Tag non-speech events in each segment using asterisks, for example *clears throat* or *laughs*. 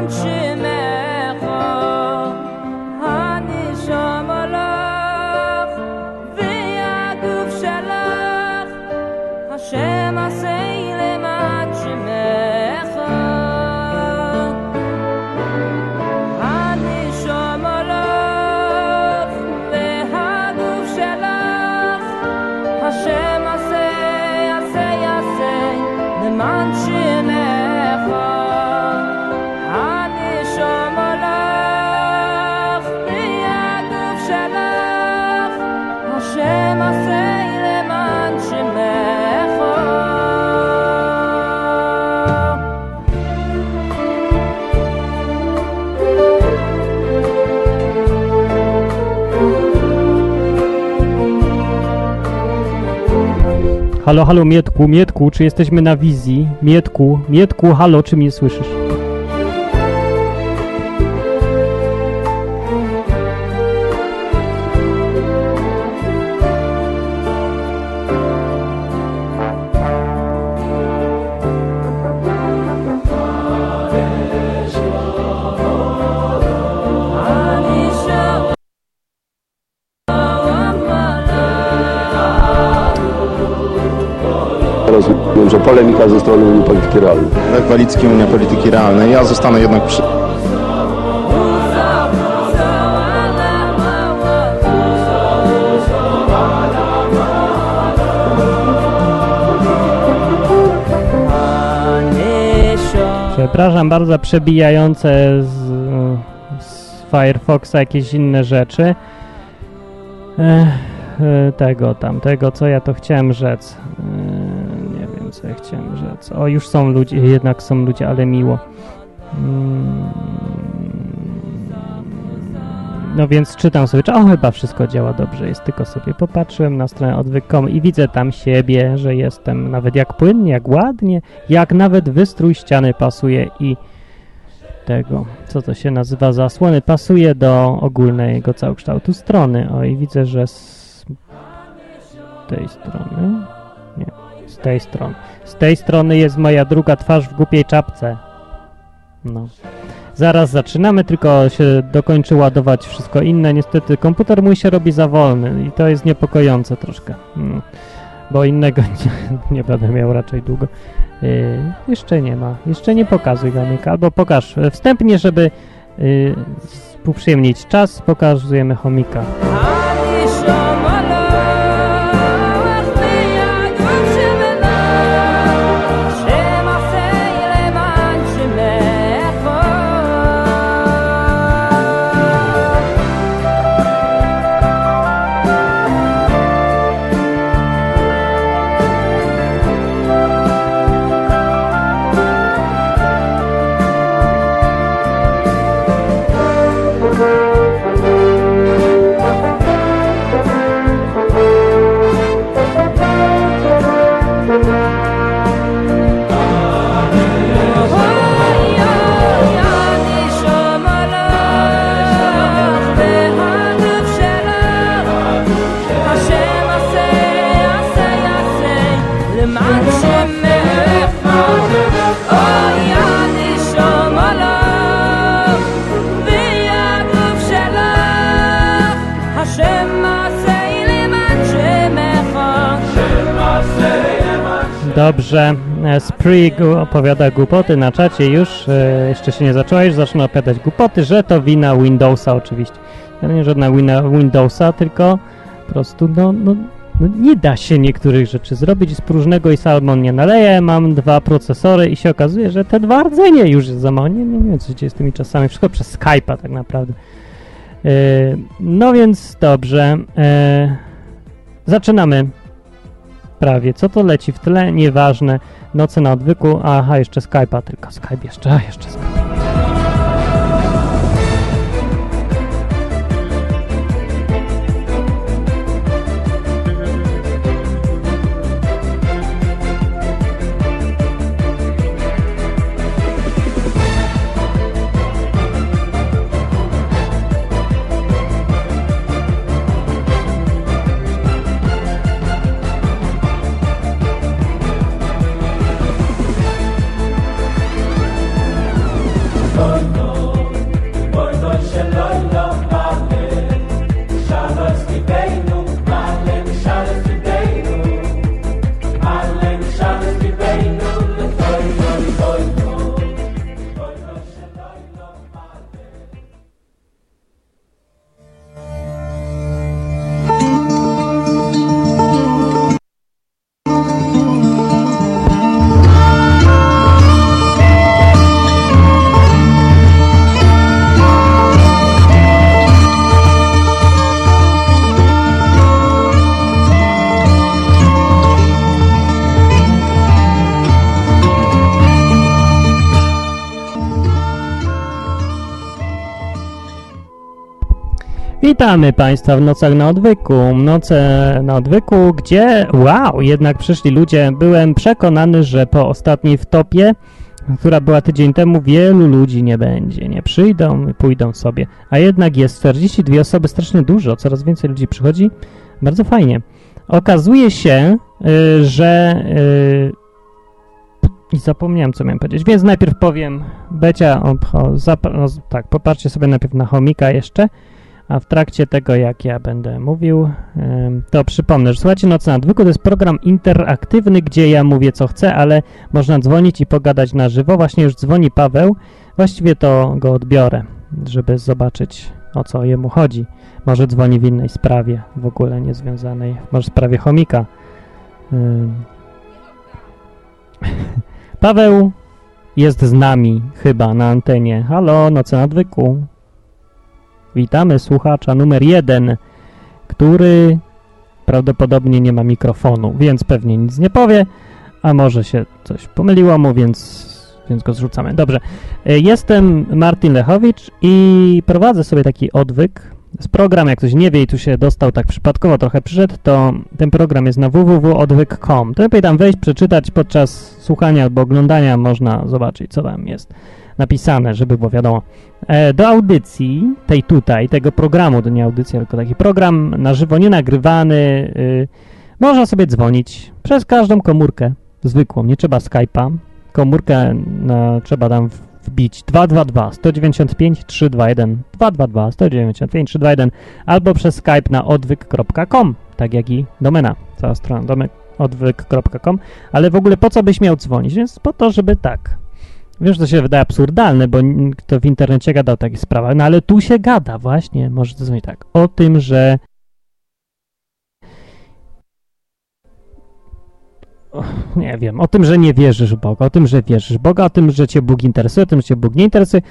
want you. Halo, halo, Mietku, Mietku, czy jesteśmy na wizji? Mietku, Mietku, halo, czy mnie słyszysz? Polemika ze strony Unii Polityki Realnej. Lech Walicki, Unia Polityki Realnej. Ja zostanę jednak przy... Przepraszam bardzo, przebijające z, z Firefoxa jakieś inne rzeczy. Ech, e, tego, tamtego, co ja to chciałem rzec. Rzec. O, już są ludzie, jednak są ludzie, ale miło. Mm, No więc czytam sobie, czy o chyba wszystko działa dobrze, jest tylko sobie popatrzyłem na stronę odwyk.com i widzę tam siebie, że jestem nawet jak płynnie, jak ładnie, jak nawet wystrój ściany pasuje i tego, co to się nazywa zasłony, pasuje do ogólnego całokształtu strony. O i widzę, że z tej strony, z tej strony, z tej strony jest moja druga twarz w głupiej czapce. No. Zaraz zaczynamy, tylko się dokończy ładować wszystko inne. Niestety komputer mój się robi za wolny i to jest niepokojące troszkę. Mm. Bo innego *laughs* nie, nie będę miał raczej długo. Yy, jeszcze nie ma. Jeszcze nie pokazuj chomika. Albo pokaż e, wstępnie, żeby yy, uprzyjemnić czas, pokazujemy chomika. Dobrze, e, Spree gu- opowiada głupoty na czacie już, e, jeszcze się nie zaczęła, już zaczyna opowiadać głupoty, że to wina Windowsa oczywiście. Ale nie żadna wina Windowsa, tylko po prostu no, no, no nie da się niektórych rzeczy zrobić z próżnego i salmon nie naleje, mam dwa procesory i się okazuje, że te dwa rdzenie już jest za mało. Nie, nie, wiem, co się dzieje z tymi czasami, wszystko przez Skype'a tak naprawdę. E, no więc dobrze, zaczynamy prawie. Co to leci w tle? Nieważne. Noce na odwyku. Aha, jeszcze Skype'a, tylko Skype jeszcze, a jeszcze Skype. Witamy Państwa w Nocach na Odwyku. Noce na Odwyku, gdzie, wow, jednak przyszli ludzie. Byłem przekonany, że po ostatniej wtopie, która była tydzień temu, wielu ludzi nie będzie. Nie przyjdą i pójdą sobie. A jednak jest 42 osoby, strasznie dużo. Coraz więcej ludzi przychodzi. Bardzo fajnie. Okazuje się, y, że... Y, i zapomniałem, co miałem powiedzieć, więc najpierw powiem, Becia, o, zap- tak, popatrzcie sobie najpierw na chomika jeszcze, a w trakcie tego, jak ja będę mówił, to przypomnę, że słuchajcie Nocy na Odwyku to jest program interaktywny, gdzie ja mówię co chcę, ale można dzwonić i pogadać na żywo. Właśnie już dzwoni Paweł, właściwie to go odbiorę, żeby zobaczyć o co jemu chodzi. Może dzwoni w innej sprawie, w ogóle niezwiązanej, może sprawie chomika. *laughs* Paweł jest z nami chyba na antenie. Halo, Noce na Odwyku. Witamy słuchacza numer jeden, który prawdopodobnie nie ma mikrofonu, więc pewnie nic nie powie, a może się coś pomyliło mu, więc, więc go zrzucamy. Dobrze, E, jestem Martin Lechowicz i prowadzę sobie taki odwyk z program, jak ktoś nie wie i tu się dostał tak przypadkowo trochę przyszedł, to ten program jest na www.odwyk.com. To lepiej tam wejść, przeczytać podczas słuchania albo oglądania, można zobaczyć, co tam jest napisane, żeby było wiadomo. E, do audycji, tej tutaj, tego programu, to nie audycja, tylko taki program na żywo, nie nagrywany, y, można sobie dzwonić przez każdą komórkę zwykłą, nie trzeba Skype'a. Komórkę no, trzeba tam wbić 222 195 321 222 195 321 albo przez Skype na odwyk.com, tak jak i domena, cała strona domek odwyk.com, ale w ogóle po co byś miał dzwonić? Więc po to, żeby tak, Wiesz, to się wydaje absurdalne, bo kto w internecie gada o takich sprawach, no ale tu się gada właśnie, może to dzwonić tak, o tym, że nie wiem, o tym, że nie wierzysz w Boga, o tym, że wierzysz w Boga, o tym, że cię Bóg interesuje, o tym, że cię Bóg nie interesuje,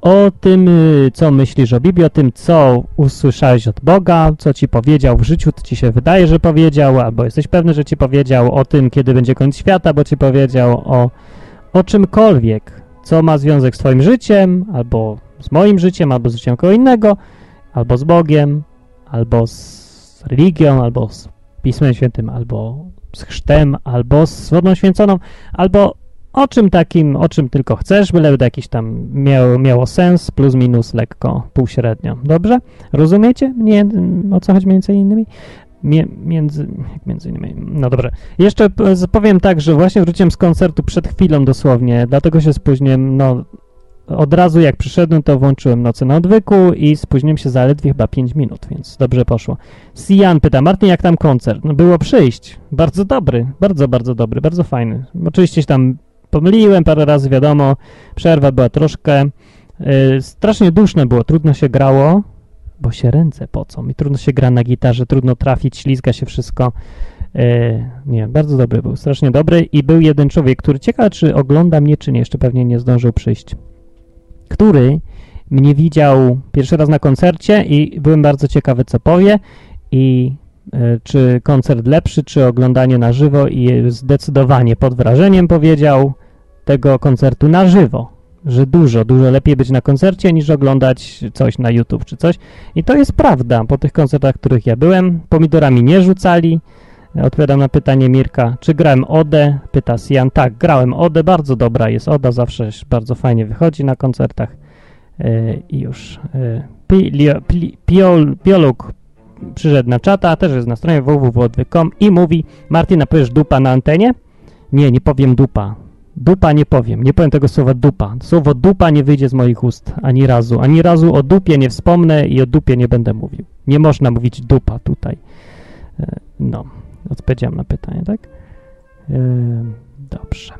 o tym, y, co myślisz o Biblii, o tym, co usłyszałeś od Boga, co ci powiedział w życiu, co ci się wydaje, że powiedział, albo jesteś pewny, że ci powiedział, o tym, kiedy będzie koniec świata, bo ci powiedział o o czymkolwiek, co ma związek z Twoim życiem, albo z moim życiem, albo z życiem kogo innego, albo z Bogiem, albo z religią, albo z Pismem Świętym, albo z chrztem, albo z wodą święconą, albo o czym takim, o czym tylko chcesz, byle to jakiś tam miał, miało sens, plus minus lekko, półśrednio. Dobrze? Rozumiecie mnie, o co chodzi między innymi? Między, między innymi, no dobrze. Jeszcze powiem tak, że właśnie wróciłem z koncertu przed chwilą dosłownie, dlatego się spóźniłem, no od razu jak przyszedłem, to włączyłem Noce na Odwyku i spóźniłem się zaledwie chyba 5 minut, więc dobrze poszło. Sian pyta, Martin, jak tam koncert? No było przyjść, bardzo dobry, bardzo, bardzo dobry, bardzo fajny. Oczywiście się tam pomyliłem parę razy, wiadomo, przerwa była troszkę, yy, strasznie duszne było, trudno się grało, bo się ręce pocą i trudno się gra na gitarze, trudno trafić, ślizga się wszystko. E, nie, bardzo dobry był, strasznie dobry i był jeden człowiek, który ciekawe, czy ogląda mnie, czy nie, jeszcze pewnie nie zdążył przyjść, który mnie widział pierwszy raz na koncercie i byłem bardzo ciekawy, co powie i e, czy koncert lepszy, czy oglądanie na żywo i zdecydowanie pod wrażeniem powiedział tego koncertu na żywo, że dużo, dużo lepiej być na koncercie niż oglądać coś na YouTube czy coś. I to jest prawda. Po tych koncertach, których ja byłem, pomidorami nie rzucali. Odpowiadam na pytanie Mirka, czy grałem Odę? Pyta Sian. Tak, grałem Odę, bardzo dobra jest Oda, zawsze bardzo fajnie wychodzi na koncertach. Yy, I już. Yy, Pioluk przyszedł na czata, też jest na stronie www.odwyk.com i mówi, Martin, napowiesz dupa na antenie? Nie, nie powiem dupa. Dupa nie powiem, nie powiem tego słowa dupa. Słowo dupa nie wyjdzie z moich ust ani razu. Ani razu o dupie nie wspomnę i o dupie nie będę mówił. Nie można mówić dupa tutaj. E, No, odpowiedziałem na pytanie, tak? E, Dobrze.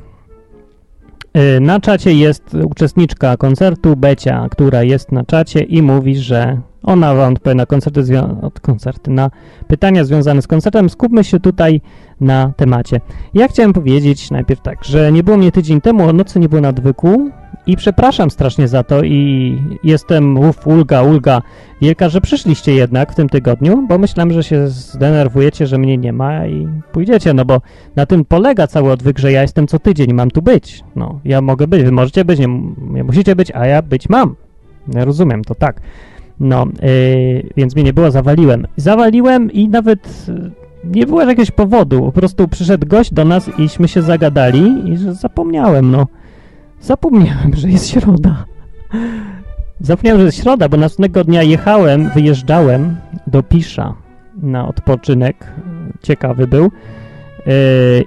E, Na czacie jest uczestniczka koncertu, Becia, która jest na czacie i mówi, że ona wam odpowie na koncerty, koncerty, na pytania związane z koncertem. Skupmy się tutaj na temacie. Ja chciałem powiedzieć najpierw tak, że nie było mnie tydzień temu, o nocy nie było na odwyku i przepraszam strasznie za to i jestem uf, ulga, ulga wielka, że przyszliście jednak w tym tygodniu, bo myślałem, że się zdenerwujecie, że mnie nie ma i pójdziecie, no bo na tym polega cały odwyk, że ja jestem co tydzień, mam tu być. No, ja mogę być, wy możecie być, nie, nie musicie być, a ja być mam. Ja rozumiem, to tak. No, yy, więc mnie nie było, zawaliłem. Zawaliłem i nawet yy, nie było jakiegoś powodu. Po prostu przyszedł gość do nas iśmy się zagadali i że zapomniałem, no. Zapomniałem, że jest środa. Zapomniałem, że jest środa, bo następnego dnia jechałem, wyjeżdżałem do Pisza na odpoczynek. Ciekawy był. Yy,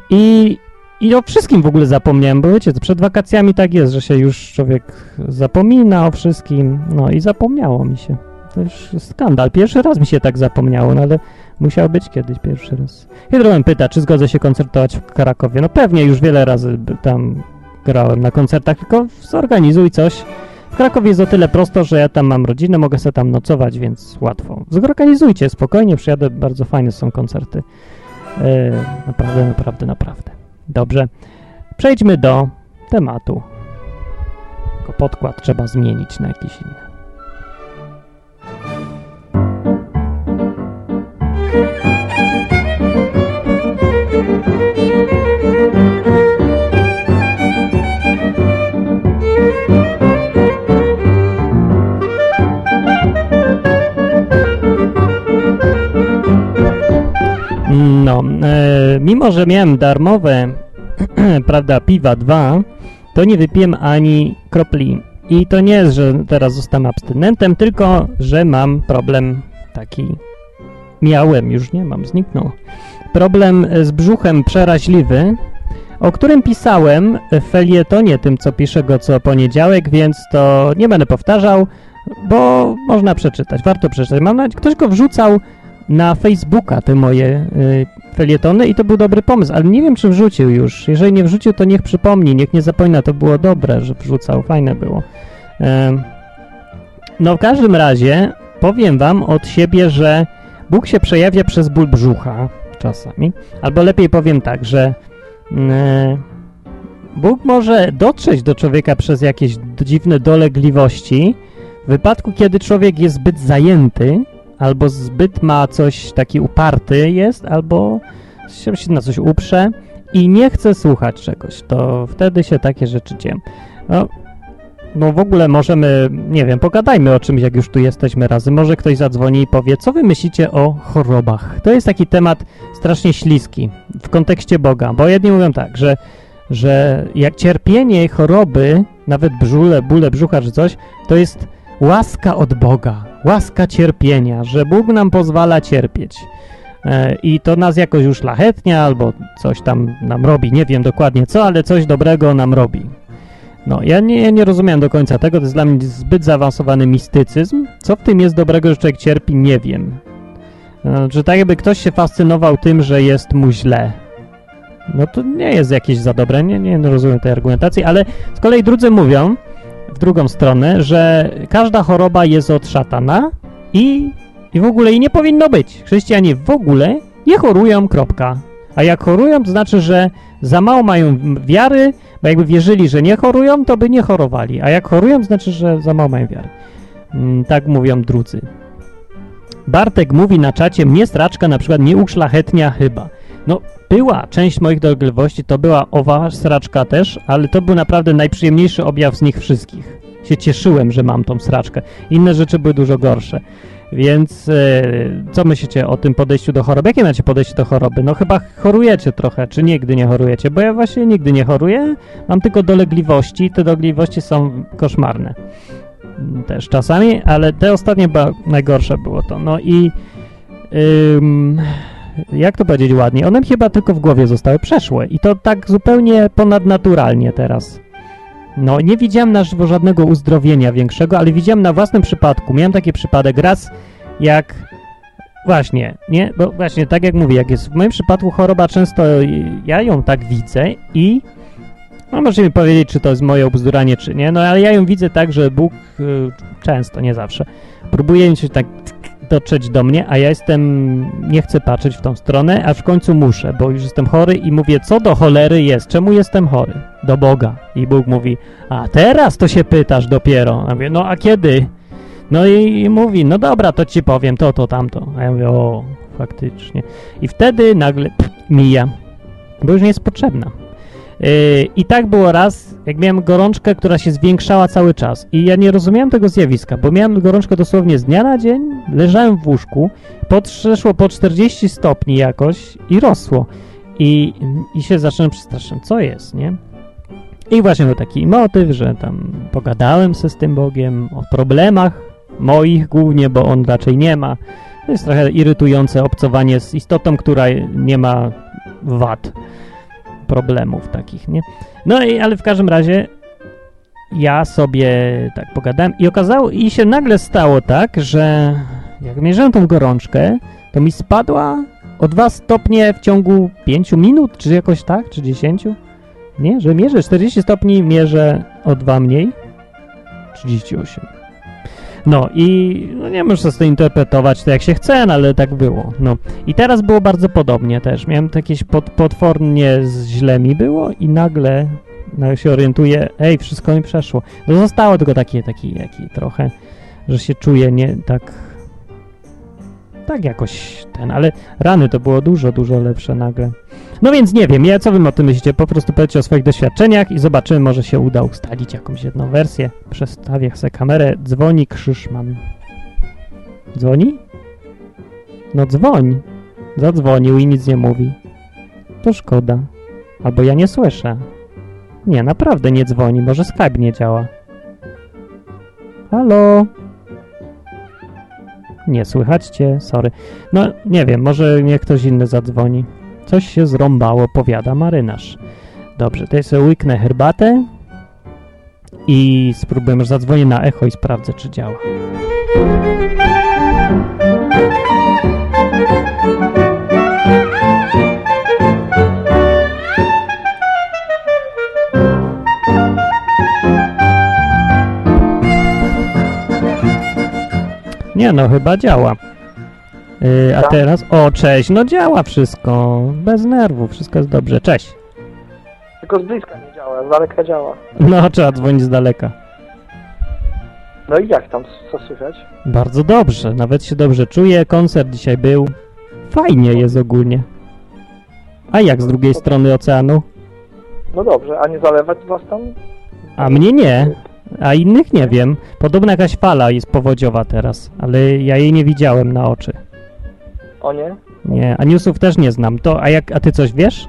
I i o wszystkim w ogóle zapomniałem, bo wiecie, przed wakacjami tak jest, że się już człowiek zapomina o wszystkim, no i zapomniało mi się. To już skandal. Pierwszy raz mi się tak zapomniało, no ale musiał być kiedyś pierwszy raz. Hydromen pyta, czy zgodzę się koncertować w Krakowie. No pewnie, już wiele razy tam grałem na koncertach, tylko zorganizuj coś. W Krakowie jest o tyle prosto, że ja tam mam rodzinę, mogę sobie tam nocować, więc łatwo. Zorganizujcie, spokojnie, przyjadę, bardzo fajne są koncerty. Yy, naprawdę, naprawdę, naprawdę. Dobrze. Przejdźmy do tematu. Tylko podkład trzeba zmienić na jakiś inny. No, e, mimo że miałem darmowe, *clears throat* prawda, piwa dwa, to nie wypiłem ani kropli. I to nie jest, że teraz zostanę abstynentem, tylko że mam problem taki. Miałem, już nie mam, zniknął. Problem z brzuchem przeraźliwy, o którym pisałem w felietonie, tym co piszę go co poniedziałek, więc to nie będę powtarzał, bo można przeczytać, warto przeczytać. Mam nadzieję, ktoś go wrzucał na Facebooka, te moje y, felietony i to był dobry pomysł, ale nie wiem, czy wrzucił już. Jeżeli nie wrzucił, to niech przypomni, niech nie zapomina, to było dobre, że wrzucał, fajne było. Em, no w każdym razie powiem wam od siebie, że Bóg się przejawia przez ból brzucha czasami, albo lepiej powiem tak, że mm, Bóg może dotrzeć do człowieka przez jakieś dziwne dolegliwości, w wypadku, kiedy człowiek jest zbyt zajęty, albo zbyt ma coś taki uparty jest, albo się na coś uprze i nie chce słuchać czegoś, to wtedy się takie rzeczy dzieją. No, no w ogóle możemy, nie wiem, pogadajmy o czymś, jak już tu jesteśmy razem. Może ktoś zadzwoni i powie, co wy myślicie o chorobach? To jest taki temat strasznie śliski w kontekście Boga, bo jedni mówią tak, że, że jak cierpienie, choroby, nawet brzule, bóle brzucha czy coś, to jest łaska od Boga, łaska cierpienia, że Bóg nam pozwala cierpieć. E, I to nas jakoś uszlachetnia, albo coś tam nam robi, nie wiem dokładnie co, ale coś dobrego nam robi. No, ja nie, ja nie rozumiem do końca tego, to jest dla mnie zbyt zaawansowany mistycyzm. Co w tym jest dobrego, że człowiek cierpi, nie wiem. Że tak jakby ktoś się fascynował tym, że jest mu źle. No to nie jest jakieś za dobre, nie, nie rozumiem tej argumentacji, ale z kolei drudzy mówią, drugą stronę, że każda choroba jest od szatana i, i w ogóle jej nie powinno być. Chrześcijanie w ogóle nie chorują, kropka. A jak chorują, to znaczy, że za mało mają wiary, bo jakby wierzyli, że nie chorują, to by nie chorowali. A jak chorują, to znaczy, że za mało mają wiary. Mm, tak mówią drudzy. Bartek mówi na czacie, mnie straczka na przykład nie uszlachetnia chyba. No, była część moich dolegliwości, to była owa sraczka też, ale to był naprawdę najprzyjemniejszy objaw z nich wszystkich. Się cieszyłem, że mam tą sraczkę. Inne rzeczy były dużo gorsze. Więc e, co myślicie o tym podejściu do choroby? Jakie macie podejście do choroby? No chyba chorujecie trochę, czy nigdy nie chorujecie? Bo ja właśnie nigdy nie choruję, mam tylko dolegliwości i te dolegliwości są koszmarne. Mm, Też czasami, ale te ostatnie najgorsze było to. No i ym, jak to powiedzieć ładnie? One mi chyba tylko w głowie zostały przeszłe i to tak zupełnie ponadnaturalnie teraz. No, nie widziałem na żywo żadnego uzdrowienia większego, ale widziałem na własnym przypadku. Miałem taki przypadek raz, jak właśnie, nie, bo właśnie tak jak mówię, jak jest w moim przypadku choroba, często ja ją tak widzę i no możecie mi powiedzieć, czy to jest moje obzduranie, czy nie, no ale ja ją widzę tak, że Bóg y, często, nie zawsze, próbuje się tak dotrzeć do mnie, a ja jestem, nie chcę patrzeć w tą stronę, aż w końcu muszę, bo już jestem chory i mówię, co do cholery jest, czemu jestem chory? Do Boga. I Bóg mówi, a teraz to się pytasz dopiero. A mówię, no a kiedy? No i, i mówi, no dobra, to ci powiem to, to, tamto. A ja mówię, o, faktycznie. I wtedy nagle pff, mija, bo już nie jest potrzebna. Yy, I tak było raz, jak miałem gorączkę, która się zwiększała cały czas. I ja nie rozumiałem tego zjawiska, bo miałem gorączkę dosłownie z dnia na dzień, leżałem w łóżku, podszło po 40 stopni jakoś i rosło. I, i się zacząłem przestraszyć, co jest, nie? I właśnie był taki motyw, że tam pogadałem se z tym Bogiem o problemach moich głównie, bo on raczej nie ma. To jest trochę irytujące obcowanie z istotą, która nie ma wad, problemów takich, nie? No i ale w każdym razie ja sobie tak pogadałem i okazało, i się nagle stało tak, że jak mierzyłem tą gorączkę, to mi spadła o 2 stopnie w ciągu 5 minut, czy jakoś tak, czy 10? Nie, że mierzę 40 stopni, mierzę o 2 mniej. 38. No i no nie muszę sobie interpretować to jak się chce, no, ale tak było. No i teraz było bardzo podobnie też. Miałem jakieś potwornie źle mi było i nagle się orientuję, ej, wszystko mi przeszło. No zostało tylko takie, taki, taki trochę, że się czuję nie tak tak jakoś ten, ale rany to było dużo, dużo lepsze nagle. No więc nie wiem, ja co wy o tym myślicie? Po prostu powiedzcie o swoich doświadczeniach i zobaczymy, może się uda ustalić jakąś jedną wersję. Przestawię sobie kamerę. Dzwoni Krzyszman. Dzwoni? No dzwoń. Zadzwonił i nic nie mówi. To szkoda. Albo ja nie słyszę. Nie, naprawdę nie dzwoni. Może Skype nie działa. Halo? Nie słychać cię, sorry. No, nie wiem, może niech ktoś inny zadzwoni. Coś się zrąbało, powiada marynarz. Dobrze, to ja sobie łyknę herbatę i spróbuję, może zadzwonię na echo i sprawdzę, czy działa. Nie no, chyba działa. Yy, a Tak? teraz, o cześć, no działa wszystko, bez nerwów, wszystko jest dobrze, cześć. Tylko z bliska nie działa, z daleka działa. No, trzeba dzwonić z daleka. No i jak tam, co słychać? Bardzo dobrze, nawet się dobrze czuję, koncert dzisiaj był. Fajnie jest ogólnie. A jak z drugiej strony oceanu? No dobrze, a nie zalewać was tam? A mnie nie, a innych nie wiem. Podobno jakaś fala jest powodziowa teraz, ale ja jej nie widziałem na oczy. O nie? Nie, a newsów też nie znam. To, a jak, a ty coś wiesz?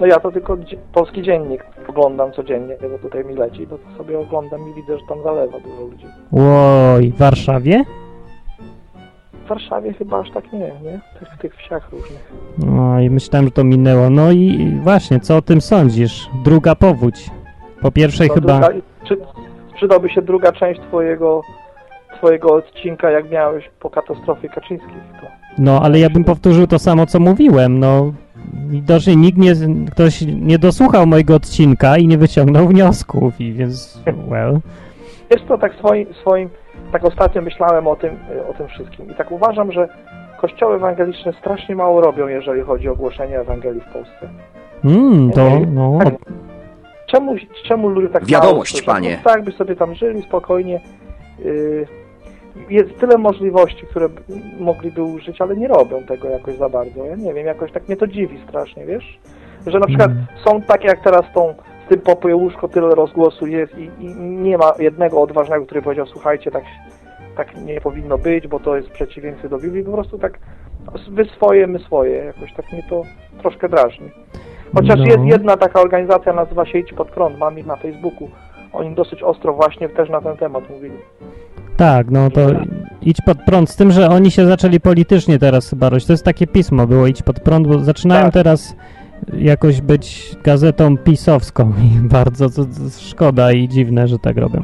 No ja to tylko polski dziennik oglądam codziennie, bo tutaj mi leci, to, sobie oglądam i widzę, że tam zalewa dużo ludzi. Oj, w Warszawie? W Warszawie chyba aż tak nie, nie? W tych, w tych wsiach różnych. No i myślałem, że to minęło. No i właśnie, co o tym sądzisz? Druga powódź. Po pierwszej No, chyba... druga, czy przydałby się druga część twojego, twojego odcinka, jak miałeś po katastrofie Kaczyńskich. To. No, ale ja bym powtórzył to samo, co mówiłem. No, widocznie nikt nie, ktoś nie dosłuchał mojego odcinka i nie wyciągnął wniosków, i więc, well, Jest to tak swoim, swoim, tak ostatnio myślałem o tym, o tym wszystkim i tak uważam, że kościoły ewangeliczne strasznie mało robią, jeżeli chodzi o głoszenie Ewangelii w Polsce. mm, to, no, tak. Czemu, czemu ludzie tak Wiadomość, mało panie. Tak, by sobie tam żyli spokojnie. Yy, jest tyle możliwości, które mogliby użyć, ale nie robią tego jakoś za bardzo. Ja nie wiem, jakoś tak mnie to dziwi strasznie, wiesz? Że na przykład Mm. są takie jak teraz tą, z tym popiełuszko tyle rozgłosu jest i, i nie ma jednego odważnego, który powiedział, słuchajcie, tak, tak nie powinno być, bo to jest przeciwieństwo do Biblii. Po prostu tak wy swoje, my swoje. Jakoś tak mnie to troszkę drażni. Chociaż No. jest jedna taka organizacja, nazywa się Idź Pod Prąd, mam ich na Facebooku. Oni dosyć ostro właśnie też na ten temat mówili. Tak, no to idź pod prąd, z tym, że oni się zaczęli politycznie teraz chyba robić. To jest takie pismo było, idź pod prąd, bo zaczynają Tak. teraz jakoś być gazetą pisowską *laughs* i bardzo to, to szkoda i dziwne, że tak robią.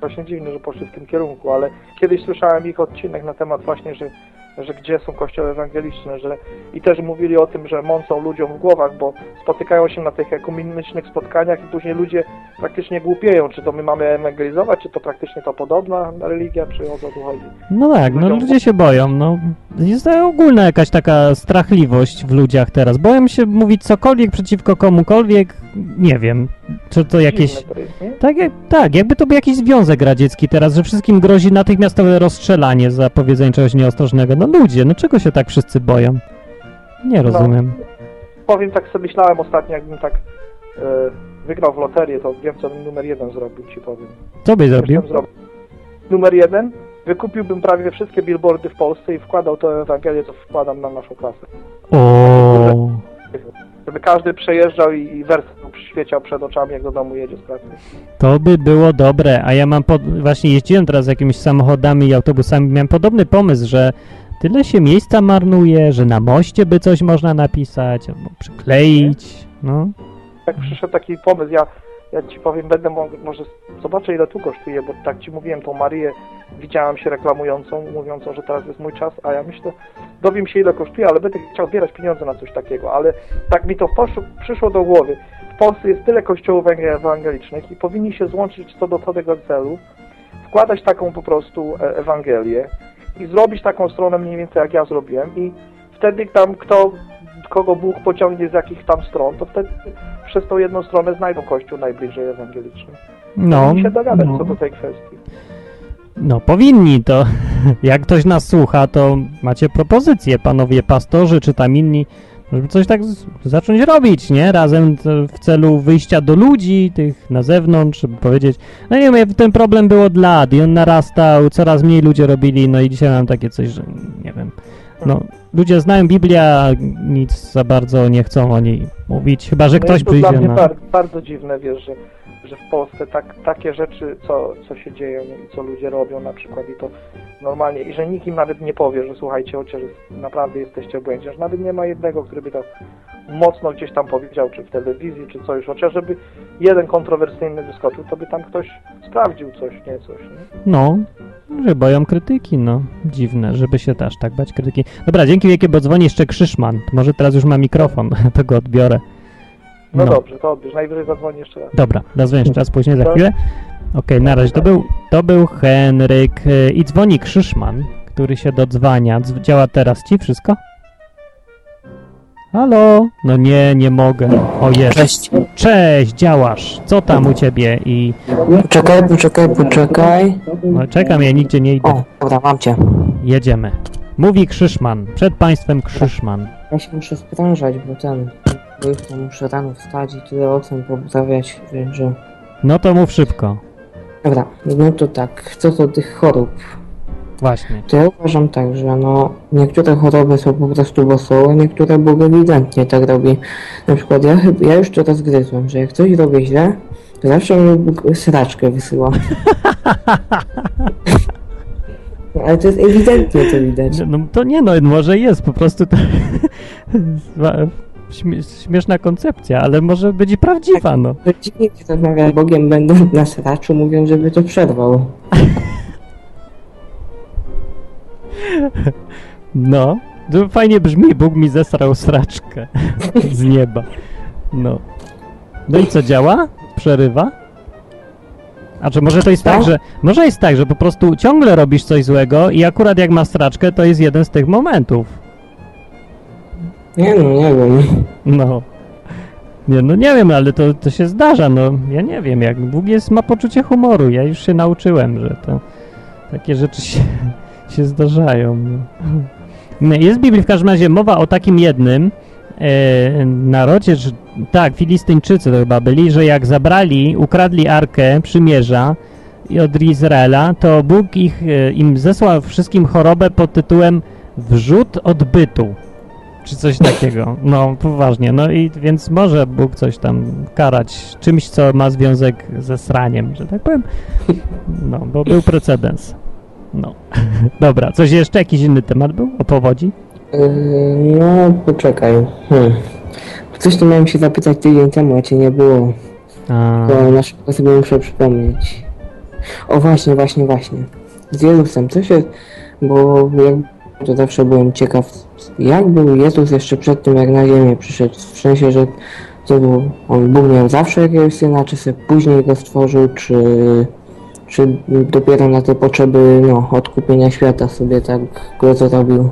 Właśnie dziwne, że poszli w tym kierunku, ale kiedyś słyszałem ich odcinek na temat właśnie, że, że gdzie są kościoły ewangeliczne, że i też mówili o tym, że mącą ludziom w głowach, bo spotykają się na tych ekumenicznych spotkaniach i później ludzie praktycznie głupieją, czy to my mamy ewangelizować, czy to praktycznie to podobna religia, czy o co tu chodzi. No tak, no Ludziom- ludzie się boją, no. Jest ogólna jakaś taka strachliwość w ludziach teraz. Boją się mówić cokolwiek przeciwko komukolwiek, nie wiem, czy to jakieś... To jest? Tak, jak, tak, jakby to był jakiś związek radziecki teraz, że wszystkim grozi natychmiastowe rozstrzelanie za powiedzenie czegoś nieostrożnego. No ludzie, no czego się tak wszyscy boją? Nie rozumiem. Powiem tak sobie myślałem ostatnio, jakbym tak wygrał w loterię, to wiem co bym numer jeden zrobił, ci powiem. Co byś zrobił? Zrobił. Numer jeden, wykupiłbym prawie wszystkie billboardy w Polsce i wkładał to Ewangelię, co wkładam na naszą klasę. O, Żeby każdy przejeżdżał i, i wers mu przyświeciał przed oczami, jak do domu jedzie z pracy. to by było dobre. A ja mam pod... właśnie jeździłem teraz jakimiś samochodami i autobusami, miałem podobny pomysł, że tyle się miejsca marnuje, że na moście by coś można napisać albo przykleić. No. Jak przyszedł taki pomysł, ja, ja ci powiem, będę mo- może zobaczę ile tu kosztuje, bo tak ci mówiłem, tą Marię widziałam się reklamującą, mówiącą, że teraz jest mój czas, a ja myślę, dowiem się ile kosztuje, ale będę chciał zbierać pieniądze na coś takiego, ale tak mi to poszło, przyszło do głowy. W Polsce jest tyle kościołów ewangelicznych i powinni się złączyć co do tego celu, wkładać taką po prostu e, Ewangelię i zrobić taką stronę mniej więcej jak ja zrobiłem i wtedy tam kto, kogo Bóg pociągnie z jakich tam stron, to wtedy przez tą jedną stronę znajdą kościół najbliżej ewangeliczny. No, Powinni się dogadać no. co do tej kwestii. no powinni to. *laughs* Jak ktoś nas słucha, to macie propozycje, panowie pastorzy czy tam inni, żeby coś tak zacząć robić, nie? Razem w celu wyjścia do ludzi, tych na zewnątrz, żeby powiedzieć, no nie wiem, ten problem był od lat i on narastał, coraz mniej ludzie robili, no i dzisiaj mam takie coś, że nie wiem, no ludzie znają Biblię, a nic za bardzo nie chcą o niej mówić, chyba, że No ktoś jest to dla mnie na... bardzo, bardzo dziwne, wiesz, że, że w Polsce tak, takie rzeczy, co, co się dzieją i co ludzie robią na przykład i to normalnie, i że nikt im nawet nie powie, że słuchajcie, chociaż naprawdę jesteście w błędzie, że nawet nie ma jednego, który by to mocno gdzieś tam powiedział, czy w telewizji, czy coś, chociaż żeby jeden kontrowersyjny wyskoczył, to by tam ktoś sprawdził coś, nie coś, nie? No, że boją krytyki, no. Dziwne, żeby się też tak bać krytyki. Dobra, dzięki wielkie, bo dzwoni jeszcze Krzyszman. Może teraz już ma mikrofon, *laughs* to go odbiorę. No, dobrze, to odbierz, najwyżej zadzwoni jeszcze raz. Dobra, zadzwonię jeszcze raz później, za chwilę. Okej, na razie. To był, to był Henryk y, i dzwoni Krzyszman, który się dodzwania. Dzw- Działa teraz ci wszystko? Halo? No nie, nie mogę. O, jest. Cześć. Cześć, działasz. Co tam u ciebie? I Poczekaj, poczekaj, poczekaj. no, czekam, ja nigdzie nie idę. O, dobra, mam cię. Jedziemy. Mówi Krzyszman. Przed państwem Krzyszman. Ja się muszę sprężać, bo ten... Bo jutro muszę rano wstać i tyle ocen poprawiać, więc że... No to mów szybko. Dobra, no to tak, co do tych chorób. Właśnie. To ja uważam tak, że no... Niektóre choroby są po prostu wesołe, niektóre Bóg ewidentnie tak robi. Na przykład ja, ja już to rozgryzłem, że jak coś robię źle, to zawsze mi Bóg sraczkę wysyła. *laughs* No, Ale to jest ewidentnie to widać. No to nie no, może jest po prostu to *laughs* śmie śmieszna koncepcja, ale może być i prawdziwa, no. To dziwnie się rozmawia Bogiem, będąc na sraczu, mówiąc, żeby to przerwał. *laughs* No. To fajnie brzmi, Bóg mi zesrał sraczkę *laughs* z nieba. No. No i co, działa? Przerywa? A czy może to jest tak, Tak. że może jest tak, że po prostu ciągle robisz coś złego i akurat jak ma straczkę, to jest jeden z tych momentów. Nie no, nie wiem. No. Nie, no nie wiem, ale to, to się zdarza, no. Ja nie wiem, jak Bóg jest, ma poczucie humoru. Ja już się nauczyłem, że to takie rzeczy się, się zdarzają. No. *laughs* Jest w Biblii w każdym razie mowa o takim jednym narodzie, że, tak, Filistyńczycy to chyba byli, że jak zabrali, ukradli Arkę Przymierza i od Izraela, to Bóg ich, e, im zesłał wszystkim chorobę pod tytułem wrzut odbytu czy coś *laughs* takiego. No, poważnie. No i więc może Bóg coś tam karać czymś, co ma związek ze sraniem, że tak powiem. No, bo był precedens. No. *laughs* Dobra, coś jeszcze? Jakiś inny temat był? O powodzi? Yy, no, poczekaj. Hmm. Coś tu miałem się zapytać tydzień temu, a cię nie było. A, To na szybko sobie muszę przypomnieć. O właśnie, właśnie, właśnie. Z Jezusem, co się... Bo jak to zawsze byłem ciekaw, jak był Jezus jeszcze przed tym, jak na ziemię przyszedł. W sensie, że to był, on Bóg miał zawsze jakiegoś syna, czy sobie później go stworzył, czy, czy dopiero na te potrzeby no, odkupienia świata sobie tak go zrobił.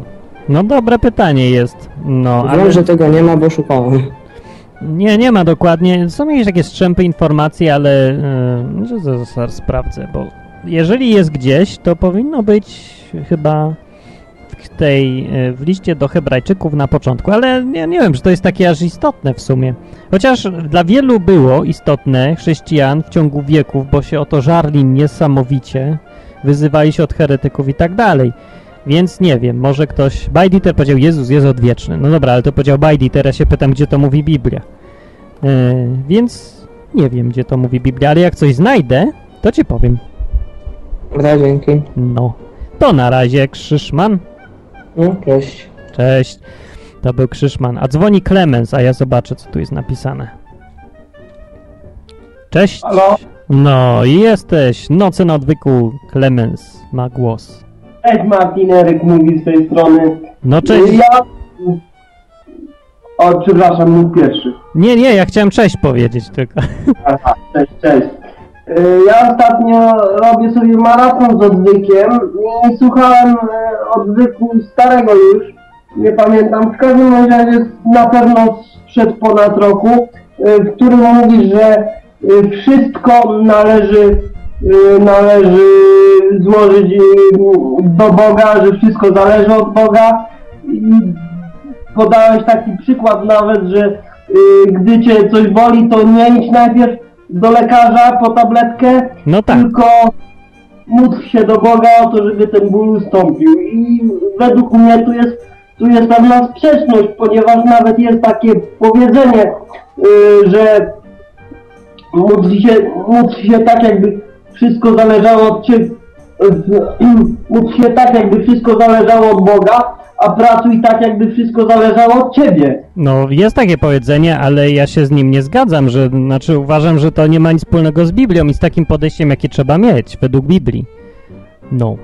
No dobre pytanie jest. No, Wiem, ale że tego nie ma, bo szukałem. nie, nie ma dokładnie. Są jakieś takie strzępy informacji, ale yy, zaraz sprawdzę, bo jeżeli jest gdzieś, to powinno być chyba w tej, e, w liście do Hebrajczyków na początku, ale nie, nie wiem, czy to jest takie aż istotne w sumie. Chociaż dla wielu było istotne chrześcijan w ciągu wieków, bo się o to żarli niesamowicie, wyzywali się od heretyków i tak dalej. Więc nie wiem, może ktoś... Bajditer powiedział, Jezus jest odwieczny. No dobra, ale to powiedział Bajditer, ja się pytam, gdzie to mówi Biblia. E, więc nie wiem, gdzie to mówi Biblia, ale jak coś znajdę, to ci powiem. Dobra, dzięki. No, to na razie, Krzyszman. No, cześć. Cześć. To był Krzyszman. A dzwoni Klemens, a ja zobaczę, co tu jest napisane. Cześć. Halo? No i jesteś. Nocy na odwyku. Klemens ma głos. Cześć Martin, Eryk mówi z tej strony. No cześć. Ja... O, przepraszam, mój pierwszy. Nie, nie, ja chciałem cześć powiedzieć tylko. *laughs* Aha, cześć, cześć. Y, Ja ostatnio robię sobie maraton z odwykiem i słuchałem y, odwyku starego już, nie pamiętam, w każdym razie na pewno sprzed ponad roku, y, w którym mówisz, że wszystko należy należy złożyć y, do Boga, że wszystko zależy od Boga i podałeś taki przykład nawet, że y, gdy cię coś boli, to nie idź najpierw do lekarza po tabletkę, No tak. tylko módl się do Boga o to, żeby ten ból ustąpił. I według mnie tu jest, tu jest pewna sprzeczność, ponieważ nawet jest takie powiedzenie, y, że módl się, módl się tak, jakby wszystko zależało od ciebie, módl się tak, jakby wszystko zależało od Boga, a pracuj tak, jakby wszystko zależało od ciebie. No jest takie powiedzenie, ale ja się z nim nie zgadzam, że znaczy uważam, że to nie ma nic wspólnego z Biblią i z takim podejściem, jakie trzeba mieć według Biblii. No.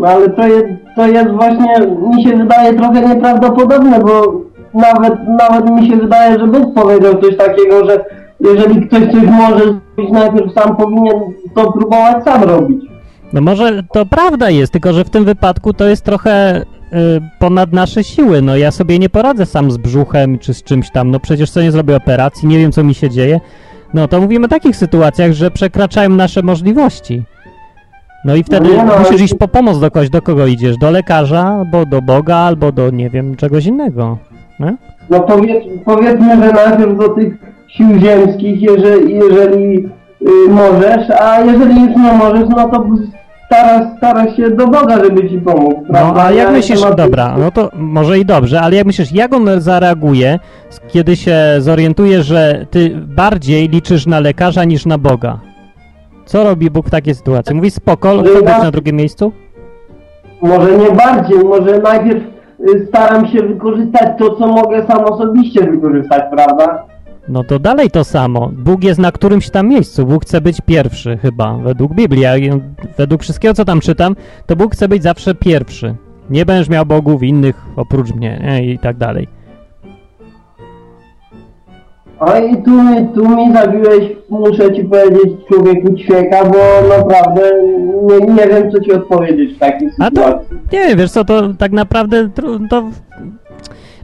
No ale to jest, to jest właśnie, mi się wydaje trochę nieprawdopodobne, bo nawet, nawet mi się wydaje, że Bóg powiedział coś takiego, że jeżeli ktoś coś może zrobić, najpierw sam powinien to próbować sam robić. No może to prawda jest, tylko że w tym wypadku to jest trochę y, ponad nasze siły. No ja sobie nie poradzę sam z brzuchem czy z czymś tam. No przecież co nie zrobię operacji, nie wiem co mi się dzieje. No to mówimy o takich sytuacjach, że przekraczają nasze możliwości. No i wtedy nie, no, ale- musisz iść po pomoc do kogoś. Do kogo idziesz? Do lekarza, albo do Boga, albo do nie wiem, czegoś innego. No? No powiedz, powiedzmy, że najpierw do tych sił ziemskich, jeżeli, jeżeli y, możesz, a jeżeli już nie możesz, no to starasz, starasz się do Boga, żeby ci pomóc. No prawda? a jak Ja myślisz, jestem dobra, no to może i dobrze, ale jak myślisz, jak on zareaguje, kiedy się zorientuje, że ty bardziej liczysz na lekarza niż na Boga? Co robi Bóg w takiej sytuacji? Mówi spoko, chcę być na drugim miejscu? Może nie bardziej, może najpierw y, staram się wykorzystać to, co mogę sam osobiście wykorzystać, prawda? No to dalej to samo. Bóg jest na którymś tam miejscu. Bóg chce być pierwszy chyba, według Biblii. Według wszystkiego, co tam czytam, to Bóg chce być zawsze pierwszy. Nie będziesz miał bogów innych oprócz mnie nie? i tak dalej. I tu, mi- tu mi zabiłeś, muszę ci powiedzieć, człowieku ćwieka, bo naprawdę nie, nie wiem, co ci odpowiedzieć w takiej A to, nie wiem, wiesz co, to tak naprawdę to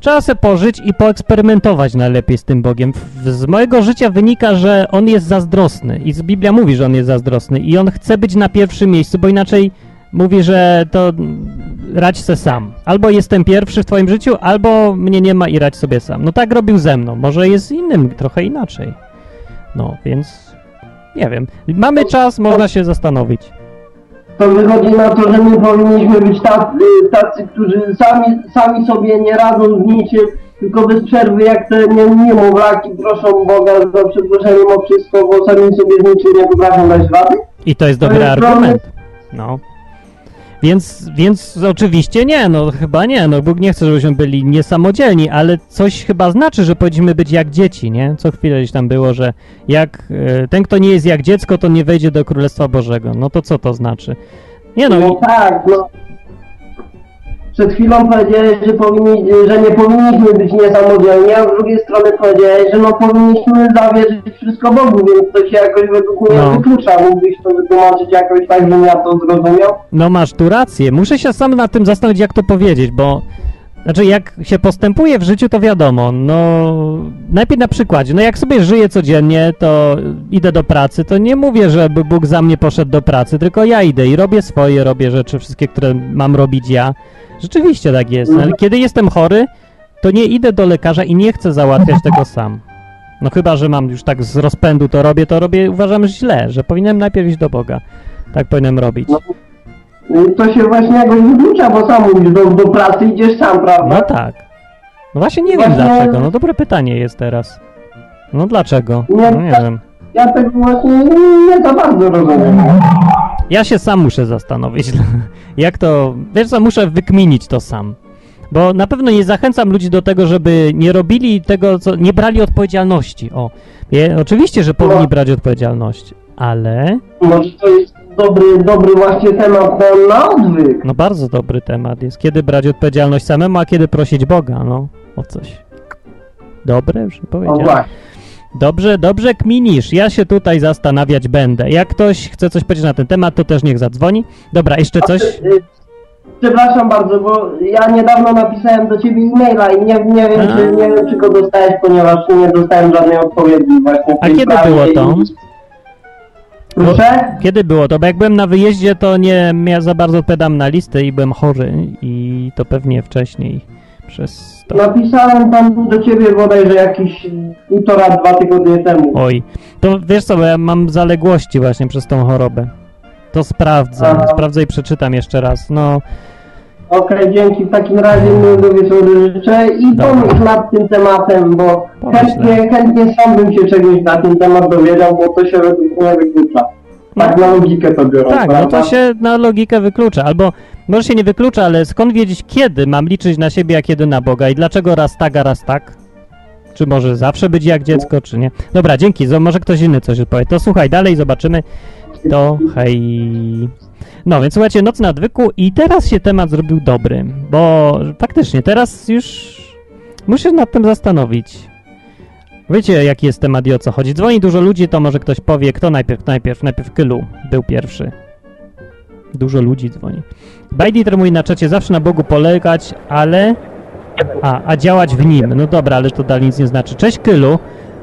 trzeba sobie pożyć i poeksperymentować najlepiej z tym Bogiem. Z mojego życia wynika, że On jest zazdrosny i Biblia mówi, że On jest zazdrosny i On chce być na pierwszym miejscu, bo inaczej mówi, że to radź se sam. Albo jestem pierwszy w twoim życiu, albo mnie nie ma i radź sobie sam. No tak robił ze mną, może jest innym trochę inaczej. No, więc nie wiem. Mamy czas, można się zastanowić. To wychodzi na to, że my powinniśmy być tacy, tacy którzy sami, sami sobie nie radzą z niczym, tylko bez przerwy jak te nie, niemowlaki proszą Boga za przeproszeniem o wszystko, bo sami sobie z niczym nie potrafią dać rady. I to jest To dobry jest argument. No. Więc, więc oczywiście nie, no chyba nie, no Bóg nie chce, żebyśmy byli niesamodzielni, ale coś chyba znaczy, że powinniśmy być jak dzieci, nie? Co chwilę gdzieś tam było, że jak e, ten, kto nie jest jak dziecko, to nie wejdzie do Królestwa Bożego. No to co to znaczy? Nie no, No tak, no. Przed chwilą powiedziałeś, że, powinni, że nie powinniśmy być niesamodzielni, a z drugiej strony powiedziałeś, że no powinniśmy zawierzyć wszystko Bogu, więc to się jakoś według mnie No. wyklucza. Mógłbyś to wytłumaczyć jakoś tak, żebym ja to zrozumiał? no masz tu rację. Muszę się sam nad tym zastanowić, jak to powiedzieć, bo Znaczy, jak się postępuje w życiu, to wiadomo, no najpierw na przykładzie, no jak sobie żyję codziennie, to idę do pracy, to nie mówię, żeby Bóg za mnie poszedł do pracy, tylko ja idę i robię swoje, robię rzeczy wszystkie, które mam robić ja. Rzeczywiście tak jest, ale kiedy jestem chory, to nie idę do lekarza i nie chcę załatwiać *laughs* tego sam. No chyba, że mam już tak z rozpędu to robię, to robię, uważam, że źle, że powinienem najpierw iść do Boga. Tak powinienem robić. No, To się właśnie jakoś wyklucza, bo sam mówisz, do, do pracy idziesz sam, prawda? No tak. No właśnie nie wiem Właśnie- dlaczego. No dobre pytanie jest teraz. No dlaczego? Nie, No nie tak- wiem. Ja tego właśnie nie za bardzo rozumiem. Ja się sam muszę zastanowić. *laughs* Jak to. Wiesz co, muszę wykminić to sam. Bo na pewno nie zachęcam ludzi do tego, żeby nie robili tego, co. nie brali odpowiedzialności. O. Je, oczywiście, że powinni brać odpowiedzialność, ale. Może to jest dobry, dobry właśnie temat na, na odwyk. No bardzo dobry temat jest. Kiedy brać odpowiedzialność samemu, a kiedy prosić Boga, no. O coś. Dobre, już powiedziałem. Dobrze, dobrze kminisz. Ja się tutaj zastanawiać będę. Jak ktoś chce coś powiedzieć na ten temat, to też niech zadzwoni. Dobra, jeszcze coś. Y, Przepraszam bardzo, bo ja niedawno napisałem do ciebie e-maila i nie, nie, wiem, czy, nie wiem, czy go dostałeś, ponieważ nie dostałem żadnej odpowiedzi właśnie. A kiedy było to? Proszę? Kiedy było to? Bo jak byłem na wyjeździe, to nie ja za bardzo odpowiadam na listy i byłem chory. I to pewnie wcześniej przez to. Napisałem tam do ciebie bodajże jakieś półtora, dwa tygodnie temu. Oj. To wiesz co, bo ja mam zaległości właśnie przez tą chorobę. To sprawdzę. Aha. Sprawdzę i przeczytam jeszcze raz. No, Okej, dzięki. W takim razie miłego wieczoru życzę i Dobra. pomyśl nad tym tematem, bo chętnie, chętnie sam bym się czegoś na ten temat dowiedział, bo to się według mnie wyklucza. Tak na logikę to biorąc, Tak, no prawda? to się na logikę wyklucza. Albo może się nie wyklucza, ale skąd wiedzieć, kiedy mam liczyć na siebie, a kiedy na Boga? I dlaczego raz tak, a raz tak? Czy może zawsze być jak dziecko, czy nie? Dobra, dzięki. Może ktoś inny coś odpowie. To słuchaj dalej, zobaczymy. To hej. No więc słuchajcie, noc na odwyku i teraz się temat zrobił dobry, bo faktycznie teraz już muszę się nad tym zastanowić. Wiecie, jaki jest temat i o co chodzi. Dzwoni dużo ludzi, to może ktoś powie, kto najpierw, najpierw, najpierw Kylu był pierwszy. Dużo ludzi dzwoni. Bajditer mówi na czacie zawsze na Bogu polegać, ale... A, a działać w nim. No dobra, ale to dalej nic nie znaczy. Cześć Kylu,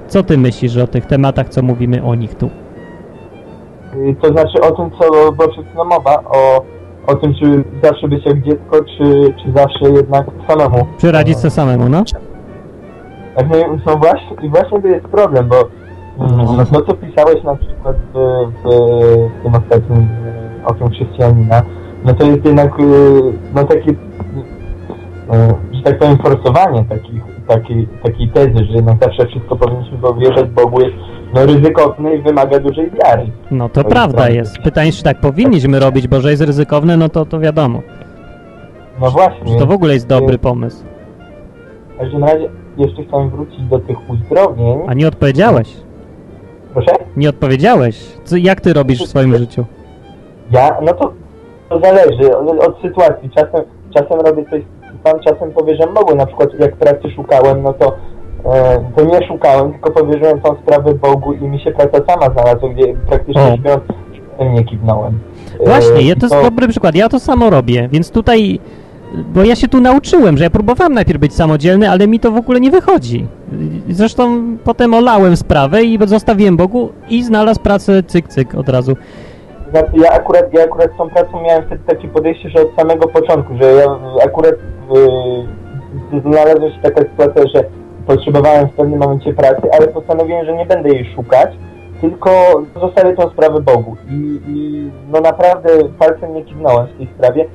co ty myślisz o tych tematach, co mówimy o nich tu? To znaczy o tym, co była przed chwilą mowa, o, o tym, czy zawsze być jak dziecko, czy, czy zawsze jednak samemu. Czy radzić sobie samemu, no? Tak, no, no właśnie, i właśnie to jest problem, bo no, to, co pisałeś na przykład w, w, w tym ostatnim o tym chrześcijanina, no to jest jednak y, no takie, y, że tak powiem, forsowanie takich, takiej, takiej tezy, że jednak zawsze wszystko powinniśmy powierzać Bogu jest no, ryzykowne i wymaga dużej wiary. No to prawda jest jest. Pytanie, czy tak powinniśmy robić, bo że jest ryzykowne, no to, to wiadomo. No właśnie. Że to w ogóle jest dobry pomysł. W każdym razie jeszcze chciałem wrócić do tych uzdrowień. A nie odpowiedziałeś. Proszę? Nie odpowiedziałeś. Co, jak ty robisz w swoim życiu? Ja? No to, to zależy od, od sytuacji. Czasem, czasem robię coś sam, czasem powierzam Bogu. Na przykład jak pracy szukałem, no to, e, to nie szukałem, tylko powierzyłem tą sprawę Bogu i mi się praca sama znalazła, gdzie praktycznie O. śpiąc nie kiwnąłem. E, Właśnie, ja to jest to- dobry przykład. Ja to samo robię, więc tutaj. Bo ja się tu nauczyłem, że ja próbowałem najpierw być samodzielny, ale mi to w ogóle nie wychodzi. Zresztą potem olałem sprawę i zostawiłem Bogu i znalazł pracę cyk, cyk od razu. Znaczy ja akurat, ja akurat z tą pracą miałem wtedy takie podejście, że od samego początku, że ja akurat yy, znalazła się taka sytuacja, że potrzebowałem w pewnym momencie pracy, ale postanowiłem, że nie będę jej szukać, tylko zostawię tą sprawę Bogu. I, i no naprawdę palcem nie kiwnąłem w tej sprawie,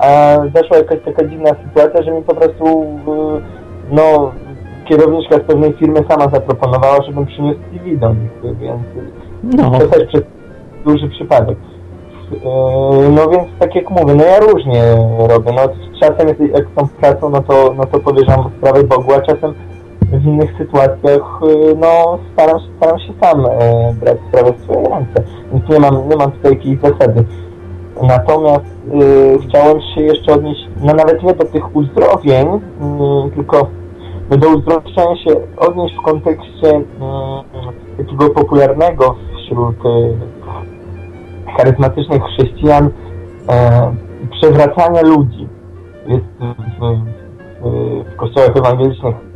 a zaszła jakaś taka dziwna sytuacja, że mi po prostu yy, no kierowniczka z pewnej firmy sama zaproponowała, żebym przyniósł CV do nich, więc No, to też przez duży przypadek. Yy, No więc tak jak mówię, no ja różnie robię. No czasem jak z tą pracą, no to, no to powierzam sprawę Bogu, a czasem w innych sytuacjach yy, no staram, staram się sam e, brać sprawę w swoje ręce. Więc nie mam, nie mam tutaj jakiejś zasady. Natomiast yy, chciałem się jeszcze odnieść, no nawet nie do tych uzdrowień, yy, tylko no do uzdrowienia się odnieść w kontekście yy, takiego popularnego wśród yy, charyzmatycznych chrześcijan e, przewracania ludzi. Jest w, w, y, w kościołach ewangelicznych y,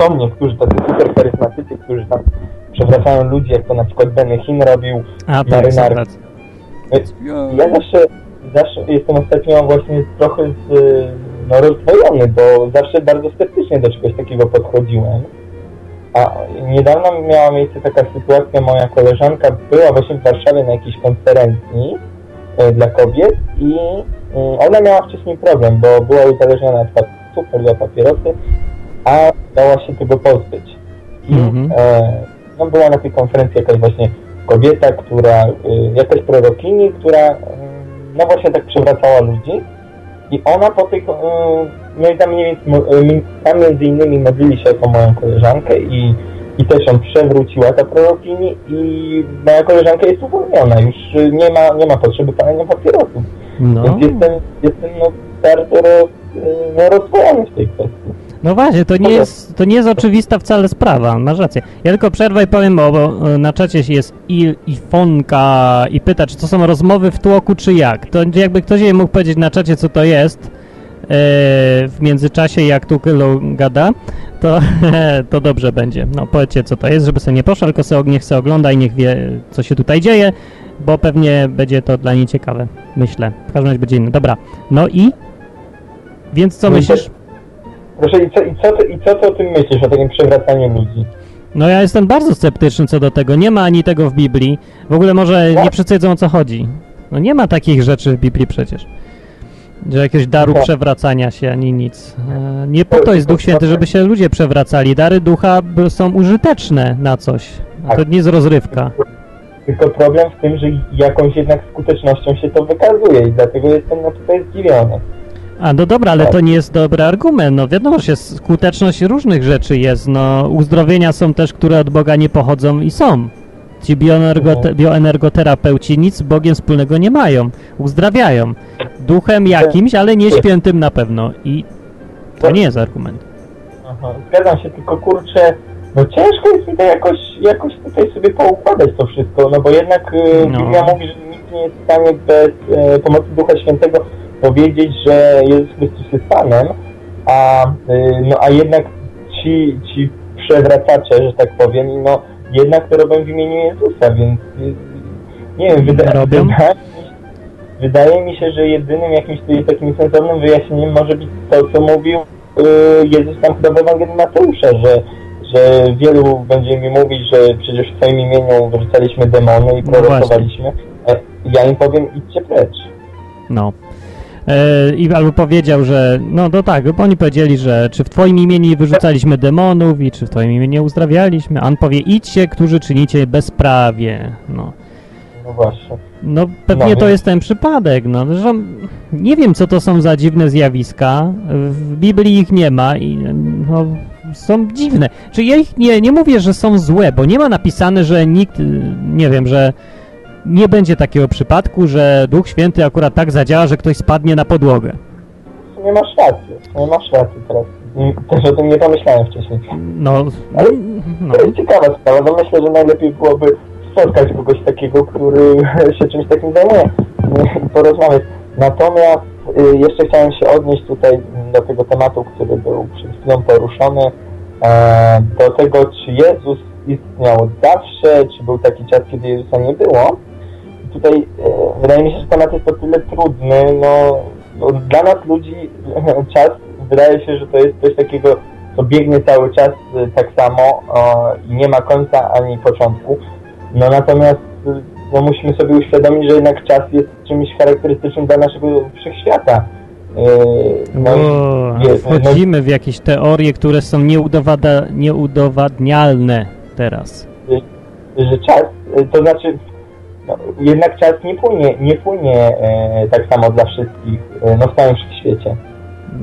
są niektórzy tacy super charyzmatycy, którzy tam przewracają ludzi, jak to na przykład Benny Hinn robił, A, tak, marynarki. są tacy. Ja zawsze, zawsze jestem ostatnio właśnie trochę z, no, rozdwojony, bo zawsze bardzo sceptycznie do czegoś takiego podchodziłem. A niedawno miała miejsce taka sytuacja, moja koleżanka była właśnie w Warszawie na jakiejś konferencji e, dla kobiet i mm, ona miała wcześniej problem, bo była uzależniona od papierosów, paliła papierosy, a dała się tego pozbyć. I Mhm. e, no, była na tej konferencji jakaś właśnie kobieta, która, y, jakaś prorokini, która y, no właśnie tak przewracała ludzi i ona po tych, y, no i tam mniej więcej, y, tam między innymi modlili się o tą moją koleżankę i, i też ją przewróciła ta prorokini i moja koleżanka jest uwolniona, już nie ma, nie ma potrzeby palenia papierosów. No. Więc jestem, jestem no, bardzo roz, no, rozdwojony w tej kwestii. No właśnie, to nie, jest, to nie jest oczywista wcale sprawa, masz rację. Ja tylko przerwę i powiem, bo, na czacie jest i, Ifonka i pyta, czy to są rozmowy w tłoku, czy jak. To jakby ktoś jej mógł powiedzieć na czacie, co to jest e, w międzyczasie, jak tu Kylo gada, to, *laughs* to dobrze będzie. No powiedzcie, co to jest, żeby sobie nie poszła, tylko sobie niech se ogląda i niech wie, co się tutaj dzieje, bo pewnie będzie to dla niej ciekawe, myślę. W każdym razie będzie inne. Dobra, no i? Więc co No i myślisz? Proszę, i co, i, co, ty- i co ty o tym myślisz, o takim przewracaniu ludzi? No ja jestem bardzo sceptyczny co do tego. Nie ma ani tego w Biblii. W ogóle może nie przecedzą o co chodzi. No nie ma takich rzeczy w Biblii przecież. Że jakiegoś daru Tak. przewracania się ani nic. E, Nie po to jest Duch Święty, żeby się ludzie przewracali. Dary ducha są użyteczne na coś. A to nie jest rozrywka. Tylko problem w tym, że jakąś jednak skutecznością się to wykazuje i dlatego jestem no tutaj zdziwiony. A no dobra, ale to nie jest dobry argument. No wiadomo, że skuteczność różnych rzeczy jest. No uzdrowienia są też, które od Boga nie pochodzą i są. Ci bioenergote- bioenergoterapeuci nic z Bogiem wspólnego nie mają. Uzdrawiają. Duchem jakimś, ale nie świętym na pewno. I to nie jest argument. Aha, zgadzam się, tylko kurczę, no ciężko jest mi to jakoś, jakoś tutaj sobie poukładać to wszystko, no bo jednak y, No. Biblia mówi, że nikt nie jest w stanie bez e, pomocy Ducha Świętego powiedzieć, że Jezus Chrystus jest Panem, a, y, no, a jednak ci, ci przewracacze, że tak powiem, no jednak to robią w imieniu Jezusa, więc nie wiem, wyda Robią? wydaje, wydaje mi się, że jedynym jakimś tutaj takim sensownym wyjaśnieniem może być to, co mówił Jezus tam chyba w Ewangelii Mateusza, że, że wielu będzie mi mówić, że przecież w Twoim imieniu wyrzucaliśmy demony i No prorokowaliśmy. E, ja im powiem, idźcie precz. No. E, I albo powiedział, że no to tak, bo oni powiedzieli, że czy w twoim imieniu wyrzucaliśmy demonów i czy w twoim imieniu uzdrawialiśmy, a on powie idźcie, którzy czynicie bezprawie. No. No właśnie. No pewnie No, to jest ten przypadek, no, że nie wiem co to są za dziwne zjawiska, w Biblii ich nie ma i no, są dziwne. Czy ja ich nie, nie mówię, że są złe, bo nie ma napisane, że nikt, y, nie wiem, że nie będzie takiego przypadku, że Duch Święty akurat tak zadziała, że ktoś spadnie na podłogę. Sumie masz rację, w sumie masz rację teraz. Też o tym nie pomyślałem wcześniej. No, Ale no. to jest ciekawa sprawa, no myślę, że najlepiej byłoby spotkać kogoś takiego, który *laughs* się czymś takim zajmuje i porozmawiać. Natomiast jeszcze chciałem się odnieść tutaj do tego tematu, który był przed chwilą poruszony, e, do tego, czy Jezus istniał od zawsze, czy był taki czas, kiedy Jezusa nie było. Tutaj e, wydaje mi się, że temat jest o tyle trudny, no, no dla nas ludzi *laughs* czas wydaje się, że to jest coś takiego, co biegnie cały czas y, tak samo e, i nie ma końca ani początku. No natomiast no, musimy sobie uświadomić, że jednak czas jest czymś charakterystycznym dla naszego wszechświata. Yy, no, O, i- jest- wchodzimy w jakieś teorie, które są nieudowada, nieudowadnialne teraz. no, że czas, y, to znaczy no, jednak czas nie płynie, nie płynie e, tak samo dla wszystkich e, no, w całym wszechświecie.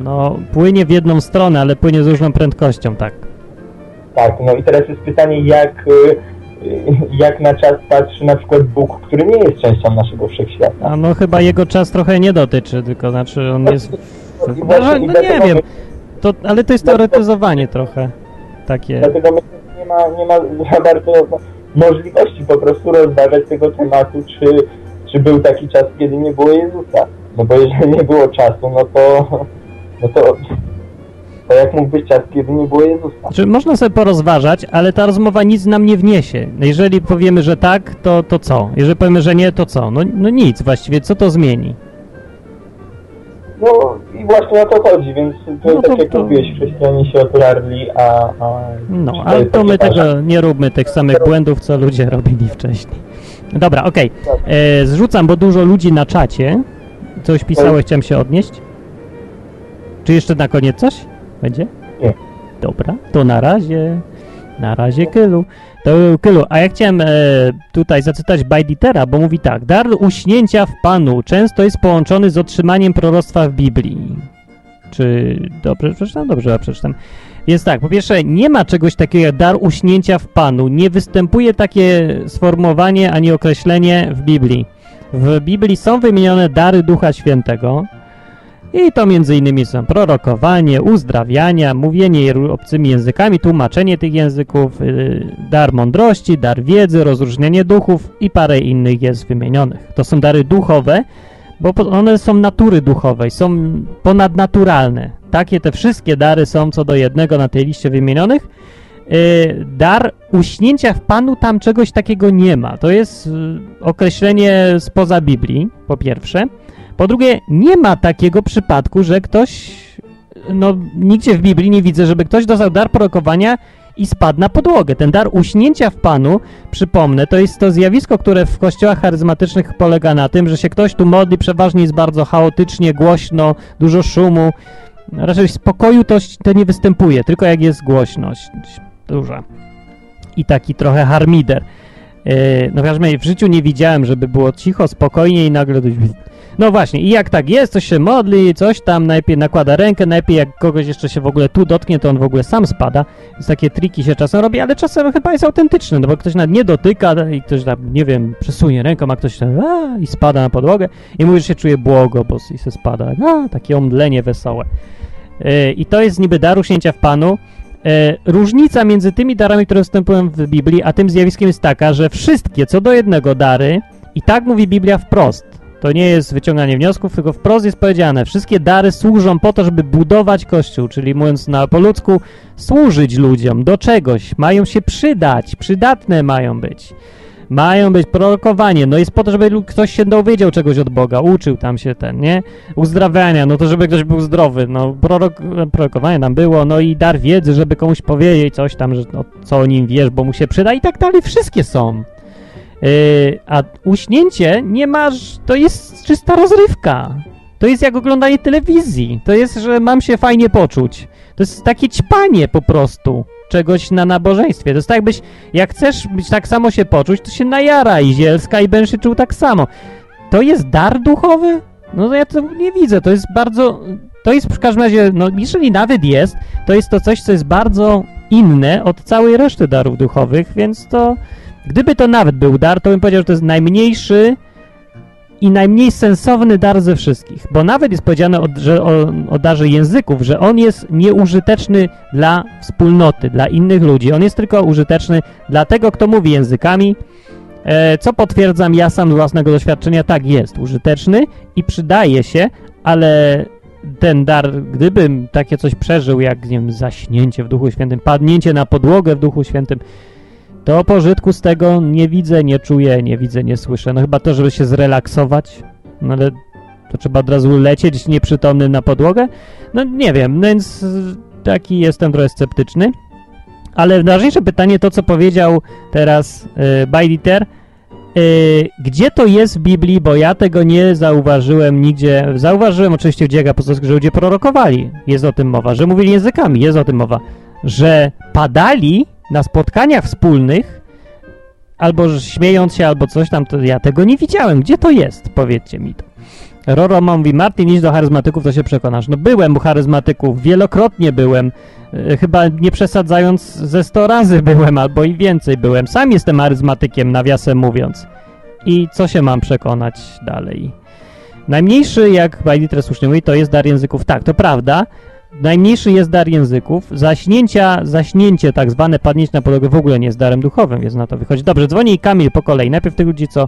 No, płynie w jedną stronę, ale płynie z różną prędkością, tak. Tak, no i teraz jest pytanie, jak, jak na czas patrzy na przykład Bóg, który nie jest częścią naszego wszechświata. A no chyba jego czas trochę nie dotyczy, tylko znaczy on jest... No No, no, nie wiem, to, ale to jest teoretyzowanie trochę takie. Dlatego nie ma, nie ma za bardzo możliwości po prostu rozważać tego tematu, czy, czy był taki czas, kiedy nie było Jezusa. No bo jeżeli nie było czasu, no to, no to Tak jak mógł być czas, kiedy nie było Jezusa. Znaczy, można sobie porozważać, ale ta rozmowa nic nam nie wniesie. Jeżeli powiemy, że tak, to, to co? Jeżeli powiemy, że nie, to co? No, no nic właściwie, co to zmieni? No i właśnie o to chodzi, więc to, No tak to- jak to- mówiłeś, chrześcijanie się otarli, a... a No, to ale to my takie tego nie róbmy tych samych błędów, co ludzie robili wcześniej. Dobra, okej. E, Zrzucam, bo dużo ludzi na czacie. Coś pisałeś, chciałem się odnieść. Czy jeszcze na koniec coś? Będzie? Nie. Dobra, to na razie. Na razie Kylu. To Kylu, a ja chciałem e, tutaj zacytać Bajditera, bo mówi tak. Dar uśnięcia w Panu często jest połączony z otrzymaniem proroctwa w Biblii. Czy dobrze przeczytam? Dobrze, ja przeczytam. Jest tak, po pierwsze, nie ma czegoś takiego jak dar uśnięcia w Panu. Nie występuje takie sformułowanie ani określenie w Biblii. W Biblii są wymienione dary Ducha Świętego i to innymi są prorokowanie, uzdrawiania, mówienie obcymi językami, tłumaczenie tych języków, yy, dar mądrości, dar wiedzy, rozróżnienie duchów i parę innych jest wymienionych. To są dary duchowe, bo one są natury duchowej, są ponadnaturalne. Takie te wszystkie dary są co do jednego na tej liście wymienionych. Yy, dar uśnięcia w Panu tam czegoś takiego nie ma. To jest yy, określenie spoza Biblii, po pierwsze. Po drugie, nie ma takiego przypadku, że ktoś, no nigdzie w Biblii nie widzę, żeby ktoś dostał dar prorokowania i spadł na podłogę. Ten dar uśnięcia w Panu, przypomnę, to jest to zjawisko, które w kościołach charyzmatycznych polega na tym, że się ktoś tu modli, przeważnie jest bardzo chaotycznie, głośno, dużo szumu. Raczej w spokoju to, to nie występuje, tylko jak jest głośność duża. I taki trochę harmider. Yy, no w każdym razie w życiu nie widziałem, żeby było cicho, spokojnie i nagle. No właśnie, i jak tak jest, coś się modli, coś tam, najpierw nakłada rękę, najpierw jak kogoś jeszcze się w ogóle tu dotknie, to on w ogóle sam spada. Więc takie triki się czasem robi, ale czasem chyba jest autentyczne, no bo ktoś nawet nie dotyka i ktoś tam, nie wiem, przesunie ręką, a ktoś tam a, i spada na podłogę i mówi, że się czuje błogo, bo i se spada. A, takie omdlenie wesołe. Yy, I to jest niby dar uśnięcia w Panu. E, różnica między tymi darami, które występują w Biblii, a tym zjawiskiem jest taka, że wszystkie co do jednego dary, i tak mówi Biblia wprost, to nie jest wyciąganie wniosków, tylko wprost jest powiedziane, wszystkie dary służą po to, żeby budować Kościół, czyli mówiąc na po ludzku, służyć ludziom do czegoś, mają się przydać, przydatne mają być. Mają być prorokowanie, no jest po to, żeby ktoś się dowiedział czegoś od Boga, uczył tam się ten, nie? Uzdrawiania, no to żeby ktoś był zdrowy, no prorok, prorokowanie tam było, no i dar wiedzy, żeby komuś powiedzieć coś tam, że no, co o nim wiesz, bo mu się przyda i tak dalej, wszystkie są. Yy, a uśnięcie nie masz, to jest czysta rozrywka. To jest jak oglądanie telewizji. To jest, że mam się fajnie poczuć. To jest takie ćpanie po prostu czegoś na nabożeństwie. To jest tak, jakbyś, jak chcesz być tak samo się poczuć, to się najaraj zielska i się czuł tak samo. To jest dar duchowy? No ja to nie widzę. To jest bardzo, to jest w każdym razie, no jeżeli nawet jest, to jest to coś, co jest bardzo inne od całej reszty darów duchowych, więc to, gdyby to nawet był dar, to bym powiedział, że to jest najmniejszy i najmniej sensowny dar ze wszystkich, bo nawet jest powiedziane o, że, o, o darze języków, że on jest nieużyteczny dla wspólnoty, dla innych ludzi. On jest tylko użyteczny dla tego, kto mówi językami, e, co potwierdzam ja sam z własnego doświadczenia, tak jest, użyteczny i przydaje się, ale ten dar, gdybym takie coś przeżył, jak nie wiem, zaśnięcie w Duchu Świętym, padnięcie na podłogę w Duchu Świętym, to pożytku z tego nie widzę, nie czuję, nie widzę, nie słyszę. No chyba to, żeby się zrelaksować, no ale to trzeba od razu lecieć nieprzytomny na podłogę? No nie wiem, więc y, taki jestem trochę sceptyczny. Ale ważniejsze pytanie to, co powiedział teraz y, Bajditer. Y, gdzie to jest w Biblii, bo ja tego nie zauważyłem nigdzie. Zauważyłem oczywiście w dziejach apostolskich, że ludzie prorokowali. Jest o tym mowa, że mówili językami, jest o tym mowa. Że padali na spotkaniach wspólnych, albo śmiejąc się, albo coś tam, to ja tego nie widziałem. Gdzie to jest? Powiedzcie mi to. Roro mówi, Martin, idź do charyzmatyków, to się przekonasz. No byłem u charyzmatyków, wielokrotnie byłem, e, chyba nie przesadzając ze 100 razy *laughs* byłem, albo i więcej byłem. Sam jestem charyzmatykiem, nawiasem mówiąc. I co się mam przekonać dalej? Najmniejszy, jak Bajditer słusznie mówi, to jest dar języków. Tak, to prawda. Najmniejszy jest dar języków. Zaśnięcia, zaśnięcie tak zwane, padnięcie na podłogę w ogóle nie jest darem duchowym, więc na to wychodzi. Dobrze, dzwoni Kamil po kolei. Najpierw tych ludzi, co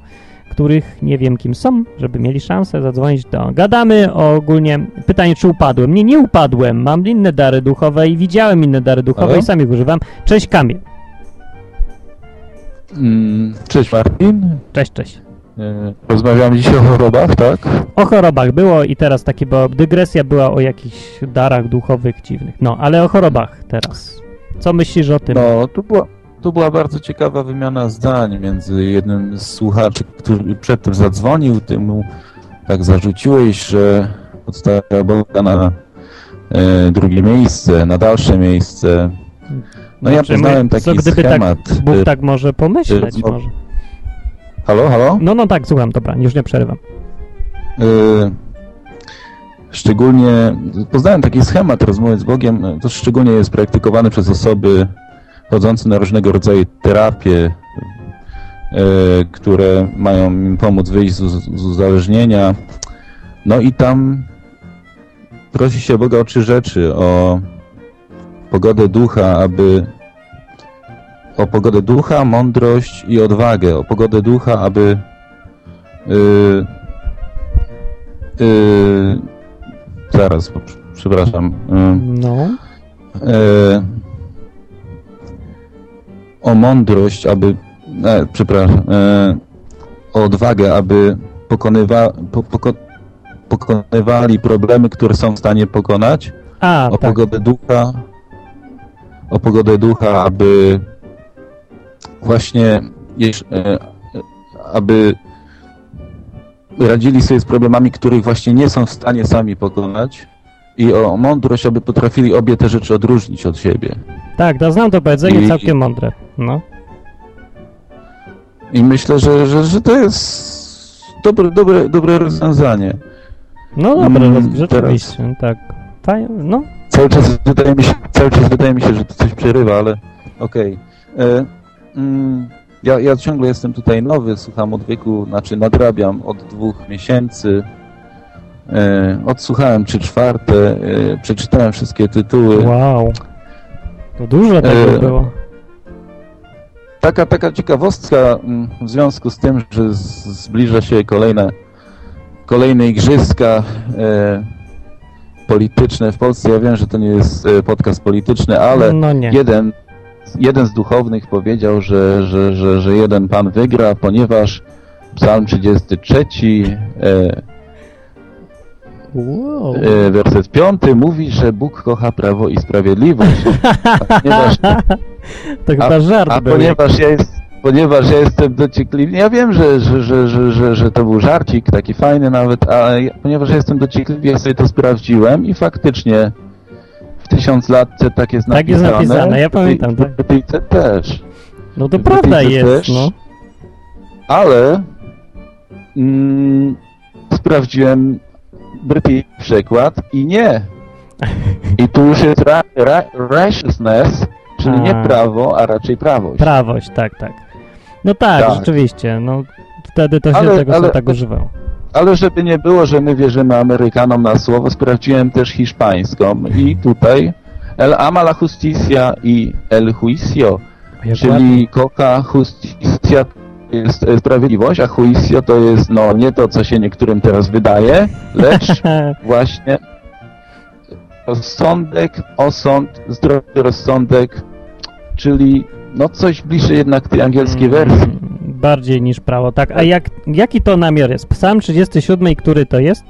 których nie wiem kim są, żeby mieli szansę zadzwonić do... Gadamy o ogólnie... Pytanie, czy upadłem? Nie, nie upadłem. Mam inne dary duchowe i widziałem inne dary duchowe Halo? i sam ich używam. Cześć Kamil. Mm, Cześć Martin. Cześć, cześć. E, Rozmawiamy dzisiaj o chorobach, tak? O chorobach było i teraz taki, bo dygresja była o jakichś darach duchowych dziwnych. No, ale o chorobach teraz. Co myślisz o tym? No, tu była, tu była bardzo ciekawa wymiana zdań między jednym z słuchaczy, który przedtem zadzwonił, ty mu tak zarzuciłeś, że podstawia Boga na e, drugie miejsce, na dalsze miejsce. No ja Znaczy, poznałem my- taki co gdyby schemat. tak Bóg e, tak może pomyśleć, może. Halo, halo? No, no tak, słucham, dobra, już nie przerywam. Y, Szczególnie poznałem taki schemat rozmowy z Bogiem, y, to szczególnie jest praktykowany przez osoby chodzące na różnego rodzaju terapie, y, które mają im pomóc wyjść z, z uzależnienia. No i tam prosi się Boga o trzy rzeczy, o pogodę ducha, aby o pogodę ducha, mądrość i odwagę, o pogodę ducha, aby y, Yy, zaraz, przepraszam. Yy, No. yy, o mądrość, aby. E, przepraszam. Yy, o odwagę, aby pokonywa, po, poko, pokonywali problemy, które są w stanie pokonać. A, o tak. pogodę ducha. O pogodę ducha, aby właśnie. e, aby radzili sobie z problemami, których właśnie nie są w stanie sami pokonać i o mądrość, aby potrafili obie te rzeczy odróżnić od siebie. Tak, to znam to powiedzenie, I- całkiem mądre. No. I myślę, że, że, że to jest dobre, dobre, dobre rozwiązanie. No dobre, Mm, rzeczywiście, tak. Fajnie, no. Cały czas wydaje mi się, cały czas wydaje mi się, że to coś przerywa, ale okej. E, mm, Ja, ja ciągle jestem tutaj nowy, słucham odwyku, znaczy nadrabiam od dwóch miesięcy. E, odsłuchałem trzy czwarte, e, przeczytałem wszystkie tytuły. Wow. To dużo tego E, było. Taka, taka ciekawostka mm, w związku z tym, że zbliża się kolejne, kolejne igrzyska e, polityczne w Polsce. Ja wiem, że to nie jest e, podcast polityczny, ale No jeden, jeden z duchownych powiedział, że, że, że, że jeden pan wygra, ponieważ Psalm 33, e, Wow. e, werset 5 mówi, że Bóg kocha prawo i sprawiedliwość. A *laughs* ponieważ, To chyba żart a ponieważ ja jest, ponieważ ja jestem dociekliwy, ja wiem, że, że, że, że, że, że to był żarcik, taki fajny nawet, ale ponieważ ja jestem dociekliwy, ja sobie to sprawdziłem i faktycznie tysiąc latce tak jest Tak jest napisane. napisane, ja pamiętam, tak. W Brytyjce też. No to prawda jest, też. no. Ale mm, sprawdziłem brytyjski przekład i nie. *laughs* I tu już jest ra, ra, righteousness, czyli nie A. prawo, a raczej prawość. Prawość, tak, tak. No tak, Tak. rzeczywiście, no wtedy to się Ale- tego ale- tak używało. Ale żeby nie było, że my wierzymy Amerykanom na słowo, sprawdziłem też hiszpańską i tutaj el ama la justicia i el juicio, Jak czyli coca justicia to jest e, sprawiedliwość, a juicio to jest no nie to, co się niektórym teraz wydaje, lecz *laughs* właśnie rozsądek, osąd, zdrowy rozsądek, czyli no coś bliżej jednak tej angielskiej wersji. Bardziej niż prawo, tak. A jak, jaki to namiar jest? Psalm 37, i który to jest?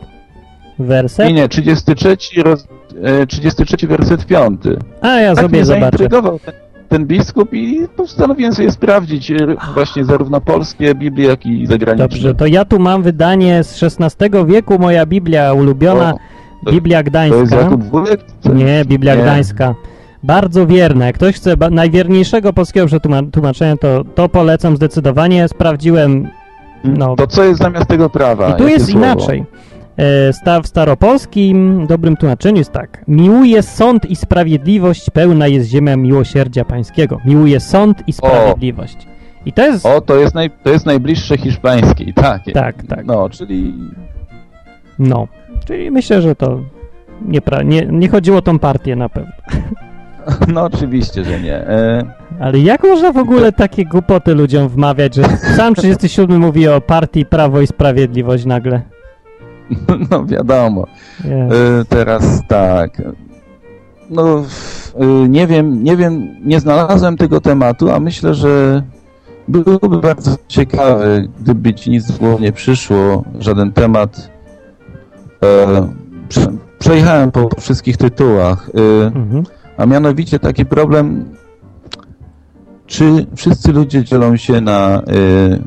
Werset? Nie, nie, 33, roz, e, 33 werset 5. A ja tak sobie zobaczę. ten, biskup i postanowiłem sobie sprawdzić e, właśnie zarówno polskie Biblię, jak i zagraniczne. Dobrze, to ja tu mam wydanie z XVI wieku, moja Biblia ulubiona, O, to- Biblia To jest Gdańska. Jakub Wójek? Nie, Biblia Nie. Gdańska. Bardzo wierna. Jak ktoś chce najwierniejszego polskiego przetłuma- tłumaczenia, to, to polecam zdecydowanie. Sprawdziłem. No. To co jest zamiast tego prawa? I tu jest słowo? inaczej. E, sta, w staropolskim dobrym tłumaczeniu jest tak. Miłuje sąd i sprawiedliwość, pełna jest ziemia miłosierdzia pańskiego. Miłuje sąd i sprawiedliwość. I to jest... O, to jest, naj, to jest najbliższe hiszpańskiej, tak. Tak, tak. No, czyli No. Czyli myślę, że to nie, pra- nie, nie chodziło o tą partię na pewno. *laughs* no oczywiście, że nie. E, Ale jak można w ogóle takie głupoty ludziom wmawiać, że sam 37 mówi o partii Prawo i Sprawiedliwość nagle? *laughs* No wiadomo. Y, Teraz tak. No, y, nie wiem, nie wiem, nie znalazłem tego tematu, a myślę, że byłoby bardzo ciekawe, gdyby ci nic w głowie nie przyszło, żaden temat. E, prze, przejechałem po wszystkich tytułach, y, Mhm. A mianowicie taki problem, czy wszyscy ludzie dzielą się na y,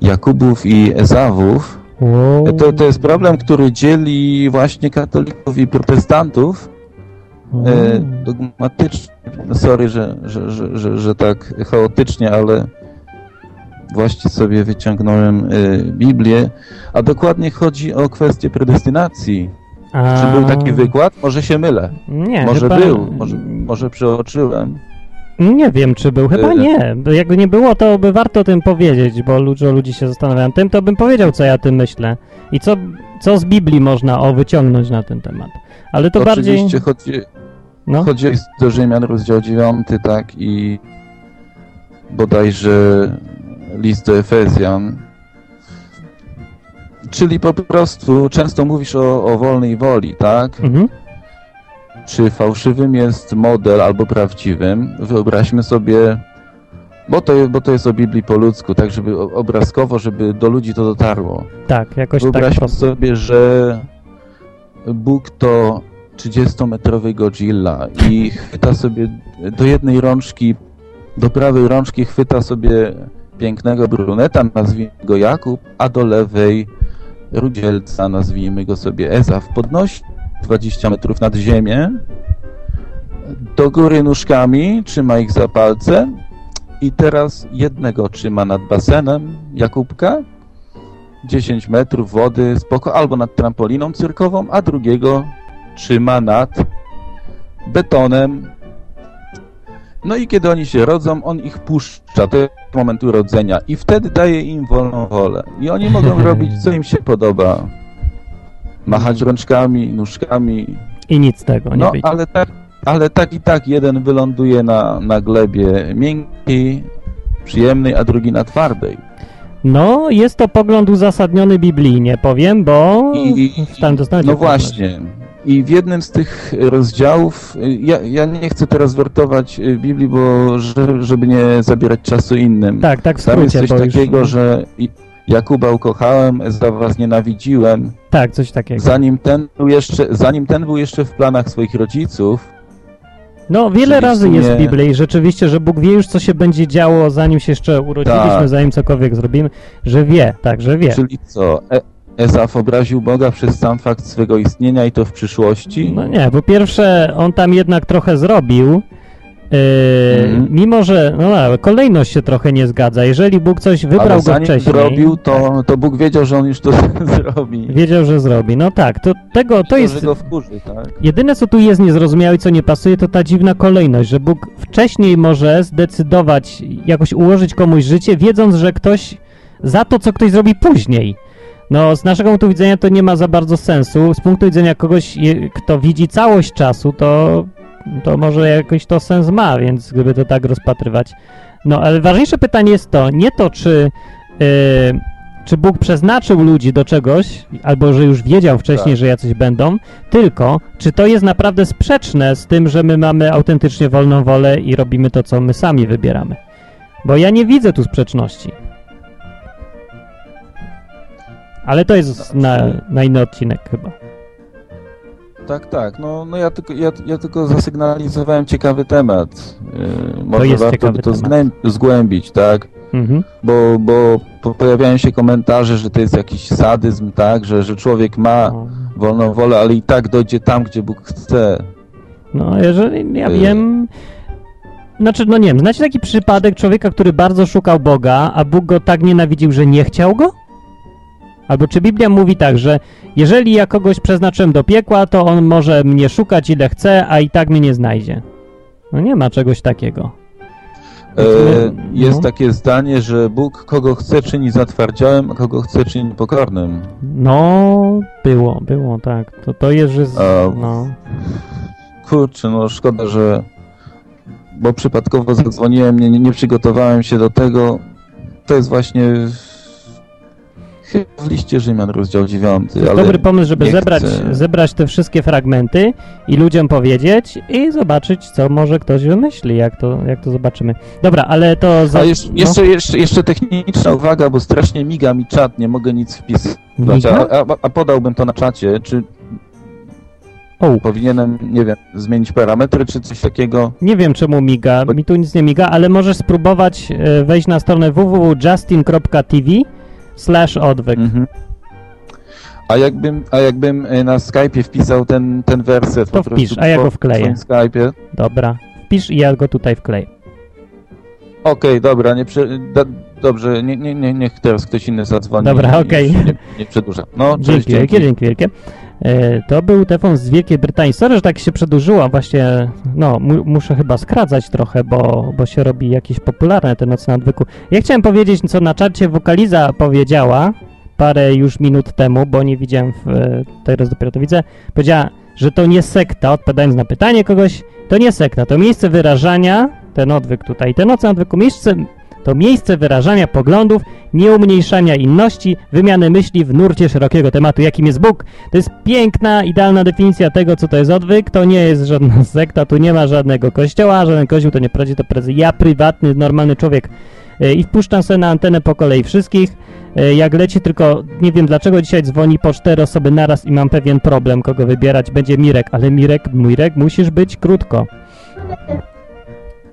Jakubów i Ezawów, Wow. to, to jest problem, który dzieli właśnie katolików i protestantów e, dogmatycznie. No sorry, że, że, że, że, że tak chaotycznie, ale właśnie sobie wyciągnąłem e, Biblię. A dokładnie chodzi o kwestię predestynacji. A, Czy był taki wykład? Może się mylę. Nie, może chyba... był, może, może przeoczyłem. Nie wiem, czy był. Chyba Y- nie. Bo Jakby nie było, to by warto o tym powiedzieć, bo dużo ludzi się zastanawiają tym, to bym powiedział, co ja o tym myślę. I co, co z Biblii można o wyciągnąć na ten temat. Ale to bardziej... Oczywiście chodzi, No. chodzi do Rzymian, rozdział 9, tak, i bodajże list do Efezjan. Czyli po prostu często mówisz o, o wolnej woli, tak? Mhm. Czy fałszywym jest model albo prawdziwym? Wyobraźmy sobie, bo to, jest- bo to jest o Biblii po ludzku, tak, żeby obrazkowo, żeby do ludzi to dotarło. Tak, jakoś tak Wyobraźmy sobie, że Bóg to 30-metrowy Godzilla i chwyta sobie do jednej rączki, do prawej rączki chwyta sobie pięknego bruneta, nazwijmy go Jakub, a do lewej rudzielca, nazwijmy go sobie Ezaw. Podnosi 20 metrów nad ziemię, do góry nóżkami, trzyma ich za palce i teraz jednego trzyma nad basenem Jakubka, 10 metrów wody, spoko, albo nad trampoliną cyrkową, a drugiego trzyma nad betonem. No i kiedy oni się rodzą, on ich puszcza, to jest moment urodzenia i wtedy daje im wolną wolę. I oni mogą *laughs* robić, co im się podoba. Machać rączkami, nóżkami. I nic tego nie No, wyjdzie. ale tak, ale tak i tak jeden wyląduje na, na glebie miękkiej, przyjemnej, a drugi na twardej. No, jest to pogląd uzasadniony biblijnie, powiem, bo I- tam doznać No właśnie. I w jednym z tych rozdziałów, y, ja, ja nie chcę teraz wertować y, Biblii, bo że, żeby nie zabierać czasu innym. Tak, tak w Tam jest skrócie, coś bo już- takiego, że Jakuba ukochałem, za was nienawidziłem. Tak, coś takiego. Zanim ten był jeszcze, zanim ten był jeszcze w planach swoich rodziców, No, wiele Czyli razy jest w Biblii rzeczywiście, że Bóg wie już, co się będzie działo, zanim się jeszcze urodziliśmy, Tak. zanim cokolwiek zrobimy, że wie, tak, że wie. czyli co? E Ezaf obraził Boga przez sam fakt swego istnienia i to w przyszłości? No nie, po pierwsze, on tam jednak trochę zrobił, yy, Mhm. mimo że, no kolejność się trochę nie zgadza. Jeżeli Bóg coś wybrał Ale go wcześniej, zrobił, to, to Bóg wiedział, że on już to *laughs* zrobi. wiedział, że zrobi. No tak, to tego, to To, jest... go wkurzy, tak? Jedyne, co tu jest niezrozumiałe i co nie pasuje, to ta dziwna kolejność, że Bóg wcześniej może zdecydować, jakoś ułożyć komuś życie, wiedząc, że ktoś za to, co ktoś zrobi później. No, z naszego punktu widzenia to nie ma za bardzo sensu. Z punktu widzenia kogoś, kto widzi całość czasu, to, to może jakoś to sens ma, więc gdyby to tak rozpatrywać. No, ale ważniejsze pytanie jest to, nie to, czy, yy, czy Bóg przeznaczył ludzi do czegoś, albo że już wiedział wcześniej, Tak. że jacyś będą, tylko czy to jest naprawdę sprzeczne z tym, że my mamy autentycznie wolną wolę i robimy to, co my sami wybieramy. Bo ja nie widzę tu sprzeczności. Ale to jest na, na inny odcinek chyba. Tak, tak. No, no ja, tylko, ja, ja tylko zasygnalizowałem ciekawy temat. Yy, może jest warto by to temat. zgłębić, tak? Mhm. Bo, bo po- pojawiają się komentarze, że to jest jakiś sadyzm, tak? Że, że człowiek ma No. wolną wolę, ale i tak dojdzie tam, gdzie Bóg chce. No, jeżeli ja Y. wiem. Znaczy, no nie wiem, znacie taki przypadek człowieka, który bardzo szukał Boga, a Bóg go tak nienawidził, że nie chciał go? Albo czy Biblia mówi tak, że jeżeli ja kogoś przeznaczyłem do piekła, to on może mnie szukać ile chce, a i tak mnie nie znajdzie. No nie ma czegoś takiego. E, No. jest takie zdanie, że Bóg kogo chce czyni zatwardziałym, a kogo chce czyni pokornym. No, było, było, tak. To, to jest, że... Z, A- no. Kurczę, no szkoda, że bo przypadkowo zadzwoniłem, nie, nie przygotowałem się do tego. To jest właśnie chyba w liście Rzymian, rozdział 9. To jest ale dobry pomysł, żeby zebrać, chcę. zebrać te wszystkie fragmenty i ludziom powiedzieć i zobaczyć, co może ktoś wymyśli, jak to, jak to zobaczymy. Dobra, ale to... Za, jeszcze, no. jeszcze, jeszcze, jeszcze techniczna uwaga, bo strasznie miga mi czat, nie mogę nic wpisać. A, a, a podałbym to na czacie, czy O. powinienem, nie wiem, zmienić parametry, czy coś takiego? Nie wiem czemu miga, mi tu nic nie miga, ale możesz spróbować e, wejść na stronę www.justin.tv slash odwyk. Mhm. A jakbym, a jakbym e, na Skype'ie wpisał ten, ten werset To po wpisz, prostu a ja go wkleję. swoim Skype'ie? Dobra, wpisz i ja go tutaj wkleję. Okej, dobra, nie prze... da, dobrze, nie, nie, nie, niech teraz ktoś inny zadzwoni. Dobra, okej. już Nie, nie przedłuża. No, cześć, Dzięki wielkie, dzięki wielkie. E, to był telefon z Wielkiej Brytanii. Sorry, że tak się przedłużyło, właśnie, no, mu, muszę chyba skracać trochę, bo, bo się robi jakieś popularne te noce na odwyku. Ja chciałem powiedzieć, co na czacie Wokaliza powiedziała parę już minut temu, bo nie widziałem, w, e, teraz dopiero to widzę. Powiedziała, że to nie sekta, odpowiadając na pytanie kogoś, to nie sekta, to miejsce wyrażania, ten odwyk tutaj, te noce na odwyku, miejsce, to miejsce wyrażania poglądów, nieumniejszania inności, wymiany myśli w nurcie szerokiego tematu, jakim jest Bóg. To jest piękna, idealna definicja tego, co to jest odwyk. To nie jest żadna *laughs* sekta, tu nie ma żadnego kościoła, żaden kościół to nie prowadzi, to pracuje ja, prywatny, normalny człowiek. E, I wpuszczam sobie na antenę po kolei wszystkich. E, Jak leci, tylko nie wiem dlaczego dzisiaj dzwoni po cztery osoby naraz i mam pewien problem, kogo wybierać. Będzie Mirek, ale Mirek, Mirek, musisz być krótko.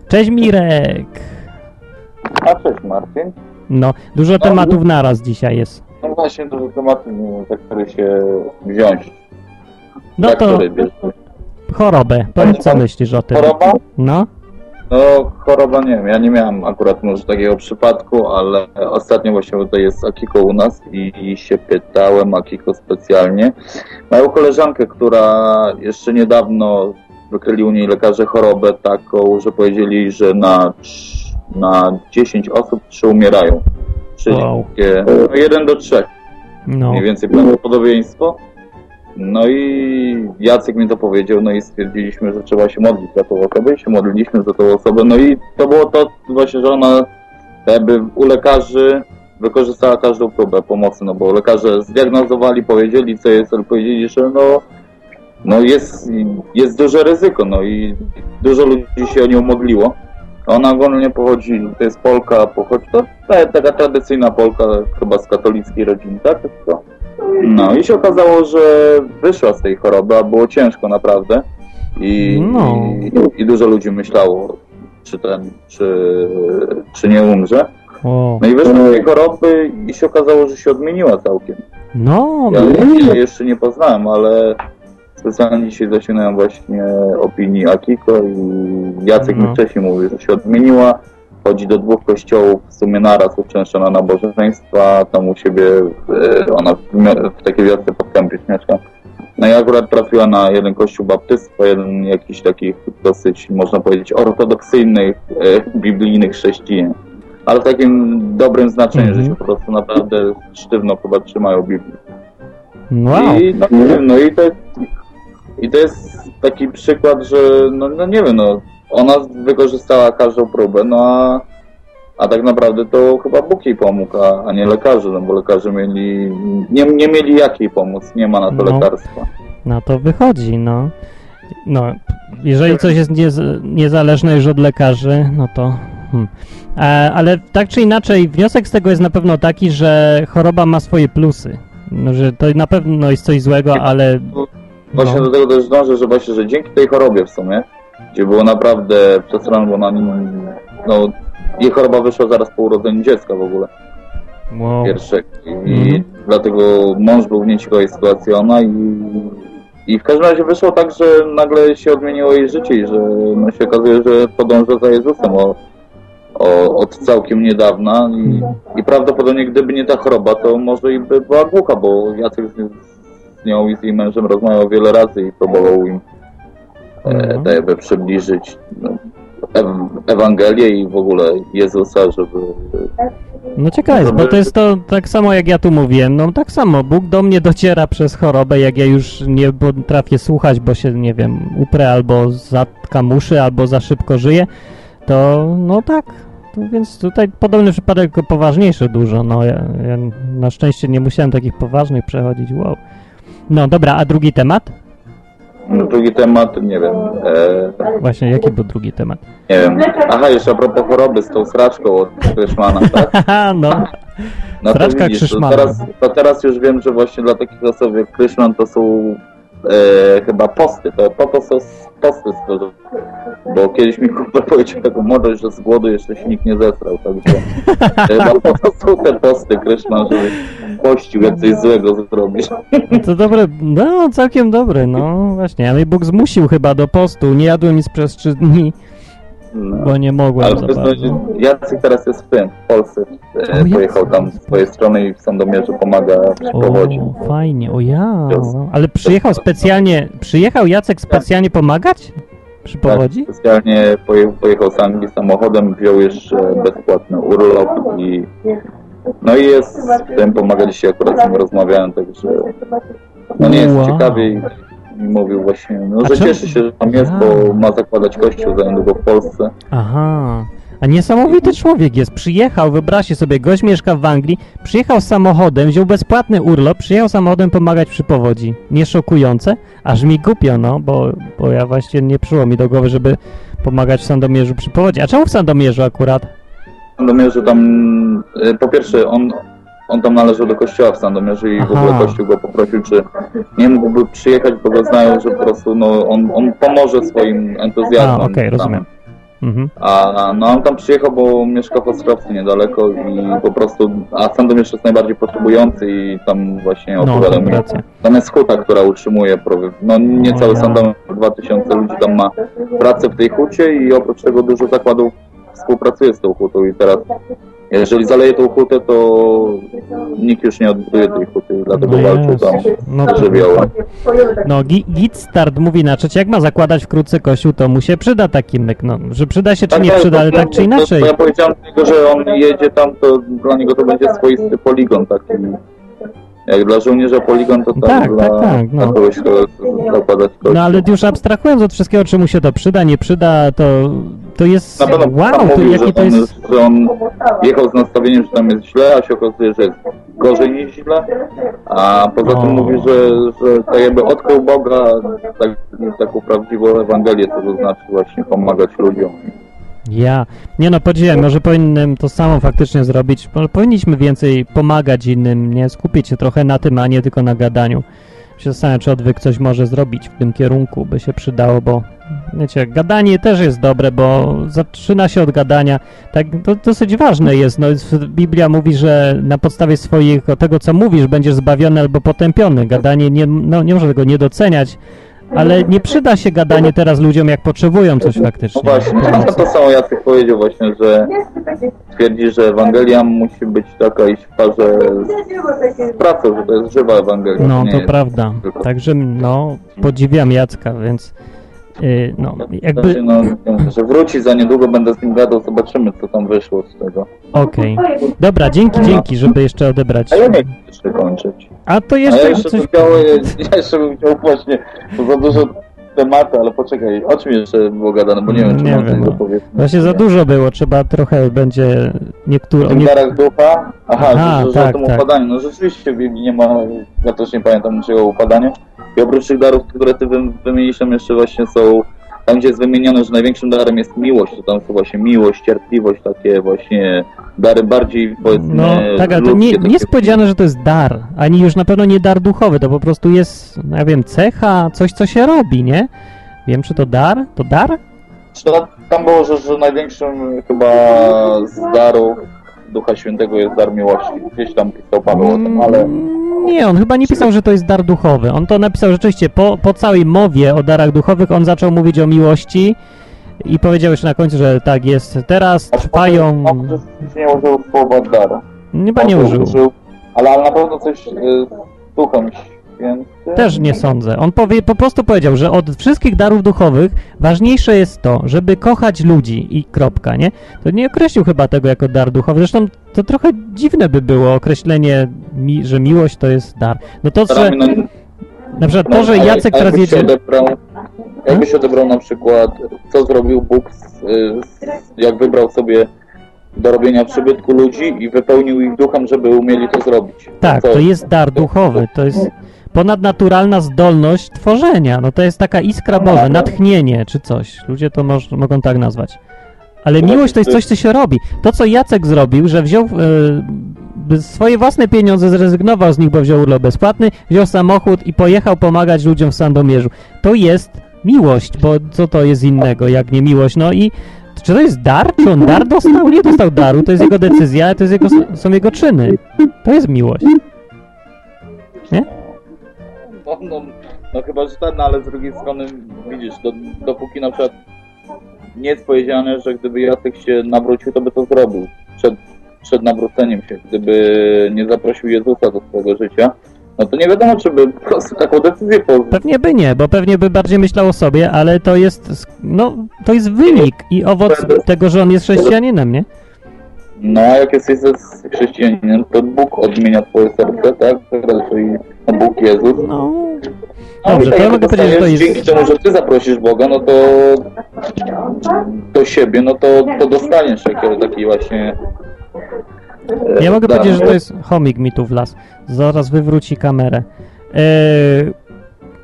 Cześć Mirek! A cześć Marcin. No, dużo tematów naraz dzisiaj jest. No właśnie dużo tematów, za które się wziąć. No za to chorobę. Powiedz, co myślisz o tym. Choroba? No, No choroba nie wiem, ja nie miałem akurat może takiego przypadku, ale ostatnio właśnie tutaj jest Akiko u nas i, i się pytałem Akiko specjalnie. Mają koleżankę, która jeszcze niedawno wykryli u niej lekarze chorobę taką, że powiedzieli, że na, na 10 osób 3 umierają. Czyli Wow. takie, no, 1 do 3 no. mniej więcej prawdopodobieństwo. No i Jacek mi to powiedział, no i stwierdziliśmy, że trzeba się modlić za tą osobę i się modliliśmy za tą osobę. No i to było to właśnie, że ona jakby u lekarzy wykorzystała każdą próbę pomocy, no bo lekarze zdiagnozowali, powiedzieli co jest, ale powiedzieli, że no, no jest, jest duże ryzyko, no i dużo ludzi się o nią modliło. Ona ogólnie pochodzi, to jest Polka, pochodzi, to ta- taka tradycyjna Polka, chyba z katolickiej rodziny, tak? No i się okazało, że wyszła z tej choroby, a było ciężko naprawdę. I, No. i, i dużo ludzi myślało, czy ten, czy, czy nie umrze. O. No i wyszła z tej choroby i się okazało, że się odmieniła całkiem. No, Ja jej jeszcze nie poznałem, ale specjalnie dzisiaj zasięgnąłem właśnie opinii Akiko i Jacek No. mi wcześniej mówił, że się odmieniła. Chodzi do dwóch kościołów w sumie naraz, uczęszcza na nabożeństwa, tam u siebie, e, ona w, w takiej wiosce pod mieszka. No i akurat trafiła na jeden kościół baptystwa, jeden jakiś takich dosyć, można powiedzieć, ortodoksyjnych, e, biblijnych chrześcijan. Ale w takim dobrym znaczeniu, że się po prostu naprawdę sztywno chyba trzymają Biblii. wow. I no no i to, i to jest taki przykład, że no, no nie wiem, no ona wykorzystała każdą próbę, no a, a tak naprawdę to chyba Bóg jej pomógł, a, a nie lekarze, no bo lekarze mieli, nie, nie mieli jak jej pomóc, nie ma na to No. lekarstwa. Na to wychodzi, no. No, jeżeli coś jest niez, niezależne już od lekarzy, no to... Hmm. E, ale tak czy inaczej, wniosek z tego jest na pewno taki, że choroba ma swoje plusy. No, że to na pewno jest coś złego, ale... Właśnie No. do tego też dążę, że właśnie, że dzięki tej chorobie w sumie, gdzie było naprawdę przesrane, bo na nim, no, jej choroba wyszła zaraz po urodzeniu dziecka w ogóle. Wow. pierwszego. I Mhm. dlatego mąż był w nieciekawej sytuacji, ona i, i w każdym razie wyszło tak, że nagle się odmieniło jej życie i że no, się okazuje, że podąża za Jezusem o, o, od całkiem niedawna i, i prawdopodobnie gdyby nie ta choroba, to może i by była głucha, bo Jacek z, z nią i z jej mężem rozmawiał wiele razy i próbował im e, Mhm. jakby przybliżyć no, ew, Ewangelię i w ogóle Jezusa, żeby No ciekawe jest, bo to jest to tak samo jak ja tu mówiłem, no tak samo, Bóg do mnie dociera przez chorobę, jak ja już nie potrafię słuchać, bo się, nie wiem, uprę albo zatkam uszy, albo za szybko żyję, to no tak, więc tutaj podobny przypadek, tylko poważniejszy dużo, no ja, ja na szczęście nie musiałem takich poważnych przechodzić, wow. No dobra, a drugi temat? No, drugi temat, nie wiem. E, Właśnie, jaki był drugi temat? nie wiem. Aha, jeszcze a propos choroby z tą sraczką od Kryszmana, tak? *laughs* No, No to Sraczka widzisz, to teraz, to teraz już wiem, że właśnie dla takich osób jak Kryszman to są e, chyba posty. To po to są posty stworzone. Bo kiedyś mi kumpel powiedział taką mądrość, że z głodu jeszcze się nikt nie zesrał, także *laughs* chyba po to są te posty Kryszman, żeby pościł, jak coś złego zrobisz. to dobre, no całkiem dobre, no właśnie, ale Bóg zmusił chyba do postu, nie jadłem nic przez trzy dni, No. bo nie mogłem Ale za bardzo. Jacek teraz jest w tym, w Polsce. O, E, Jacek. pojechał tam z swojej strony i w Sandomierzu pomaga przy powodzi. O, fajnie, o ja. Ale przyjechał specjalnie, przyjechał Jacek specjalnie pomagać? Przy powodzi? Tak, specjalnie poje, pojechał Anglii samochodem, wziął jeszcze bezpłatny urlop i no i jest w tym, pomaga dzisiaj akurat z nim rozmawiałem, także no nie jest Wow. ciekawie i, i mówił właśnie, no A że czemu- cieszy się, że tam jest, bo ma zakładać kościół za niedługo w Polsce. Aha. A niesamowity człowiek jest. Przyjechał, wyobraźcie sobie, gość mieszka w Anglii, przyjechał samochodem, wziął bezpłatny urlop, przyjechał samochodem pomagać przy powodzi. Nie szokujące? Aż mi głupio, no, bo, bo ja właśnie nie przyszło mi do głowy, żeby pomagać w Sandomierzu przy powodzi. A czemu w Sandomierzu akurat? W Sandomierzu tam, e, po pierwsze on, on tam należał do kościoła w Sandomierzu i w Aha. ogóle kościół go poprosił, czy nie mógłby przyjechać, bo go znają, że po prostu no, on, on pomoże swoim entuzjazmem. A, okej, tam. rozumiem. Mhm. A no on tam przyjechał, bo mieszka w Ostrowcu niedaleko i po prostu, a Sandomierz jest najbardziej potrzebujący i tam właśnie No, opowiadał to mi. Tam jest huta, która utrzymuje, no nie O cały ja. Sandomierz, 2000 ludzi tam ma pracę w tej hucie i oprócz tego dużo zakładów współpracuje z tą hutą i teraz jeżeli zaleje tą hutę, to nikt już nie odbuduje tej huty, dlatego No walczył tam No żywiołem. No, Gi- Git Start mówi na czacie, jak ma zakładać wkrótce kościół, to mu się przyda taki myk. No, że przyda się czy nie przyda, ale tak czy inaczej. To, to ja powiedziałem niego, że on jedzie tam, to dla niego to będzie swoisty poligon taki. Jak dla żołnierza poligon, to tam Tak, dla, tak, tak, no. kogoś, kto. No ale już abstrahując od wszystkiego, czy mu się to przyda, nie przyda, to, to jest Na pewno wow, to mówił, jaki że, to on, jest... że on jechał z nastawieniem, że tam jest źle, a się okazuje, że jest gorzej niż źle. A poza O. tym mówi, że, że tak jakby odkrył Boga, tak, taką prawdziwą Ewangelię, co to znaczy właśnie pomagać ludziom. Ja. Nie no, podziwiam, może powinienem to samo faktycznie zrobić. Po- Powinniśmy więcej pomagać innym, nie? Skupić się trochę na tym, a nie tylko na gadaniu. Się zastanawiam, czy odwyk coś może zrobić w tym kierunku, by się przydało, bo wiecie, gadanie też jest dobre, bo zaczyna się od gadania. Tak, to dosyć ważne jest. No, Biblia mówi, że na podstawie swoich, tego co mówisz, będziesz zbawiony albo potępiony. Gadanie, nie, no, nie można tego nie doceniać, ale nie przyda się gadanie teraz ludziom, jak potrzebują coś faktycznie. No właśnie, no to samo Jacek powiedział właśnie, że twierdzi, że Ewangelia musi być taka iść w parze z, pracą, że to jest żywa Ewangelia. No, to prawda. tylko- Także, no, podziwiam Jacka, więc no, jakby, Znaczy, no, że wróci za niedługo, będę z nim gadał, zobaczymy co tam wyszło z tego. okej. Dobra, dzięki, dzięki, żeby jeszcze odebrać. A ja nie chcę jeszcze kończyć. A to A jeszcze, ja jeszcze coś... chciał, ja jeszcze bym chciał właśnie, za dużo tematu, ale poczekaj, o czym jeszcze było gadane, bo nie wiem, czy Nie mam wiem, coś no. dopowiedzieć. Właśnie za dużo było, trzeba trochę będzie niektóre... O tym Nie... darach ducha? Aha, Aha, że, że tak, o tym tak. upadaniu. No rzeczywiście w Biblii nie ma, ja też nie pamiętam niczego o upadaniu. I oprócz tych darów, które ty wy- wymieniłeś, tam jeszcze właśnie są, tam gdzie jest wymienione, że największym darem jest miłość, to tam są właśnie miłość, cierpliwość, takie właśnie dary bardziej powiedzmy No, tak, ale to nie, nie jest powiedziane, że to jest dar, ani już na pewno nie dar duchowy, to po prostu jest, no ja wiem, cecha, coś, co się robi, nie? Wiem, czy to dar? To dar? Tam było, że, że największym chyba z darów Ducha Świętego jest dar miłości. Gdzieś tam pisał Paweł o tym, ale Mm, Nie, on chyba nie pisał, że to jest dar duchowy. On to napisał rzeczywiście po, po całej mowie o darach duchowych, on zaczął mówić o miłości i powiedział jeszcze na końcu, że tak jest teraz, trwają... Może nie użył słowa dar. Chyba nie użył. ale, ale na pewno coś y, z duchem więc... e, Też nie sądzę. On powie, po prostu powiedział, że od wszystkich darów duchowych ważniejsze jest to, żeby kochać ludzi i kropka, nie? To nie określił chyba tego jako dar duchowy. Zresztą to trochę dziwne by było określenie, mi, że miłość to jest dar. No to, że no, na przykład no, to, że ale Jacek teraz jedzie... Odebrał, jakbyś odebrał na przykład, co zrobił Bóg, z, z, jak wybrał sobie do robienia przybytku ludzi i wypełnił ich duchem, żeby umieli to zrobić. Tak, Co- to jest dar duchowy, to jest ponadnaturalna zdolność tworzenia. No to jest taka iskra Boże, natchnienie czy coś. Ludzie to moż, mogą tak nazwać. Ale miłość to jest coś, co się robi. To, co Jacek zrobił, że wziął e, swoje własne pieniądze, zrezygnował z nich, bo wziął urlop bezpłatny, wziął samochód i pojechał pomagać ludziom w Sandomierzu. To jest miłość, bo co to jest innego, jak nie miłość? No i czy to jest dar? Czy on dar dostał? Nie dostał daru, to jest jego decyzja, to jest jego, są jego czyny. To jest miłość. Nie? No, no, no chyba, że ten, no, ale z drugiej strony widzisz, do, dopóki na przykład nie jest powiedziane, że gdyby Jacek się nawrócił, to by to zrobił przed, przed nawróceniem się. Gdyby nie zaprosił Jezusa do swojego życia, no to nie wiadomo, czy by po prostu taką decyzję podjął. Pewnie by nie, bo pewnie by bardziej myślał o sobie, ale to jest, no, to jest wynik i owoc tego, że on jest chrześcijaninem, nie? No a jak jesteś ze chrześcijaninem, to Bóg odmienia twoje serce, tak? Raczej no, Bóg Jezus. No. Dobrze, i to tak ja mogę jak powiedzieć, że to jest... Dzięki temu, że ty zaprosisz Boga, no to do siebie, no to, to dostaniesz taki właśnie... e, Ja mogę powiedzieć, że to jest chomik mi tu w las. Zaraz wywróci kamerę. Eee,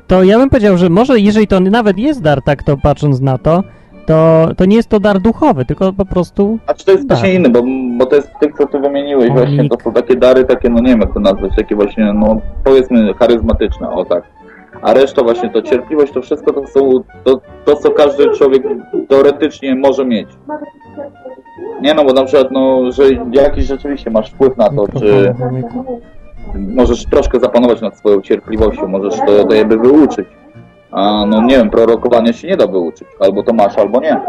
to ja bym powiedział, że może jeżeli to nawet jest dar, tak to patrząc na to, to, to nie jest to dar duchowy, tylko po prostu A czy to jest dar. właśnie inny, bo, bo to jest tych, co ty wymieniłeś, właśnie to są takie dary, takie, no nie wiem jak to nazwać, takie właśnie, no powiedzmy charyzmatyczne, o tak. A reszta właśnie to cierpliwość, to wszystko to są, to, to co każdy człowiek teoretycznie może mieć. Nie no, bo na przykład, no, że jakiś rzeczywiście masz wpływ na to, czy możesz troszkę zapanować nad swoją cierpliwością, możesz to jakby wyuczyć. A no nie wiem, prorokowania się nie da wyuczyć. Albo to masz, albo nie.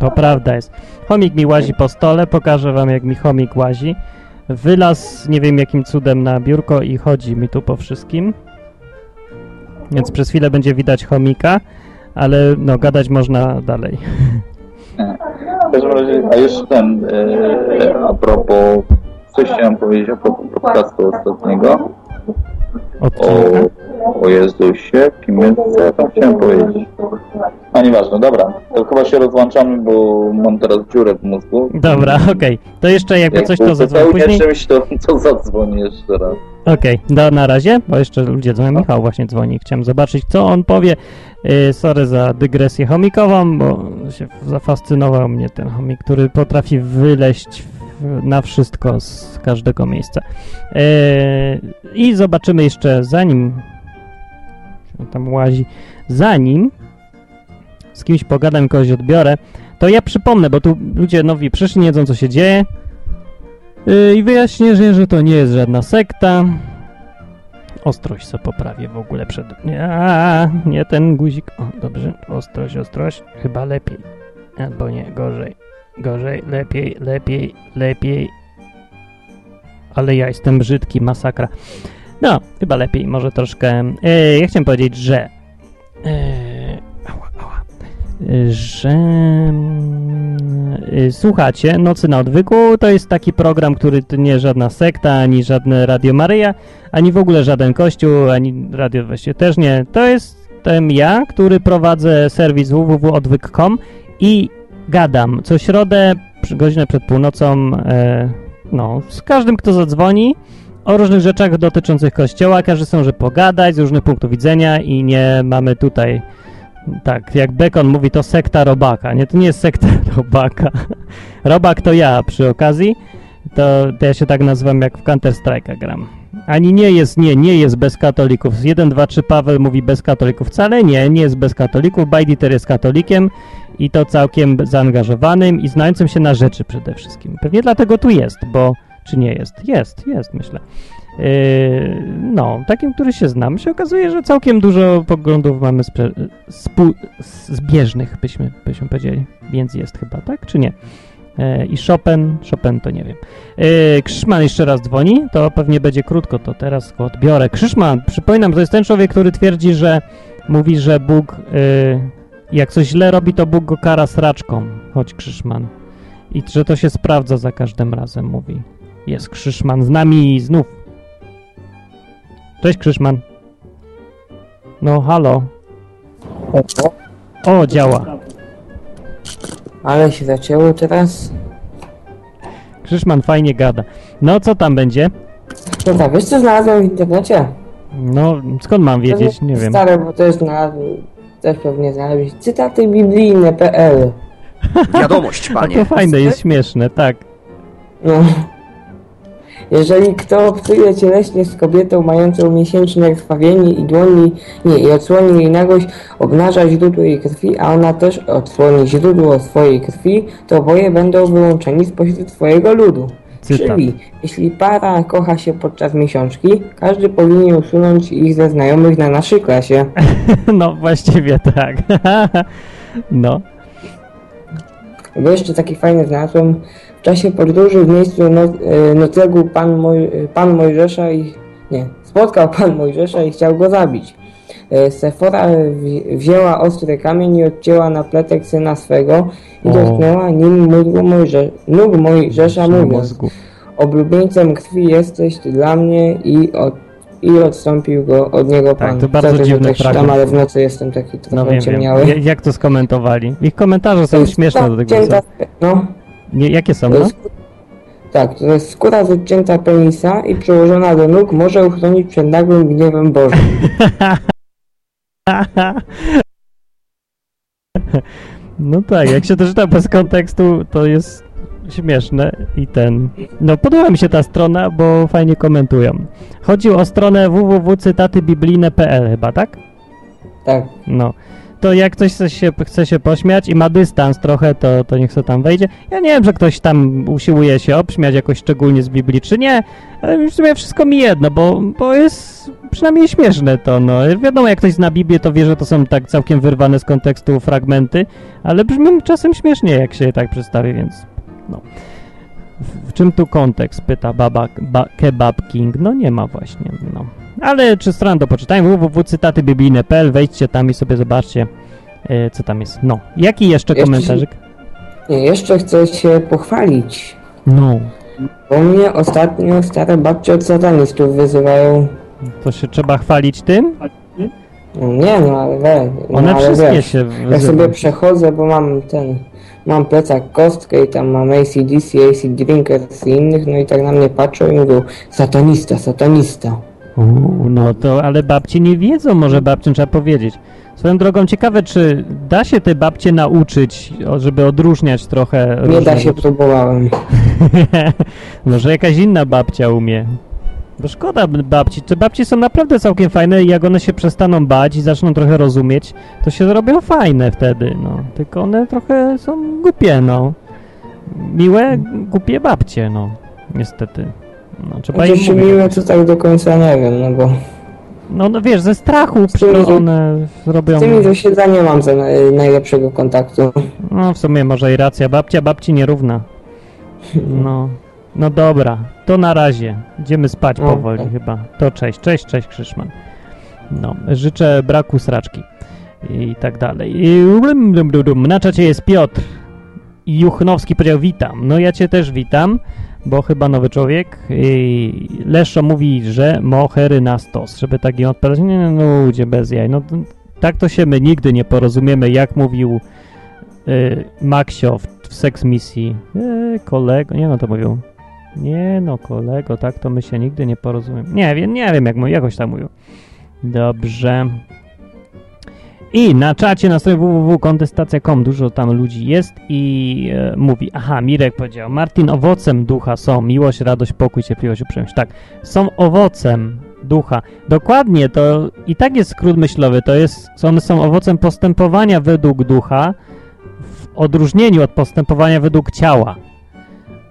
To prawda jest. Chomik mi łazi po stole, pokażę wam jak mi chomik łazi. Wylazł nie wiem jakim cudem na biurko i chodzi mi tu po wszystkim. Więc przez chwilę będzie widać chomika, ale no gadać można dalej. W każdym razie, a jeszcze ten, e, a propos, coś chciałem powiedzieć a propos podcastu ostatniego. O, o Jezusie, kim jest, co ja tam chciałem powiedzieć. A nieważne, dobra, to chyba się rozłączamy, bo mam teraz dziurę w mózgu. Dobra, *laughs* okej. To jeszcze jakby coś to zadzwoni później. czymś, to, *laughs* to zadzwoni jeszcze raz. Okej, do na razie, bo jeszcze ludzie dzwonią. Michał właśnie dzwoni. Chciałem zobaczyć, co on powie. Yy, sorry za dygresję chomikową, bo się zafascynował mnie ten chomik, który potrafi wyleść w, na wszystko z każdego miejsca. Yy, I zobaczymy jeszcze, zanim on tam łazi, zanim z kimś pogadam, kogoś odbiorę, to ja przypomnę, bo tu ludzie nowi przyszli, nie wiedzą, co się dzieje. Yy, I wyjaśnię, że, że to nie jest żadna sekta. Ostrość co poprawię w ogóle przed... Nie, nie ten guzik. O, dobrze. Ostrość, ostrość. Chyba lepiej. Albo nie, gorzej. Gorzej, lepiej, lepiej, lepiej. Ale ja jestem brzydki, masakra. No, chyba lepiej, może troszkę. Yy, ja chciałem powiedzieć, że... Yy, ała, ała. Yy, że... Słuchacie Nocy na Odwyku, to jest taki program, który to nie żadna sekta, ani żadne Radio Maryja, ani w ogóle żaden kościół, ani radio właściwie też nie. To jestem ja, który prowadzę serwis www.odwyk.com i gadam co środę, godzinę przed północą, e, no, z każdym, kto zadzwoni o różnych rzeczach dotyczących kościoła. Każdy może pogadać z różnych punktów widzenia i nie mamy tutaj tak, jak Bacon mówi, to sekta robaka. Nie, to nie jest sekta *laughs* robaka. Robak to ja przy okazji. To, to ja się tak nazywam, jak w Counter-Strike'a gram. Ani nie jest, nie, nie jest bez katolików. 1, 2, 3 Paweł mówi bez katolików. Wcale nie, nie jest bez katolików. Bajditer jest katolikiem i to całkiem zaangażowanym i znającym się na rzeczy przede wszystkim. Pewnie dlatego tu jest, bo... Czy nie jest? Jest, jest, myślę. Yy, no, takim, który się znam, się okazuje, że całkiem dużo poglądów mamy zbieżnych, byśmy, byśmy powiedzieli. Więc jest chyba, tak? Czy nie? E, I Chopin, Chopin to nie wiem. E, Krzyszman jeszcze raz dzwoni, to pewnie będzie krótko, to teraz go odbiorę. Krzyszman, przypominam, to jest ten człowiek, który twierdzi, że mówi, że Bóg, e, jak coś źle robi, to Bóg go kara sraczką. Chodź Krzyszman. I że to się sprawdza za każdym razem, mówi. Jest Krzyszman z nami znów. Cześć Krzyszman. No, halo. O, działa. Ale się zaczęło teraz. Krzyszman fajnie gada. No, co tam będzie? No tak, wiesz co znalazłem w internecie? No, skąd mam wiedzieć? Nie wiem. Stare, bo to jest znalazłem, też pewnie znaleźć. Cytaty biblijne.pl Wiadomość, *laughs* A panie. to fajne, jest śmieszne, tak. No. Jeżeli kto obcuje cieleśnie z kobietą mającą miesięczne krwawienie i dłoni, nie, i odsłoni jej nagość, obnaża źródło jej krwi, a ona też odsłoni źródło swojej krwi, to oboje będą wyłączeni spośród twojego ludu. Cytat. Czyli, jeśli para kocha się podczas miesiączki, każdy powinien usunąć ich ze znajomych na naszej klasie. *laughs* No, właściwie tak. *laughs* No. Bo jeszcze taki fajny znalazłem. W czasie podróży w miejscu no, e, noclegu pan, Moj, e, pan Mojżesza i... Nie, spotkał pan Mojżesza i chciał go zabić. E, Sefora wzi- wzięła ostry kamień i odcięła na pletek syna swego i O. dotknęła nim mózgu Mojże, nóg Mojżesza mówiąc. Oblubieńcem krwi jesteś dla mnie i, od, i odstąpił go od niego Tak, pan. to bardzo Sorry, dziwny tak fragment. ale w nocy jestem taki trochę No wiem, wiem. ciemniały. Ja- Jak to skomentowali? Ich komentarze są śmieszne do tego. No, Nie, jakie są, no? tak, to jest skóra z odcięta penisa i przełożona do nóg może uchronić przed nagłym gniewem Bożym. *laughs* No tak, jak się to czyta bez kontekstu, to jest śmieszne i ten... No podoba mi się ta strona, bo fajnie komentują. Chodził o stronę www.cytatybiblijne.pl chyba, tak? Tak. No. To jak ktoś chce się, chce się pośmiać i ma dystans trochę, to, to niech sobie tam wejdzie. Ja nie wiem, że ktoś tam usiłuje się obśmiać jakoś szczególnie z Biblii, czy nie, ale w sumie wszystko mi jedno, bo, bo jest przynajmniej śmieszne to, no. Wiadomo, jak ktoś zna Biblię, to wie, że to są tak całkiem wyrwane z kontekstu fragmenty, ale brzmią czasem śmiesznie, jak się je tak przedstawi, więc no. W, w czym tu kontekst, pyta baba ba, Kebab King. No nie ma właśnie, no. Ale czy stronę do poczytania www.cytatybiblijne.pl wejdźcie tam i sobie zobaczcie, e, co tam jest. No. Jaki jeszcze Jeszcze komentarzyk? Nie, jeszcze chcę się pochwalić. No. Bo mnie ostatnio stare babcie od satanistów wyzywają. To się trzeba chwalić tym? No nie no, ale we, no, One ale wszystkie wiesz, się Ja wyzywają. sobie przechodzę, bo mam ten... Mam plecak kostkę i tam mam ACDC, AC Drinkers i innych, no i tak na mnie patrzą i mówią satanista, satanista. Uuu, no to, ale babci nie wiedzą, może babciom trzeba powiedzieć. Swoją drogą, ciekawe, czy da się te babcie nauczyć, o, żeby odróżniać trochę Nie da się, próbowałem. *laughs* Może jakaś inna babcia umie. Bo szkoda babci. Te babci są naprawdę całkiem fajne i jak one się przestaną bać i zaczną trochę rozumieć, to się zrobią fajne wtedy, no. Tylko one trochę są głupie, no. Miłe, głupie babcie, no. Niestety. No, im Chociaż mówić. miłe to tak do końca nie wiem, no bo No, no wiesz, ze strachu przy- one robią... z tymi się nie mam za na- najlepszego kontaktu. No w sumie może i racja, babcia babci nierówna. No, no dobra, to na razie. Idziemy spać No, powoli tak. chyba. To cześć, cześć, cześć Krzyszman. No, życzę braku sraczki i tak dalej. I blum, blum, blum, blum. Na czacie jest Piotr Juchnowski powiedział witam. No ja cię też witam, bo chyba nowy człowiek. I Leszo mówi, że mohery na stos, żeby tak im odpowiadać. Nie, no ludzie bez jaj. No tak to się my nigdy nie porozumiemy, jak mówił y, Maxio w, w Sex Misji. E, kolego, nie no to mówią. Nie no, kolego, tak to my się nigdy nie porozumiemy. Nie wiem, nie wiem jak mu, jakoś tak mówią. Dobrze. I na czacie na stronie www.kontestacja.com dużo tam ludzi jest i e, mówi, aha, Mirek powiedział, Martin, owocem ducha są miłość, radość, pokój, cierpliwość, uprzejmość. Tak, są owocem ducha. Dokładnie, to i tak jest skrót myślowy, to jest, one są owocem postępowania według ducha w odróżnieniu od postępowania według ciała.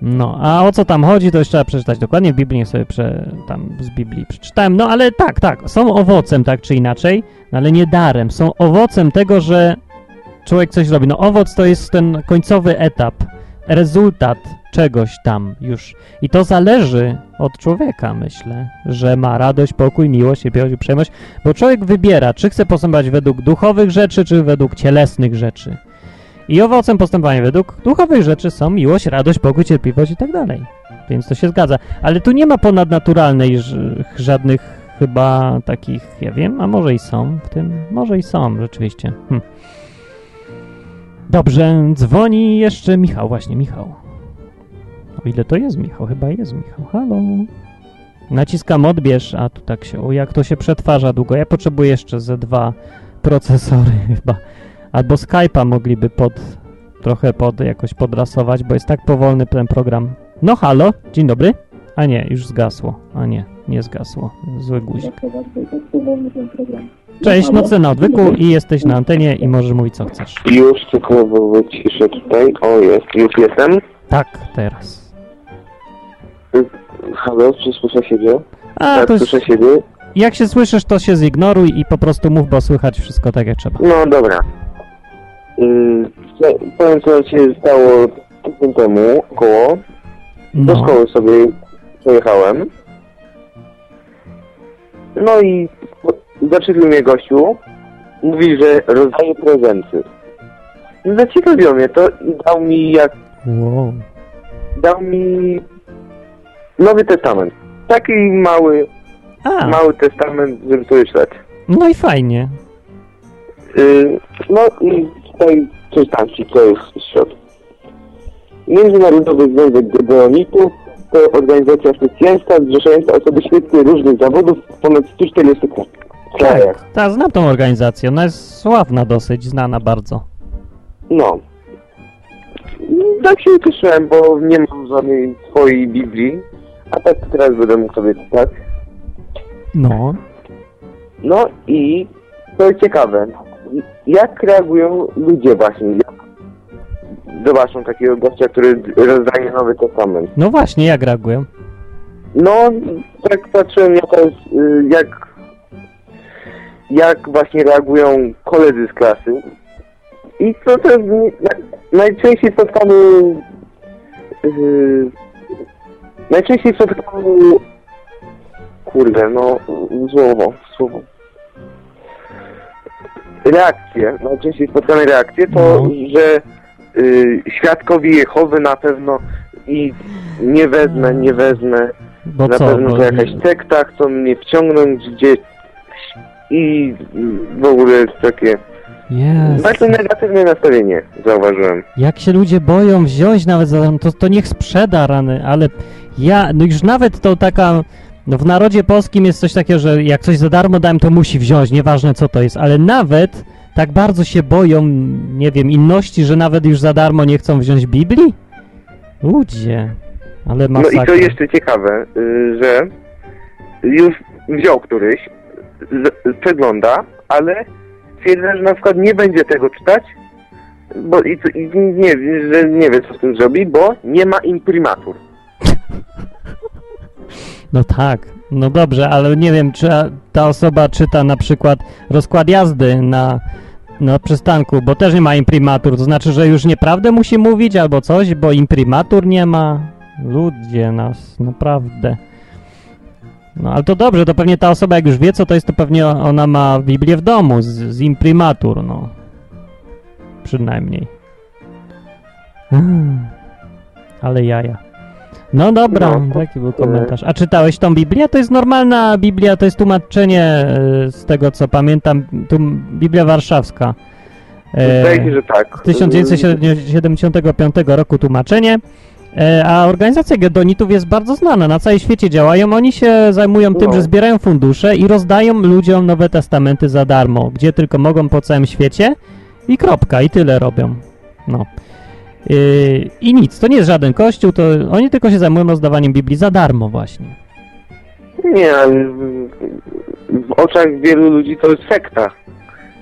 No, a o co tam chodzi, to jeszcze trzeba przeczytać dokładnie w Biblii, sobie prze, tam z Biblii przeczytałem. No, ale tak, tak, są owocem tak czy inaczej, no, ale nie darem. Są owocem tego, że człowiek coś robi. No, owoc to jest ten końcowy etap rezultat czegoś tam już. I to zależy od człowieka, myślę, że ma radość, pokój, miłość, cierpliwość, uprzejmość, bo człowiek wybiera, czy chce postępować według duchowych rzeczy, czy według cielesnych rzeczy. I owocem postępowania według duchowych rzeczy są miłość, radość, pokój, cierpliwość i tak dalej. Więc to się zgadza. Ale tu nie ma ponadnaturalnej żadnych chyba takich, ja wiem, a może i są w tym, może i są rzeczywiście. Hm. Dobrze, dzwoni jeszcze Michał, właśnie Michał. O ile to jest Michał, chyba jest Michał. Halo. Naciskam odbierz, a tu tak się, o jak to się przetwarza długo. Ja potrzebuję jeszcze ze dwa procesory *laughs* chyba. Albo Skype'a mogliby pod, trochę pod, jakoś podrasować, bo jest tak powolny ten program. No halo, dzień dobry. A nie, już zgasło. A nie, nie zgasło. Zły guzik. Cześć, nocy na odwyku i jesteś na antenie i możesz mówić co chcesz. Już tylko wyciszę tutaj. O, jest, już jestem. Tak, teraz. Halo, czy słyszę siebie? A, tak, to słyszę jest- siebie. Jak się słyszysz, to się zignoruj i po prostu mów, bo słychać wszystko tak jak trzeba. No dobra. Yy, co- powiem co się stało tydzień temu, około. Do No. szkoły sobie pojechałem. No i zaczepił mnie gościu. Mówi, że rozdaje prezenty. No Zaciekawiło mnie to i dał mi jak Wow. dał mi Nowy Testament. Taki mały, A. mały testament, żeby sobie czytać. No i fajnie. Yy, no i tutaj czytam ci, co jest w środku. Międzynarodowy Związek Gedeonitów to organizacja chrześcijańska zrzeszająca osoby świeckie różnych zawodów w ponad 140 krajach. Tak, znam tą organizację. Ona jest sławna dosyć, znana bardzo. No. Tak się ucieszyłem, bo nie mam żadnej swojej Biblii, a tak teraz będę mógł sobie czytać. No. No i to jest ciekawe, jak reagują ludzie właśnie, jak zobaczą takiego gościa, który rozdaje Nowy Testament. No właśnie, jak reagują? No, tak patrzyłem jak, jak właśnie reagują koledzy z klasy. I to, na- najczęściej spotkany yy, najczęściej spotkany kurde, no słowo, słowo. Reakcje, najczęściej spotkane reakcje to, że y, świadkowie Jehowy na pewno i nie wezmę, nie wezmę. Bo na co, pewno bo to jakaś sekta, chcą mnie wciągnąć gdzieś i w ogóle jest takie Jest. bardzo negatywne nastawienie, zauważyłem. Jak się ludzie boją wziąć nawet za to, to niech sprzeda rany, ale ja, no już nawet to taka, no w narodzie polskim jest coś takiego, że jak coś za darmo dałem, to musi wziąć, nieważne co to jest, ale nawet tak bardzo się boją, nie wiem, inności, że nawet już za darmo nie chcą wziąć Biblii? Ludzie, ale No masakra. i to jeszcze ciekawe, y, że już wziął któryś, przegląda, ale stwierdza, że na przykład nie będzie tego czytać, bo i, i nie, że nie wie co z tym zrobi, bo nie ma imprimatur. *laughs* No tak, no dobrze, ale nie wiem, czy ta osoba czyta na przykład rozkład jazdy na, na przystanku, bo też nie ma imprimatur, to znaczy, że już nieprawdę musi mówić albo coś, bo imprimatur nie ma. Ludzie nas, naprawdę. No ale to dobrze, to pewnie ta osoba jak już wie co to jest, to pewnie ona ma Biblię w domu z, z imprimatur, no. Przynajmniej. Hmm. Ale jaja. No dobra, No, taki był komentarz. A czytałeś tą Biblię? To jest normalna Biblia, to jest tłumaczenie e, z tego co pamiętam, tu Biblia Warszawska. E, Zdaje się, że tak. Z 1975 roku tłumaczenie. E, A organizacja Gedonitów jest bardzo znana, na całym świecie działają. Oni się zajmują tym, No. że zbierają fundusze i rozdają ludziom Nowe Testamenty za darmo, gdzie tylko mogą po całym świecie i kropka, i tyle robią. No. Yy, I nic, to nie jest żaden kościół, to oni tylko się zajmują rozdawaniem Biblii za darmo właśnie. Nie, ale w- oczach wielu ludzi to jest sekta.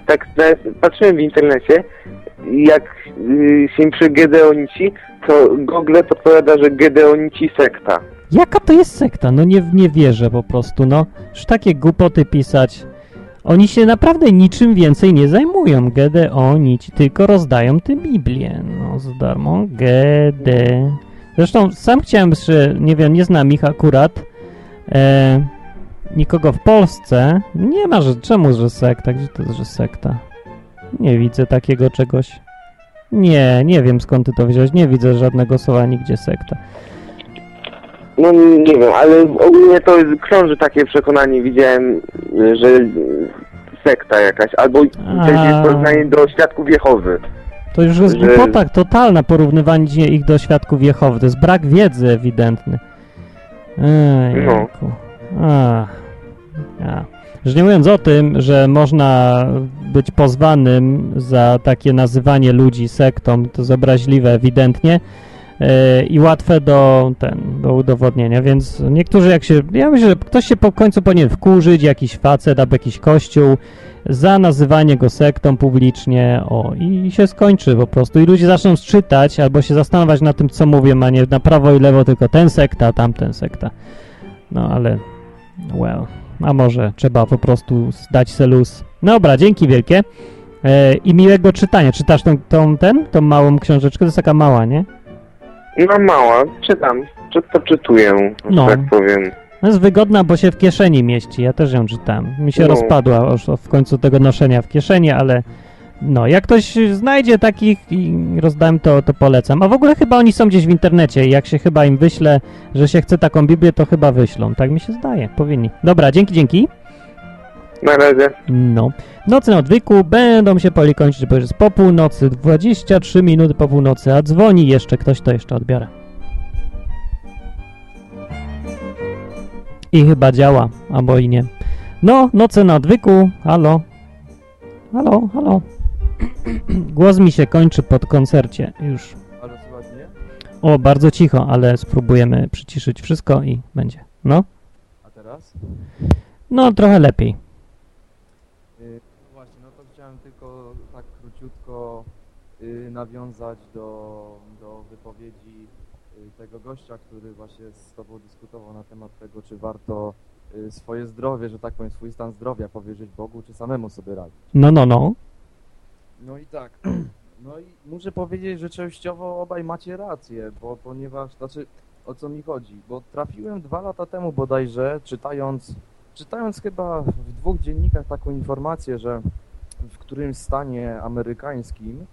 Tak patrzyłem w internecie, jak y, się przy Gedeonici, to Google podpowiada, że Gedeonici sekta. Jaka to jest sekta? No nie, nie wierzę po prostu, no. Już takie głupoty pisać. Oni się naprawdę niczym więcej nie zajmują. GDO nic, tylko rozdają tę Biblię. No, za darmo. GD. Zresztą sam chciałem, że nie wiem, nie znam ich akurat. E, nikogo w Polsce. Nie ma, że czemu, że sekta? Gdzie to jest, że sekta? Nie widzę takiego czegoś. Nie, nie wiem skąd ty to wziąłeś. Nie widzę żadnego słowa nigdzie sekta. No nie wiem, ale ogólnie to krąży takie przekonanie, widziałem, że sekta jakaś, albo też jest porównanie do Świadków Jehowy. To już jest że- głupota totalna porównywanie ich do świadków Jehowy. To jest brak wiedzy ewidentny. Ej, No. A. A. Już nie mówiąc o tym, że można być pozwanym za takie nazywanie ludzi sektą, to jest obraźliwe ewidentnie i łatwe do, ten, do udowodnienia, więc niektórzy jak się, ja myślę, że ktoś się po końcu powinien wkurzyć, jakiś facet albo jakiś kościół za nazywanie go sektą publicznie, o, i się skończy po prostu i ludzie zaczną czytać albo się zastanawiać nad tym, co mówię, a nie na prawo i lewo tylko ten sekta, tamten sekta. No ale, well, a może trzeba po prostu dać se luz. Dobra, dzięki wielkie e, i miłego czytania. Czytasz tą, tą, ten, tą małą książeczkę? To jest taka mała, nie? No mała, czytam, czy to czytuję, No. tak powiem. No jest wygodna, bo się w kieszeni mieści. Ja też ją czytałem. Mi się No. rozpadła już w końcu tego noszenia w kieszeni, ale no, jak ktoś znajdzie takich i rozdałem, to, to polecam. A w ogóle chyba oni są gdzieś w internecie jak się chyba im wyśle, że się chce taką Biblię, to chyba wyślą. Tak mi się zdaje. Powinni. Dobra, dzięki, dzięki. Na razie. No. Nocy na odwyku będą się powoli kończyć, bo już jest po północy, 23 minuty po północy, a dzwoni jeszcze ktoś, to jeszcze odbiorę. I chyba działa, albo i nie. No, noce na odwyku, halo. Halo, halo. *clears throat* Głos mi się kończy pod koncercie już. Ale mnie? O, bardzo cicho, ale spróbujemy przyciszyć wszystko i będzie. No, A teraz? no trochę lepiej. Y, właśnie, no to chciałem tylko tak króciutko y, nawiązać do, do wypowiedzi y, tego gościa, który właśnie z Tobą dyskutował na temat tego, czy warto y, swoje zdrowie, że tak powiem, swój stan zdrowia powierzyć Bogu, czy samemu sobie radzić. No, no, no. No i tak. *clears throat* No i muszę powiedzieć, że częściowo obaj macie rację, bo ponieważ, znaczy, o co mi chodzi? Bo trafiłem dwa lata temu bodajże, czytając, czytając chyba w dwóch dziennikach taką informację, że w którymś stanie amerykańskim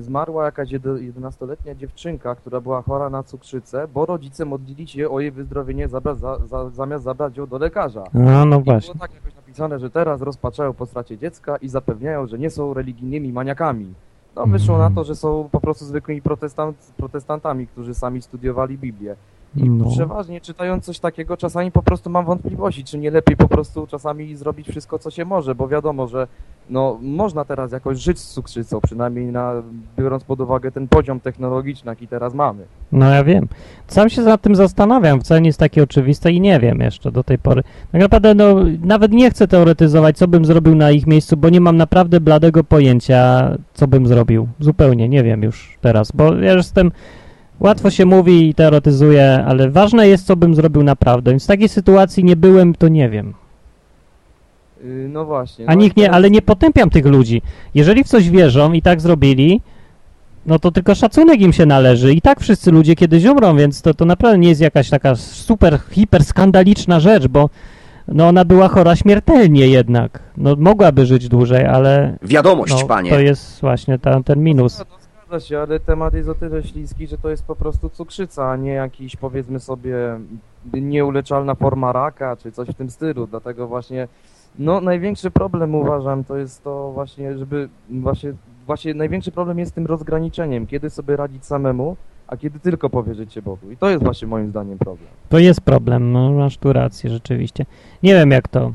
zmarła jakaś jedo- 11-letnia dziewczynka, która była chora na cukrzycę, bo rodzice modlili się o jej wyzdrowienie zabra- za, za, zamiast zabrać ją do lekarza. A, no I właśnie. było tak jakoś napisane, że teraz rozpaczają po stracie dziecka i zapewniają, że nie są religijnymi maniakami. No wyszło na to, że są po prostu zwykłymi protestant, protestantami, którzy sami studiowali Biblię. I No. przeważnie czytając coś takiego, czasami po prostu mam wątpliwości, czy nie lepiej po prostu czasami zrobić wszystko, co się może, bo wiadomo, że no, można teraz jakoś żyć z cukrzycą, przynajmniej na, biorąc pod uwagę ten poziom technologiczny, jaki teraz mamy. No ja wiem. Sam się nad tym zastanawiam, wcale nie jest takie oczywiste i nie wiem jeszcze do tej pory. Tak naprawdę no, nawet nie chcę teoretyzować, co bym zrobił na ich miejscu, bo nie mam naprawdę bladego pojęcia, co bym zrobił. Zupełnie, nie wiem już teraz, bo ja już jestem... Łatwo się mówi i teoretyzuje, ale ważne jest, co bym zrobił naprawdę. Więc w takiej sytuacji nie byłem, to nie wiem. Yy, no właśnie. A no nikt nie, teraz- ale nie potępiam tych ludzi. Jeżeli w coś wierzą i tak zrobili, no to tylko szacunek im się należy. I tak wszyscy ludzie kiedyś umrą, więc to, to naprawdę nie jest jakaś taka super, hiper skandaliczna rzecz, bo no ona była chora śmiertelnie jednak. No mogłaby żyć dłużej, ale... Wiadomość, no, panie. To jest właśnie ta, ten minus. Zgadza się, ale temat jest o tyle śliski, że to jest po prostu cukrzyca, a nie jakiś powiedzmy sobie nieuleczalna forma raka, czy coś w tym stylu. Dlatego właśnie, no największy problem uważam to jest to właśnie, żeby właśnie, właśnie największy problem jest tym rozgraniczeniem, kiedy sobie radzić samemu, a kiedy tylko powierzyć się Bogu. I to jest właśnie moim zdaniem problem. To jest problem, no masz tu rację rzeczywiście. Nie wiem jak to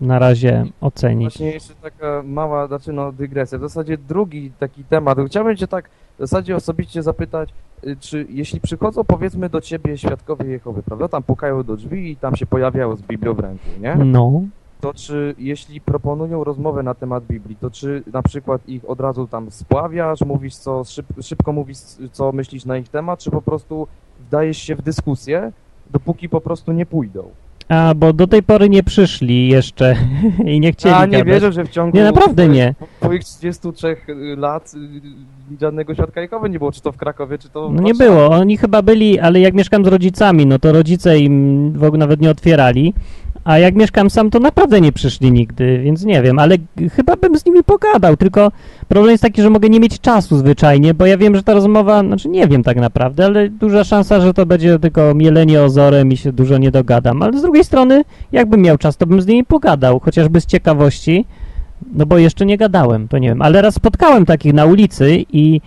na razie ocenić. Właśnie jeszcze taka mała, znaczy no dygresja. W zasadzie drugi taki temat. Chciałbym cię tak w zasadzie osobiście zapytać, y, czy jeśli przychodzą powiedzmy do ciebie świadkowie Jehowy, prawda? Tam pukają do drzwi i tam się pojawiają z Biblią w ręku, nie? No. To czy jeśli proponują rozmowę na temat Biblii, to czy na przykład ich od razu tam spławiasz, mówisz co, szyb, szybko mówisz co myślisz na ich temat, czy po prostu wdajesz się w dyskusję, dopóki po prostu nie pójdą? A, bo do tej pory nie przyszli jeszcze *laughs* i nie chcieli A nie gadać. wierzę, że w ciągu Nie, naprawdę nie. twoich 33 lat y, żadnego świadka Jehowy nie było, czy to w Krakowie, czy to w No nie było, oni chyba byli, ale jak mieszkam z rodzicami, no to rodzice im w ogóle nawet nie otwierali, a jak mieszkam sam, to naprawdę nie przyszli nigdy, więc nie wiem, ale chyba bym z nimi pogadał, tylko problem jest taki, że mogę nie mieć czasu zwyczajnie, bo ja wiem, że ta rozmowa, znaczy nie wiem tak naprawdę, ale duża szansa, że to będzie tylko mielenie ozorem i się dużo nie dogadam, ale z drugiej strony, jakbym miał czas, to bym z nimi pogadał, chociażby z ciekawości, no bo jeszcze nie gadałem, to nie wiem, ale raz spotkałem takich na ulicy i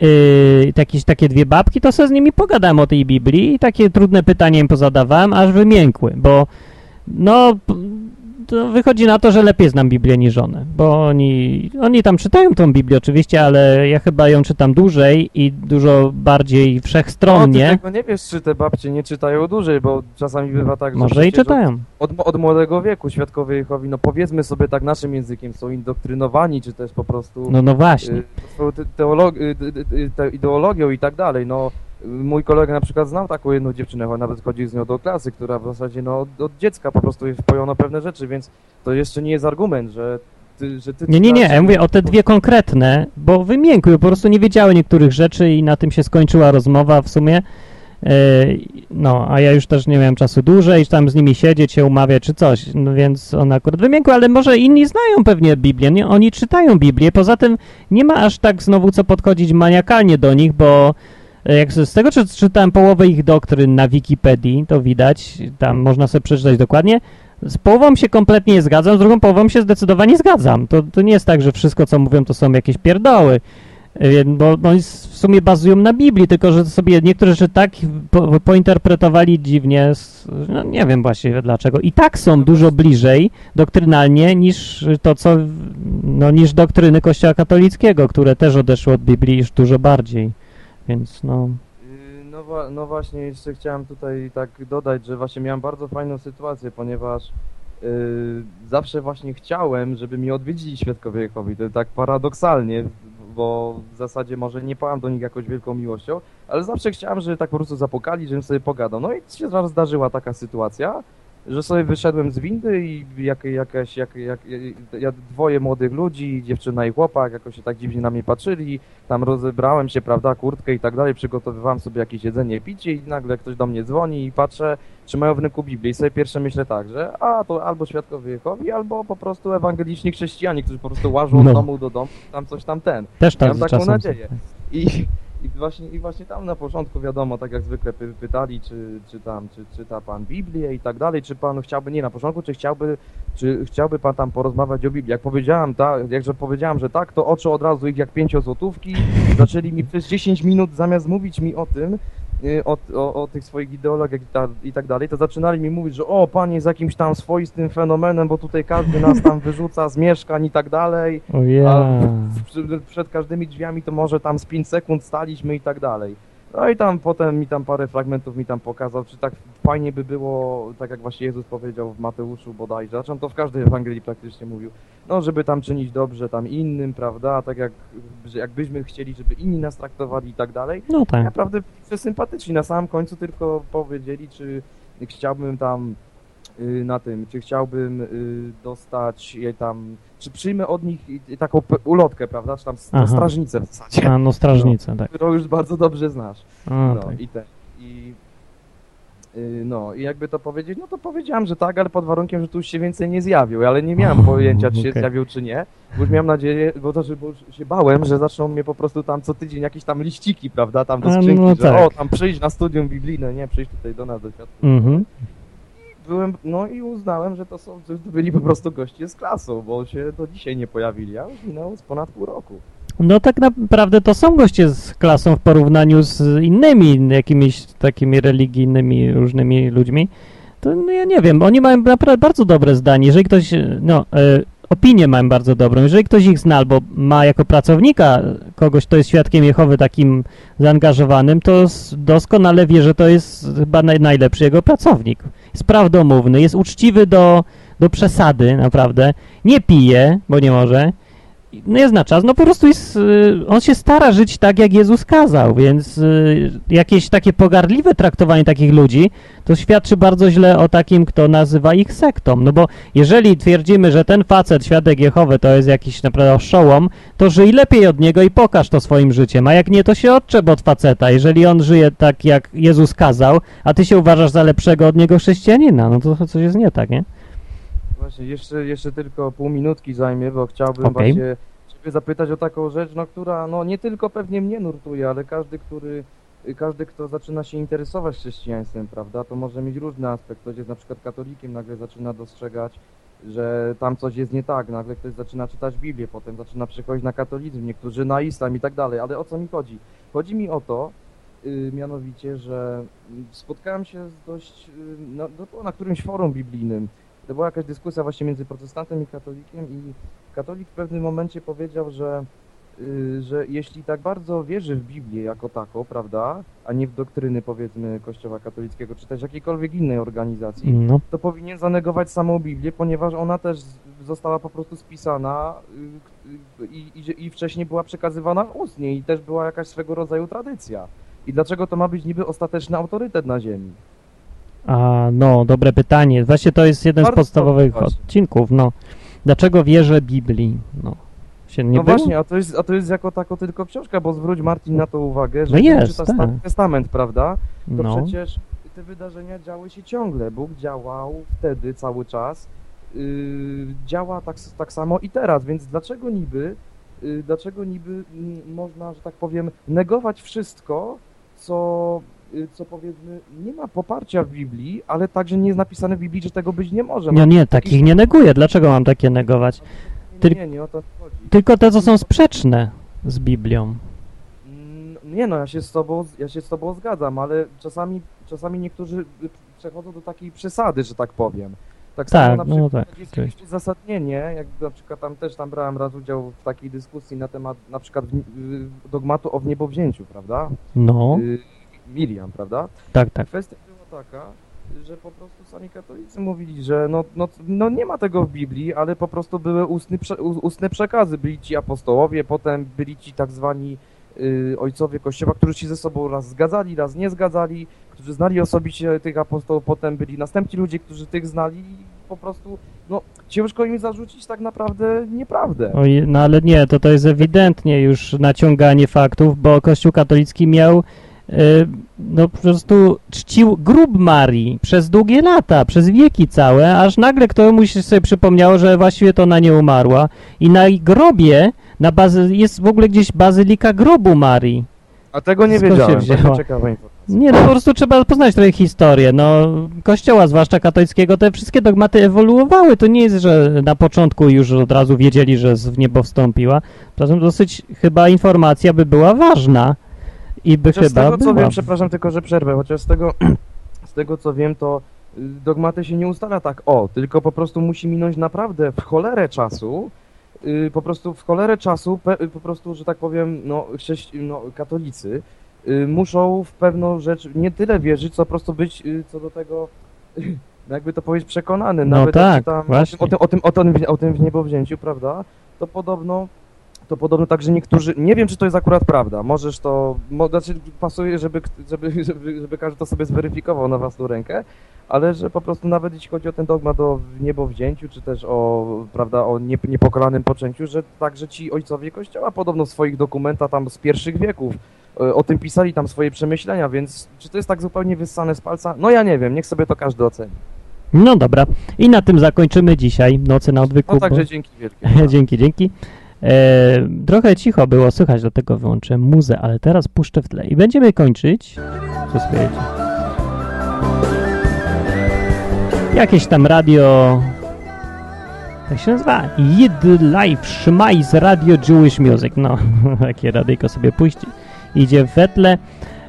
yy, jakieś takie dwie babki, to sobie z nimi pogadałem o tej Biblii i takie trudne pytania im pozadawałem, aż wymiękły, bo no wychodzi na to, że lepiej znam Biblię niż one, bo oni, oni tam czytają tą Biblię oczywiście, ale ja chyba ją czytam dłużej i dużo bardziej No, ty wszechstronnie. tego nie wiesz, czy te babcie nie czytają dłużej, bo czasami bywa tak, że Może i czytają. Od, od, od młodego wieku świadkowie Jehowi, no powiedzmy sobie tak naszym językiem, są indoktrynowani, czy też po prostu... No, no właśnie. y, Swoją y, y, y, te ideologią i tak dalej, no... Mój kolega na przykład znał taką jedną dziewczynę, on nawet chodził z nią do klasy, która w zasadzie no, od, od dziecka po prostu wpojono pewne rzeczy, więc to jeszcze nie jest argument, że ty, ty Nie, nie, nie, ja mówię o te dwie konkretne, bo wymiękły, po prostu nie wiedziały niektórych rzeczy i na tym się skończyła rozmowa w sumie. E, No, a ja już też nie miałem czasu dłużej, tam z nimi siedzieć, się umawiać czy coś, no więc one akurat wymiękły, ale może inni znają pewnie Biblię, nie? Oni czytają Biblię, poza tym nie ma aż tak znowu co podchodzić maniakalnie do nich, bo jak z tego, czy czytałem połowę ich doktryn na Wikipedii, to widać, tam można sobie przeczytać dokładnie, z połową się kompletnie nie zgadzam, z drugą połową się zdecydowanie zgadzam. To, to nie jest tak, że wszystko, co mówią, to są jakieś pierdoły, E, bo oni w sumie bazują na Biblii, tylko że sobie niektóre rzeczy tak po, pointerpretowali dziwnie, no nie wiem właściwie dlaczego. I tak są dużo bliżej doktrynalnie niż to, co, no niż doktryny Kościoła katolickiego, które też odeszły od Biblii już dużo bardziej. Więc no... Y, No, no właśnie, jeszcze chciałem tutaj tak dodać, że właśnie miałem bardzo fajną sytuację, ponieważ y, zawsze właśnie chciałem, żeby mnie odwiedzili świadkowie Jehowi. To tak paradoksalnie, bo w zasadzie może nie pałam do nich jakoś wielką miłością, ale zawsze chciałem, żeby tak po prostu zapukali, żebym sobie pogadał. No i się zaraz zdarzyła taka sytuacja, że sobie wyszedłem z windy i jak, jakaś, jak, jak, jak dwoje młodych ludzi, dziewczyna i chłopak, jakoś się tak dziwnie na mnie patrzyli, tam rozebrałem się, prawda, kurtkę i tak dalej, przygotowywałem sobie jakieś jedzenie, picie i nagle ktoś do mnie dzwoni i patrzę, czy mają w ręku Biblię i sobie pierwsze myślę tak, że a, to albo świadkowie Jehowi, albo po prostu ewangeliczni chrześcijanie, którzy po prostu łażą No. od domu do domu, tam coś tam ten. Też tak Miałem taką nadzieję. I, i, właśnie, I właśnie tam na początku wiadomo, tak jak zwykle py, pytali, czy, czy tam, czy czyta pan Biblię i tak dalej, czy pan chciałby, nie na początku, czy chciałby, czy chciałby pan tam porozmawiać o Biblii. Jak powiedziałem tak, jakże powiedziałem, że tak, to oczy od razu ich jak pięciozłotówki, zaczęli mi przez 10 minut zamiast mówić mi o tym, o, o, o tych swoich ideologiach i, ta, i tak dalej, to zaczynali mi mówić, że o, pan jest jakimś tam swoistym fenomenem, bo tutaj każdy nas tam wyrzuca z mieszkań i tak dalej. O ja. A przed, przed każdymi drzwiami to może tam z 5 sekund staliśmy i tak dalej. No i tam potem mi tam parę fragmentów mi tam pokazał, czy tak fajnie by było, tak jak właśnie Jezus powiedział w Mateuszu bodajże, zresztą to w każdej Ewangelii praktycznie mówił, no żeby tam czynić dobrze tam innym, prawda, tak jak że jakbyśmy chcieli, żeby inni nas traktowali i tak dalej. No tak. Naprawdę sympatyczni, na samym końcu tylko powiedzieli, czy chciałbym tam na tym, czy chciałbym y, dostać je tam, czy przyjmę od nich taką ulotkę, prawda, czy tam Aha. strażnicę w zasadzie. A, no strażnicę, tak. Którą już bardzo dobrze znasz. A, no tak. i te, i y, no i jakby to powiedzieć, no to powiedziałem, że tak, ale pod warunkiem, że tu już się więcej nie zjawił, ale nie miałem *laughs* pojęcia, czy się zjawił, czy nie, bo już miałem nadzieję, bo to, że bo się bałem, że zaczną mnie po prostu tam co tydzień jakieś tam liściki, prawda, tam do skrzynki, no że tak. o, tam przyjść na studium biblijne, nie, przyjść tutaj do nas do świata Mhm. Byłem, no i uznałem, że to są, to byli po prostu goście z klasą, bo się do dzisiaj nie pojawili, a minęło z ponad pół roku. No tak naprawdę to są goście z klasą w porównaniu z innymi jakimiś takimi religijnymi różnymi ludźmi. To no, ja nie wiem, oni mają naprawdę bardzo dobre zdanie. Jeżeli ktoś, no, e, opinię mają bardzo dobrą. Jeżeli ktoś ich zna albo ma jako pracownika kogoś, kto jest świadkiem Jehowy takim zaangażowanym, to doskonale wie, że to jest chyba naj, najlepszy jego pracownik. Jest prawdomówny, jest uczciwy do, do przesady, naprawdę. Nie pije, bo nie może no jest na czas, no po prostu jest, y, on się stara żyć tak, jak Jezus kazał, więc y, jakieś takie pogardliwe traktowanie takich ludzi, to świadczy bardzo źle o takim, kto nazywa ich sektą, no bo jeżeli twierdzimy, że ten facet, świadek Jehowy, to jest jakiś naprawdę oszołom, to żyj lepiej od niego i pokaż to swoim życiem, a jak nie, to się odczep od faceta, jeżeli on żyje tak, jak Jezus kazał, a ty się uważasz za lepszego od niego chrześcijanina, no to coś jest nie tak, nie? Właśnie, jeszcze, jeszcze tylko pół minutki zajmie, bo chciałbym Okej. właśnie Ciebie zapytać o taką rzecz, no która no nie tylko pewnie mnie nurtuje, ale każdy, który każdy, kto zaczyna się interesować chrześcijaństwem, prawda, to może mieć różny aspekt. Ktoś jest na przykład katolikiem, nagle zaczyna dostrzegać, że tam coś jest nie tak, nagle ktoś zaczyna czytać Biblię, potem zaczyna przechodzić na katolicyzm, niektórzy na islam i tak dalej, ale o co mi chodzi? Chodzi mi o to, y, mianowicie, że y, spotkałem się z dość, y, na, to było na którymś forum biblijnym, to była jakaś dyskusja właśnie między protestantem i katolikiem i katolik w pewnym momencie powiedział, że, y, że jeśli tak bardzo wierzy w Biblię jako taką, prawda, a nie w doktryny powiedzmy Kościoła katolickiego, czy też jakiejkolwiek innej organizacji, No. to powinien zanegować samą Biblię, ponieważ ona też została po prostu spisana y, y, i, i, i wcześniej była przekazywana ustnie i też była jakaś swego rodzaju tradycja. I dlaczego to ma być niby ostateczny autorytet na ziemi? A, no, dobre pytanie. Właśnie to jest jeden z Bardzo podstawowych dobre właśnie. odcinków, no. Dlaczego wierzę Biblii? No, się nie no było? właśnie, a to, jest, a to jest jako tako tylko książka, bo zwróć Martin na to uwagę, że No jest, czytasz tak. Stary Testament, prawda, to No. przecież te wydarzenia działy się ciągle. Bóg działał wtedy cały czas, yy, działa tak, tak samo i teraz, więc dlaczego niby, yy, dlaczego niby mm, można, że tak powiem, negować wszystko, co, co powiedzmy nie ma poparcia w Biblii, ale także nie jest napisane w Biblii, że tego być nie może. No nie, takich nie neguję. Dlaczego mam takie negować? Tyl- Nie, nie o to chodzi. tylko te, co są sprzeczne z Biblią. Mm, Nie no, ja się z tobą, ja się z tobą zgadzam, ale czasami, czasami niektórzy y, przechodzą do takiej przesady, że tak powiem. Tak samo Tak, na no przykład tak, jest jakieś uzasadnienie, jak na przykład tam też tam brałem raz udział w takiej dyskusji na temat na przykład w, y, dogmatu o wniebowzięciu, prawda? No. Y, Miriam, prawda? Tak, tak. Kwestia była taka, że po prostu sami katolicy mówili, że no, no, no nie ma tego w Biblii, ale po prostu były ustny, ustne przekazy. Byli ci apostołowie, potem byli ci tak zwani y, ojcowie Kościoła, którzy się ze sobą raz zgadzali, raz nie zgadzali, którzy znali osobiście tych apostołów, potem byli następni ludzie, którzy tych znali i po prostu, no ciężko im zarzucić tak naprawdę nieprawdę. Oj, no ale nie, to to jest ewidentnie już naciąganie faktów, bo Kościół katolicki miał no po prostu czcił grób Marii przez długie lata, przez wieki całe, aż nagle ktoś sobie przypomniało, że właściwie to ona nie umarła i na jej grobie na bazy, jest w ogóle gdzieś bazylika grobu Marii. A tego nie Skąd wiedziałem, to ciekawa informacja. Nie, no po prostu trzeba poznać trochę historię. No, kościoła, zwłaszcza katolickiego, te wszystkie dogmaty ewoluowały. To nie jest, że na początku już od razu wiedzieli, że w niebo wstąpiła. Zatem dosyć chyba informacja by była ważna i by Chociaż z chyba tego co była. wiem, przepraszam tylko, że przerwę, chociaż z tego, *clears throat* z tego co wiem, to y, dogmaty się nie ustala tak o, tylko po prostu musi minąć naprawdę w cholerę czasu, y, po prostu w cholerę czasu, pe, y, po prostu, że tak powiem, no, chrześci, no katolicy muszą w pewną rzecz nie tyle wierzyć, co po prostu być co do tego, *clears throat* jakby to powiedzieć, przekonany. No Nawet tak, czytam właśnie. o tym, o tym, o tym, o tym w niebowzięciu, prawda, to podobno to podobno także niektórzy, nie wiem czy to jest akurat prawda, możesz to, mo, znaczy pasuje, żeby, żeby, *laughs* żeby, żeby każdy to sobie zweryfikował na własną rękę, ale że po prostu nawet jeśli chodzi o ten dogmat o niebowzięciu, czy też o, prawda, o nie, niepokolanym poczęciu, że także ci ojcowie kościoła podobno w swoich dokumentach tam z pierwszych wieków e, o tym pisali tam swoje przemyślenia, więc czy to jest tak zupełnie wyssane z palca? No ja nie wiem, niech sobie to każdy oceni. No dobra. I na tym zakończymy dzisiaj Nocy na odwyku. No także bo- dzięki wielkie. *laughs* dzięki, dzięki. E, trochę cicho było, słychać, do tego wyłączę muzę, ale teraz puszczę w tle i będziemy kończyć. Co słychać? Jakieś tam radio... Jak się nazywa? Jid Live Szmajs Radio Jewish Music. No, *laughs* takie radyjko sobie puść. Idzie w tle.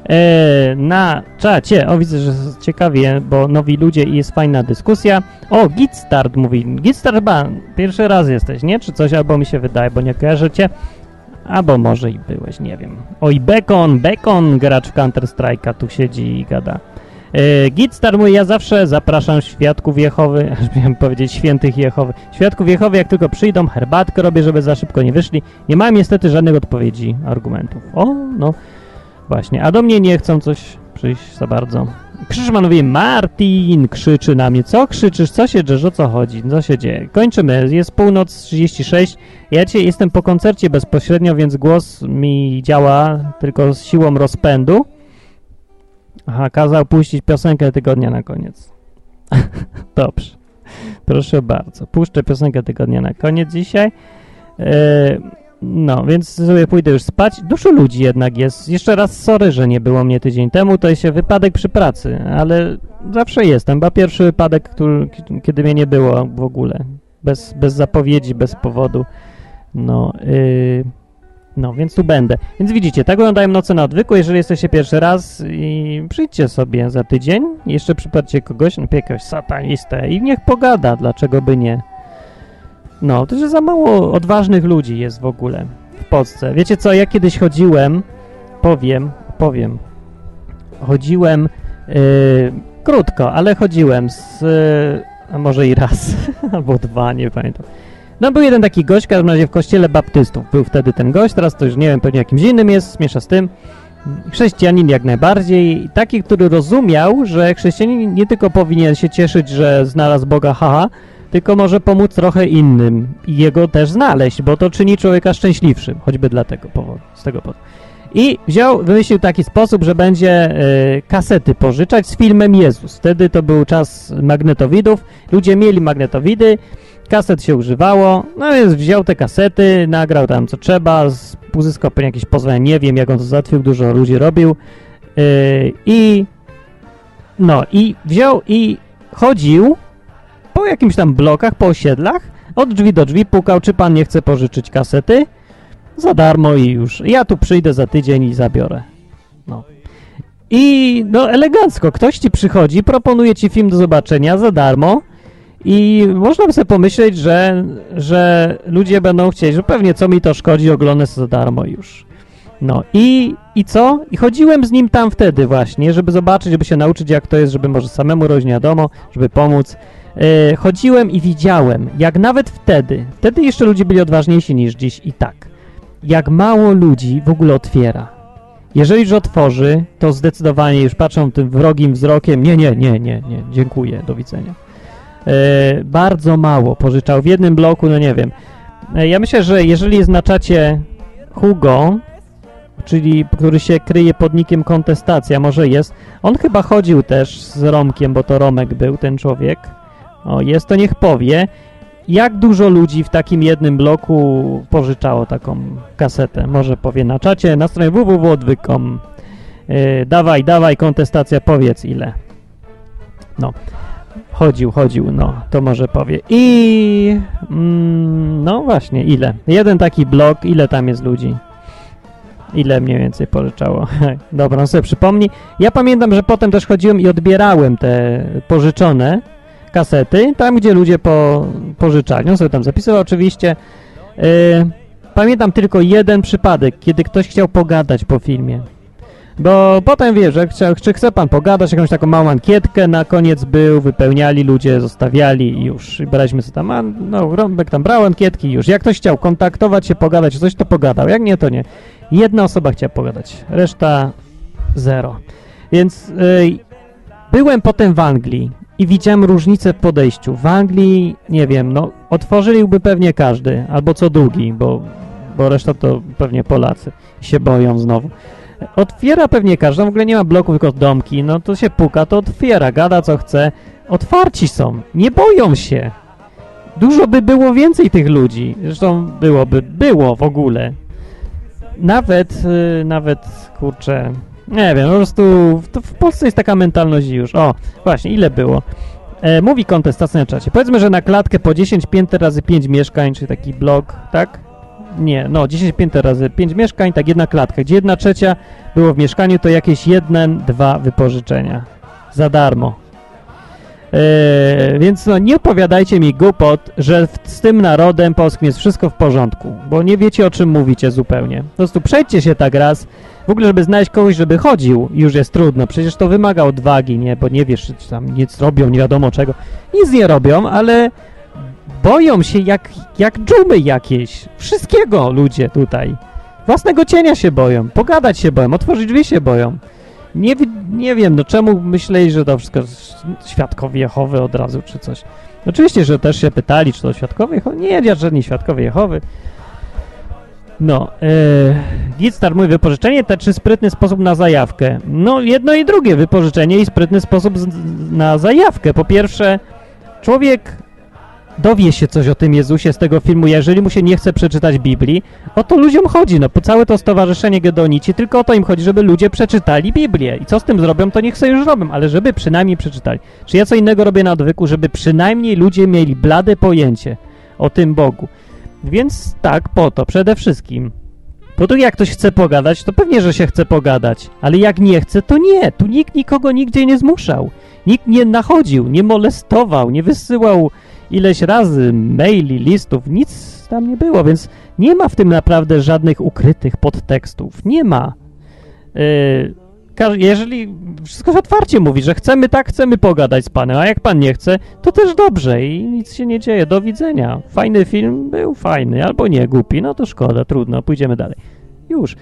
E, na czacie, o widzę, że ciekawie, bo nowi ludzie i jest fajna dyskusja. O, Gitstart mówi. Gitstart chyba pierwszy raz jesteś, nie? Czy coś, albo mi się wydaje, bo nie kojarzycie. Albo może i byłeś, nie wiem. Oj, Bekon, Bekon, gracz w Counter Strike'a tu siedzi i gada. E, Git Star mówi, ja zawsze zapraszam świadków Jehowy, *laughs* aż miałem powiedzieć świętych Jehowy. Świadków Jehowy, jak tylko przyjdą, herbatkę robię, żeby za szybko nie wyszli. Nie mam niestety żadnych odpowiedzi, argumentów. O, no, właśnie. A do mnie nie chcą coś przyjść za bardzo. Krzyżman mówi, Martin krzyczy na mnie. Co krzyczysz? Co się dzieje? O co chodzi? Co się dzieje? Kończymy. Jest północ 36. Ja cię jestem po koncercie bezpośrednio, więc głos mi działa tylko z siłą rozpędu. Aha, kazał puścić piosenkę tygodnia na koniec. *laughs* Dobrze. Proszę bardzo. Puszczę piosenkę tygodnia na koniec dzisiaj. E, no, więc sobie pójdę już spać. Dużo ludzi jednak jest. Jeszcze raz sorry, że nie było mnie tydzień temu. To jest się wypadek przy pracy, ale zawsze jestem. Chyba pierwszy wypadek, który, kiedy mnie nie było w ogóle. Bez, bez zapowiedzi, bez powodu. No, yy, no, więc tu będę. Więc widzicie, tak wyglądają noce na odwyku. Jeżeli jesteście pierwszy raz i przyjdźcie sobie za tydzień, jeszcze przypadcie kogoś, no jakiegoś satanistę i niech pogada, dlaczego by nie. No, to że za mało odważnych ludzi jest w ogóle w Polsce. Wiecie co, ja kiedyś chodziłem, powiem, powiem, chodziłem yy, krótko, ale chodziłem z, yy, a może i raz, *laughs* albo dwa, nie pamiętam. No był jeden taki gość, w każdym razie w kościele baptystów był wtedy ten gość, teraz to już nie wiem, pewnie jakimś innym jest, miesza z tym. Chrześcijanin jak najbardziej, taki, który rozumiał, że chrześcijanin nie tylko powinien się cieszyć, że znalazł Boga, haha, tylko może pomóc trochę innym i jego też znaleźć, bo to czyni człowieka szczęśliwszym, choćby dlatego powodu, z tego powodu. I wziął, wymyślił taki sposób, że będzie y, kasety pożyczać z filmem Jezus. Wtedy to był czas magnetowidów, ludzie mieli magnetowidy, kaset się używało, no więc wziął te kasety, nagrał tam co trzeba, uzyskał pewnie jakieś pozwolenie, nie wiem jak on to załatwił, dużo ludzi robił y, i no i wziął i chodził po jakimś tam blokach, po osiedlach, od drzwi do drzwi pukał, czy pan nie chce pożyczyć kasety? Za darmo i już. Ja tu przyjdę za tydzień i zabiorę. No. I no elegancko, ktoś ci przychodzi, proponuje ci film do zobaczenia za darmo i można by sobie pomyśleć, że, że ludzie będą chcieć, że pewnie co mi to szkodzi, oglądać za darmo już. No i, i co? I chodziłem z nim tam wtedy właśnie, żeby zobaczyć, żeby się nauczyć jak to jest, żeby może samemu robić wiadomo, żeby pomóc. Yy, chodziłem i widziałem, jak nawet wtedy, wtedy jeszcze ludzie byli odważniejsi niż dziś i tak, jak mało ludzi w ogóle otwiera. Jeżeli już otworzy, to zdecydowanie już patrzą tym wrogim wzrokiem, nie, nie, nie, nie, nie, dziękuję, do widzenia. Yy, bardzo mało pożyczał w jednym bloku, no nie wiem. Yy, ja myślę, że jeżeli jest na czacie Hugo, czyli który się kryje pod nikiem kontestacja, może jest, on chyba chodził też z Romkiem, bo to Romek był ten człowiek, o, jest, to niech powie, jak dużo ludzi w takim jednym bloku pożyczało taką kasetę. Może powie na czacie, na stronie www.odwyk.com. Yy, dawaj, dawaj, kontestacja, powiedz ile. No, chodził, chodził, no, to może powie. I, mm, no właśnie, ile? Jeden taki blok, ile tam jest ludzi? Ile mniej więcej pożyczało? *laughs* Dobra, on sobie przypomni. Ja pamiętam, że potem też chodziłem i odbierałem te pożyczone kasety, tam gdzie ludzie po, pożyczali. On sobie tam zapisywał oczywiście. Yy, pamiętam tylko jeden przypadek, kiedy ktoś chciał pogadać po filmie. Bo potem wie, że chcia, czy chce pan pogadać, jakąś taką małą ankietkę na koniec był, wypełniali, ludzie zostawiali i już. I braliśmy sobie tam, a, no Rąbek tam brał ankietki już. Jak ktoś chciał kontaktować się, pogadać coś, to pogadał. Jak nie, to nie. Jedna osoba chciała pogadać, reszta zero. Więc yy, byłem potem w Anglii i widziałem różnicę w podejściu. W Anglii, nie wiem, no otworzyliby pewnie każdy, albo co drugi, bo, bo reszta to pewnie Polacy się boją znowu. Otwiera pewnie każdy, w ogóle nie ma bloków, tylko domki, no to się puka, to otwiera, gada co chce. Otwarci są, nie boją się. Dużo by było więcej tych ludzi, zresztą byłoby, było w ogóle. Nawet, yy, nawet, kurczę, nie wiem, po prostu to w Polsce jest taka mentalność już. O, właśnie, ile było? E, mówi kontestacja na czacie. Powiedzmy, że na klatkę po 10 pięter razy 5 mieszkań, czy taki blok, tak? Nie, no 10 pięter razy 5 mieszkań, tak jedna klatka. Gdzie jedna trzecia było w mieszkaniu, to jakieś jeden, dwa wypożyczenia. Za darmo. E, więc no, nie opowiadajcie mi głupot, że z tym narodem polskim jest wszystko w porządku, bo nie wiecie o czym mówicie zupełnie. Po prostu przejdźcie się tak raz. W ogóle, żeby znaleźć kogoś, żeby chodził, już jest trudno. Przecież to wymaga odwagi, nie? Bo nie wiesz, czy tam nic robią, nie wiadomo czego. Nic nie robią, ale boją się jak, jak dżumy jakieś. Wszystkiego ludzie tutaj. Własnego cienia się boją, pogadać się boją, otworzyć drzwi się boją. Nie, nie wiem, no czemu myśleli, że to wszystko świadkowie Jehowy od razu, czy coś. Oczywiście, że też się pytali, czy to świadkowie Jehowy. Nie, żadni świadkowie Jehowy. No, e, Gitstar mówi wypożyczenie to czy sprytny sposób na zajawkę? No, jedno i drugie, wypożyczenie i sprytny sposób na zajawkę. Po pierwsze, człowiek dowie się coś o tym Jezusie z tego filmu, jeżeli mu się nie chce przeczytać Biblii, o to ludziom chodzi, no po całe to stowarzyszenie Gedonici, tylko o to im chodzi, żeby ludzie przeczytali Biblię i co z tym zrobią, to niech sobie już robią, ale żeby przynajmniej przeczytali. Czy ja co innego robię na odwyku, żeby przynajmniej ludzie mieli blade pojęcie o tym Bogu. Więc tak, po to przede wszystkim. Po to jak ktoś chce pogadać, to pewnie, że się chce pogadać, ale jak nie chce, to nie. Tu nikt nikogo nigdzie nie zmuszał. Nikt nie nachodził, nie molestował, nie wysyłał ileś razy maili, listów, nic tam nie było, więc nie ma w tym naprawdę żadnych ukrytych podtekstów. Nie ma. Yy, jeżeli wszystko się otwarcie mówi, że chcemy tak, chcemy pogadać z panem, a jak pan nie chce, to też dobrze i nic się nie dzieje. Do widzenia. Fajny film był fajny, albo nie, głupi, no to szkoda, trudno, pójdziemy dalej. Już.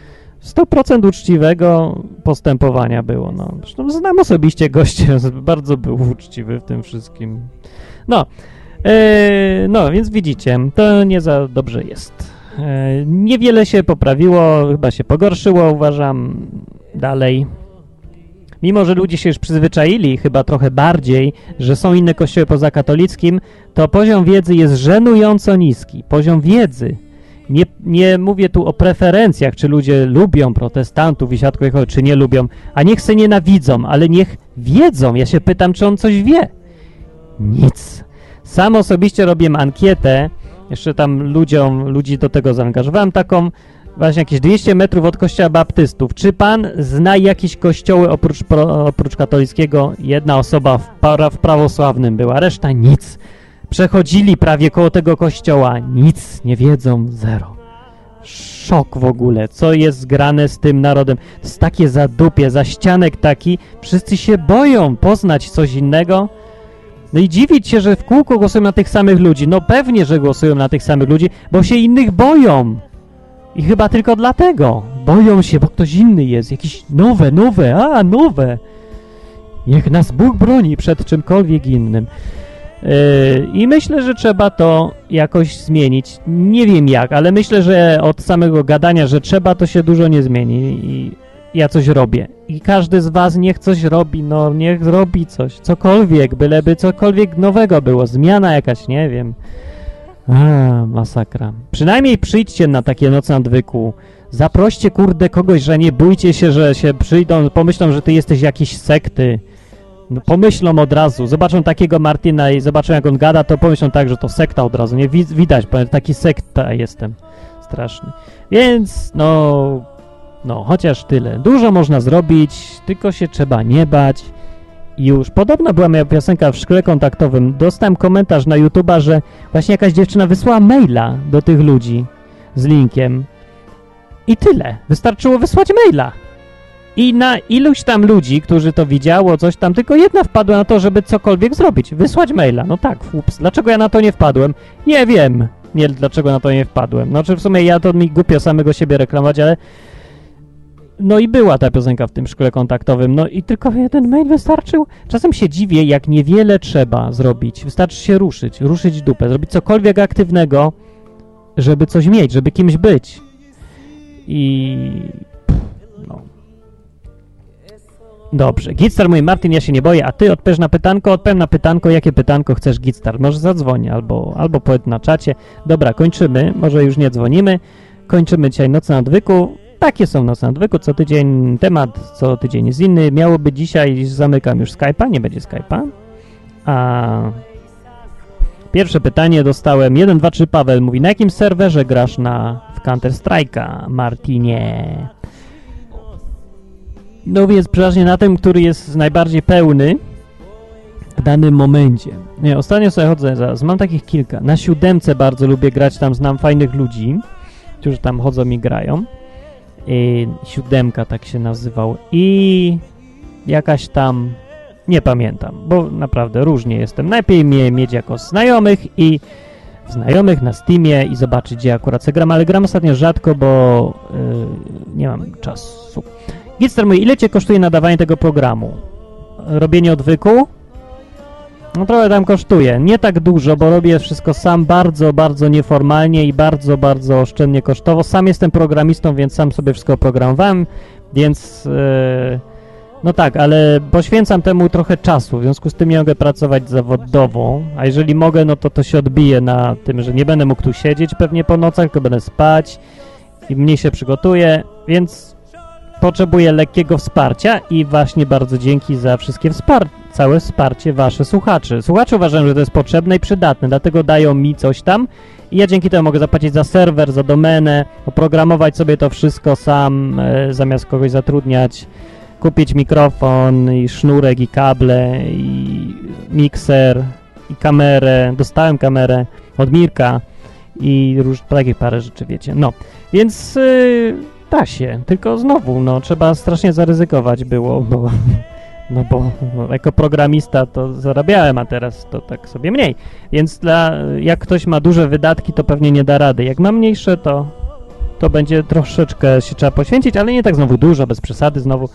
100% uczciwego postępowania było. No. Zresztą znam osobiście gościa, *laughs* bardzo był uczciwy w tym wszystkim. No, no więc widzicie, to nie za dobrze jest. E, niewiele się poprawiło, chyba się pogorszyło, uważam, dalej. Mimo, że ludzie się już przyzwyczaili chyba trochę bardziej, że są inne kościoły poza katolickim, to poziom wiedzy jest żenująco niski. Poziom wiedzy. Nie, nie mówię tu o preferencjach, czy ludzie lubią protestantów i Jehowy, czy nie lubią, a niech se nienawidzą, ale niech wiedzą. Ja się pytam, czy on coś wie. Nic. Sam osobiście robiłem ankietę, jeszcze tam ludziom, ludzi do tego zaangażowałem taką, właśnie jakieś 200 metrów od kościoła baptystów. Czy pan zna jakieś kościoły oprócz, pro, oprócz katolickiego? Jedna osoba w, para, w prawosławnym była, reszta nic. Przechodzili prawie koło tego kościoła, nic nie wiedzą, zero. Szok w ogóle, co jest grane z tym narodem. To jest takie zadupie, zaścianek taki, wszyscy się boją poznać coś innego. No i dziwić się, że w kółko głosują na tych samych ludzi. No pewnie, że głosują na tych samych ludzi, bo się innych boją. I chyba tylko dlatego. Boją się, bo ktoś inny jest. Jakieś nowe, nowe, a nowe. Niech nas Bóg broni przed czymkolwiek innym. Yy, I myślę, że trzeba to jakoś zmienić. Nie wiem jak, ale myślę, że od samego gadania, że trzeba, to się dużo nie zmieni. I ja coś robię. I każdy z was niech coś robi, no niech zrobi coś, cokolwiek, byleby cokolwiek nowego było, zmiana jakaś, nie wiem. A, masakra. Przynajmniej przyjdźcie na takie noce nadwyku. Zaproście kurde kogoś, że nie bójcie się, że się przyjdą, pomyślą, że ty jesteś jakiś sekty. No, pomyślą od razu, zobaczą takiego Martina i zobaczą jak on gada, to pomyślą tak, że to sekta od razu, nie? Wi- Widać, taki sekta jestem. Straszny. Więc, no, no, chociaż tyle. Dużo można zrobić, tylko się trzeba nie bać. Już. Podobna była moja piosenka w szkole kontaktowym. Dostałem komentarz na YouTube'a, że właśnie jakaś dziewczyna wysłała maila do tych ludzi z linkiem. I tyle. Wystarczyło wysłać maila. I na iluś tam ludzi, którzy to widziało, coś tam, tylko jedna wpadła na to, żeby cokolwiek zrobić. Wysłać maila. No tak, ups. Dlaczego ja na to nie wpadłem? Nie wiem. Nie, dlaczego na to nie wpadłem. Znaczy w sumie ja to mi głupio samego siebie reklamować, ale no i była ta piosenka w tym szkole kontaktowym, no i tylko jeden mail wystarczył. Czasem się dziwię, jak niewiele trzeba zrobić. Wystarczy się ruszyć, ruszyć dupę, zrobić cokolwiek aktywnego, żeby coś mieć, żeby kimś być. I... no. Dobrze. Gitstar mówi, Martin, ja się nie boję, a ty odpowiesz na pytanko? Odpowiem na pytanko, jakie pytanko chcesz, Gitstar? Może zadzwoni, albo, albo powiedz na czacie. Dobra, kończymy, może już nie dzwonimy. Kończymy dzisiaj Noc na Odwyku. Takie są Noce na Odwyku, co tydzień temat, co tydzień jest inny. Miałoby dzisiaj, zamykam już Skype'a, nie będzie Skype'a. A pierwsze pytanie dostałem, 1, 2, 3 Paweł mówi, na jakim serwerze grasz na, w Counter Strike'a, Martinie? No więc przeważnie na tym, który jest najbardziej pełny, w danym momencie. Nie, ostatnio sobie chodzę, zaraz, mam takich kilka. Na siódemce bardzo lubię grać, tam znam fajnych ludzi, którzy tam chodzą i grają. I siódemka tak się nazywał. I jakaś tam, nie pamiętam, bo naprawdę różnie jestem. Najlepiej mnie mieć jako znajomych i znajomych na Steamie i zobaczyć, gdzie akurat se gram, ale gram ostatnio rzadko, bo yy, nie mam czasu. Gitster mój, ile cię kosztuje nadawanie tego programu? Robienie odwyku? No trochę tam kosztuje. Nie tak dużo, bo robię wszystko sam bardzo, bardzo nieformalnie i bardzo, bardzo oszczędnie kosztowo. Sam jestem programistą, więc sam sobie wszystko oprogramowałem, więc yy, no tak, ale poświęcam temu trochę czasu, w związku z tym nie mogę pracować zawodowo, a jeżeli mogę, no to to się odbije na tym, że nie będę mógł tu siedzieć pewnie po nocach, tylko będę spać i mniej się przygotuję, więc potrzebuję lekkiego wsparcia i właśnie bardzo dzięki za wszystkie wspar całe wsparcie wasze słuchaczy. Słuchacze uważają, że to jest potrzebne i przydatne, dlatego dają mi coś tam i ja dzięki temu mogę zapłacić za serwer, za domenę, oprogramować sobie to wszystko sam, e, zamiast kogoś zatrudniać, kupić mikrofon i sznurek i kable i mikser i kamerę. Dostałem kamerę od Mirka i róż, takie parę rzeczy, wiecie. No, więc yy, da się, tylko znowu, no, trzeba strasznie zaryzykować było, bo, no bo no, jako programista to zarabiałem, a teraz to tak sobie mniej. Więc dla, jak ktoś ma duże wydatki, to pewnie nie da rady. Jak ma mniejsze, to, to będzie troszeczkę się trzeba poświęcić, ale nie tak znowu dużo, bez przesady znowu.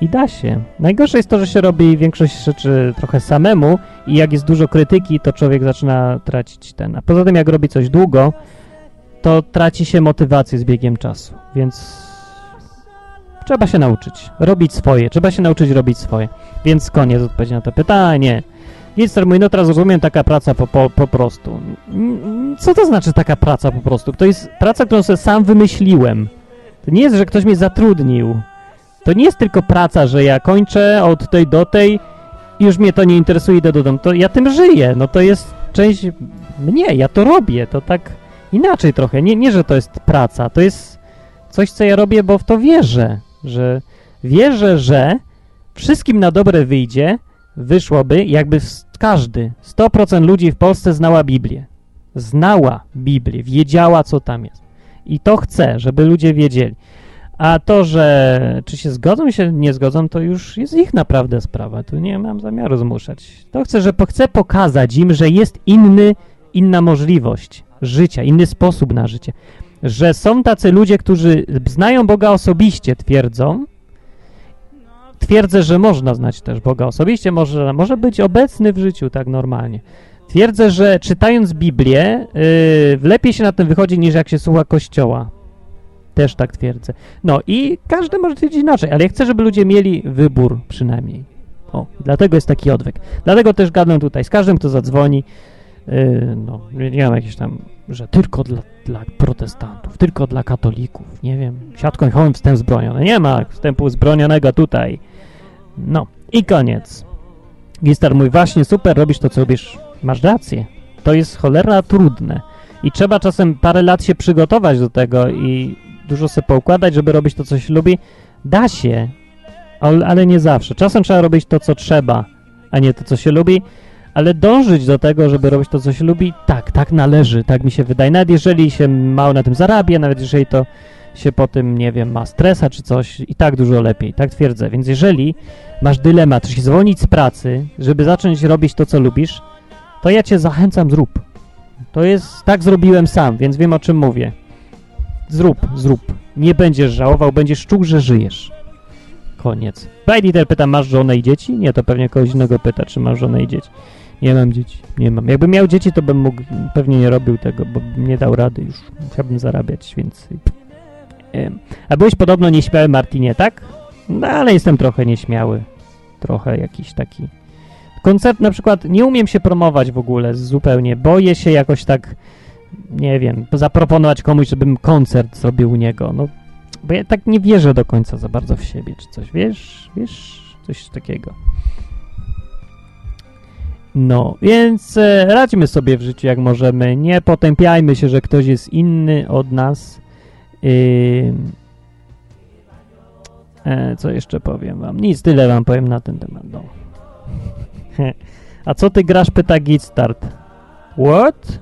I da się. Najgorsze jest to, że się robi większość rzeczy trochę samemu i jak jest dużo krytyki, to człowiek zaczyna tracić ten. A poza tym, jak robi coś długo, to traci się motywację z biegiem czasu. Więc trzeba się nauczyć robić swoje. Trzeba się nauczyć robić swoje. Więc koniec odpowiedzi na to pytanie. Jest mój, no teraz rozumiem, taka praca po, po, po prostu. Co to znaczy taka praca po prostu? To jest praca, którą sobie sam wymyśliłem. To nie jest, że ktoś mnie zatrudnił. To nie jest tylko praca, że ja kończę od tej do tej i już mnie to nie interesuje, idę do domu. To ja tym żyję. No to jest część mnie, ja to robię. To tak inaczej trochę. Nie, nie, że to jest praca. To jest coś, co ja robię, bo w to wierzę. Że wierzę, że wszystkim na dobre wyjdzie, wyszłoby, jakby każdy, 100% ludzi w Polsce znała Biblię. Znała Biblię, wiedziała, co tam jest. I to chcę, żeby ludzie wiedzieli. A to, że czy się zgodzą, się nie zgodzą, to już jest ich naprawdę sprawa. Tu nie mam zamiaru zmuszać. To chcę, że chcę pokazać im, że jest inny, inna możliwość życia, inny sposób na życie. Że są tacy ludzie, którzy znają Boga osobiście, twierdzą. Twierdzę, że można znać też Boga osobiście, może, może być obecny w życiu tak normalnie. Twierdzę, że czytając Biblię, yy, lepiej się na tym wychodzi niż jak się słucha Kościoła. Też tak twierdzę. No i każdy może twierdzić inaczej, ale ja chcę, żeby ludzie mieli wybór przynajmniej. O, dlatego jest taki odwyk. Dlatego też gadam tutaj z każdym, kto zadzwoni. Yy, no, nie mam jakieś tam, że tylko dla, dla protestantów, tylko dla katolików, nie wiem, siatką i wstęp zbroniony. Nie ma wstępu zbronionego tutaj. No i koniec. Gistar mój, właśnie super, robisz to, co robisz. Masz rację. To jest cholera trudne. I trzeba czasem parę lat się przygotować do tego i dużo sobie poukładać, żeby robić to, co się lubi. Da się, ale nie zawsze. Czasem trzeba robić to, co trzeba, a nie to, co się lubi, ale dążyć do tego, żeby robić to, co się lubi, tak, tak należy, tak mi się wydaje. Nawet jeżeli się mało na tym zarabia, nawet jeżeli to się po tym, nie wiem, ma stresa czy coś, i tak dużo lepiej, tak twierdzę. Więc jeżeli masz dylemat, czy się zwolnić z pracy, żeby zacząć robić to, co lubisz, to ja cię zachęcam, zrób. To jest, tak zrobiłem sam, więc wiem, o czym mówię. Zrób, zrób. Nie będziesz żałował, będziesz czuł, że żyjesz. Koniec. Bajditer pyta, masz żonę i dzieci? Nie, to pewnie kogoś innego pyta, czy masz żonę i dzieci. Nie mam dzieci, nie mam. Jakbym miał dzieci, to bym mógł, pewnie nie robił tego, bo nie dał rady już. Musiałbym zarabiać więcej. A byłeś podobno nieśmiały, Martinie, tak? No, ale jestem trochę nieśmiały. Trochę jakiś taki... Koncert na przykład, nie umiem się promować w ogóle zupełnie. Boję się jakoś tak, nie wiem, zaproponować komuś, żebym koncert zrobił u niego. No, bo ja tak nie wierzę do końca za bardzo w siebie, czy coś, wiesz? Wiesz? Coś takiego. No, więc e, radźmy sobie w życiu jak możemy. Nie potępiajmy się, że ktoś jest inny od nas. Yy, e, co jeszcze powiem wam? Nic, tyle wam powiem na ten temat. No. *laughs* A co ty grasz, pyta Git Start. What?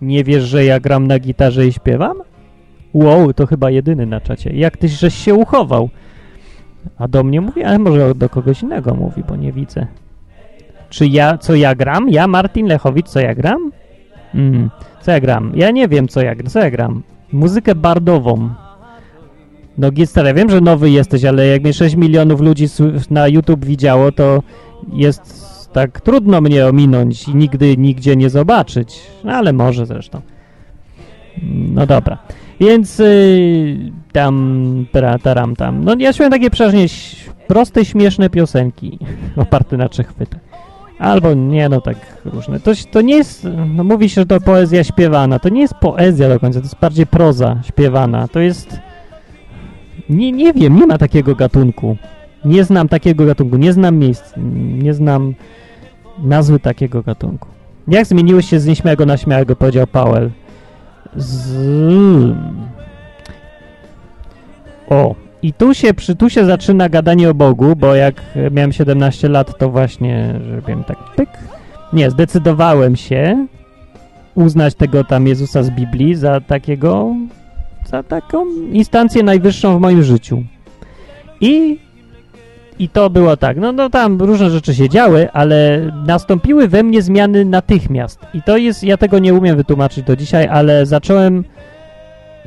Nie wiesz, że ja gram na gitarze i śpiewam? Wow, to chyba jedyny na czacie. Jak tyś żeś się uchował? A do mnie mówi, ale może do kogoś innego mówi, bo nie widzę. Czy ja, co ja gram? Ja, Martin Lechowicz, co ja gram? Mm, co ja gram? Ja nie wiem, co ja, co ja gram. Muzykę bardową. No Gistar, ja wiem, że nowy jesteś, ale jak mnie 6 milionów ludzi na YouTube widziało, to jest tak trudno mnie ominąć i nigdy nigdzie nie zobaczyć. No ale może zresztą. No dobra. Więc y, tam, tra, taram tam. No ja śpiewam takie przeważnie proste, śmieszne piosenki *laughs* oparte na trzech chwytach. Albo nie, no tak różne. To, to nie jest, no mówi się, że to poezja śpiewana. To nie jest poezja do końca, to jest bardziej proza śpiewana. To jest, nie, nie wiem, nie ma takiego gatunku. Nie znam takiego gatunku, nie znam miejsc, nie znam nazwy takiego gatunku. Jak zmieniłeś się z nieśmiałego na śmiałego, powiedział Powell. Z... O, i tu się, przy, tu się zaczyna gadanie o Bogu, bo jak e, miałem 17 lat, to właśnie, wiem, tak pyk. Nie, zdecydowałem się uznać tego tam Jezusa z Biblii za takiego, za taką instancję najwyższą w moim życiu. I, i to było tak, no, no tam różne rzeczy się działy, ale nastąpiły we mnie zmiany natychmiast. I to jest, ja tego nie umiem wytłumaczyć do dzisiaj, ale zacząłem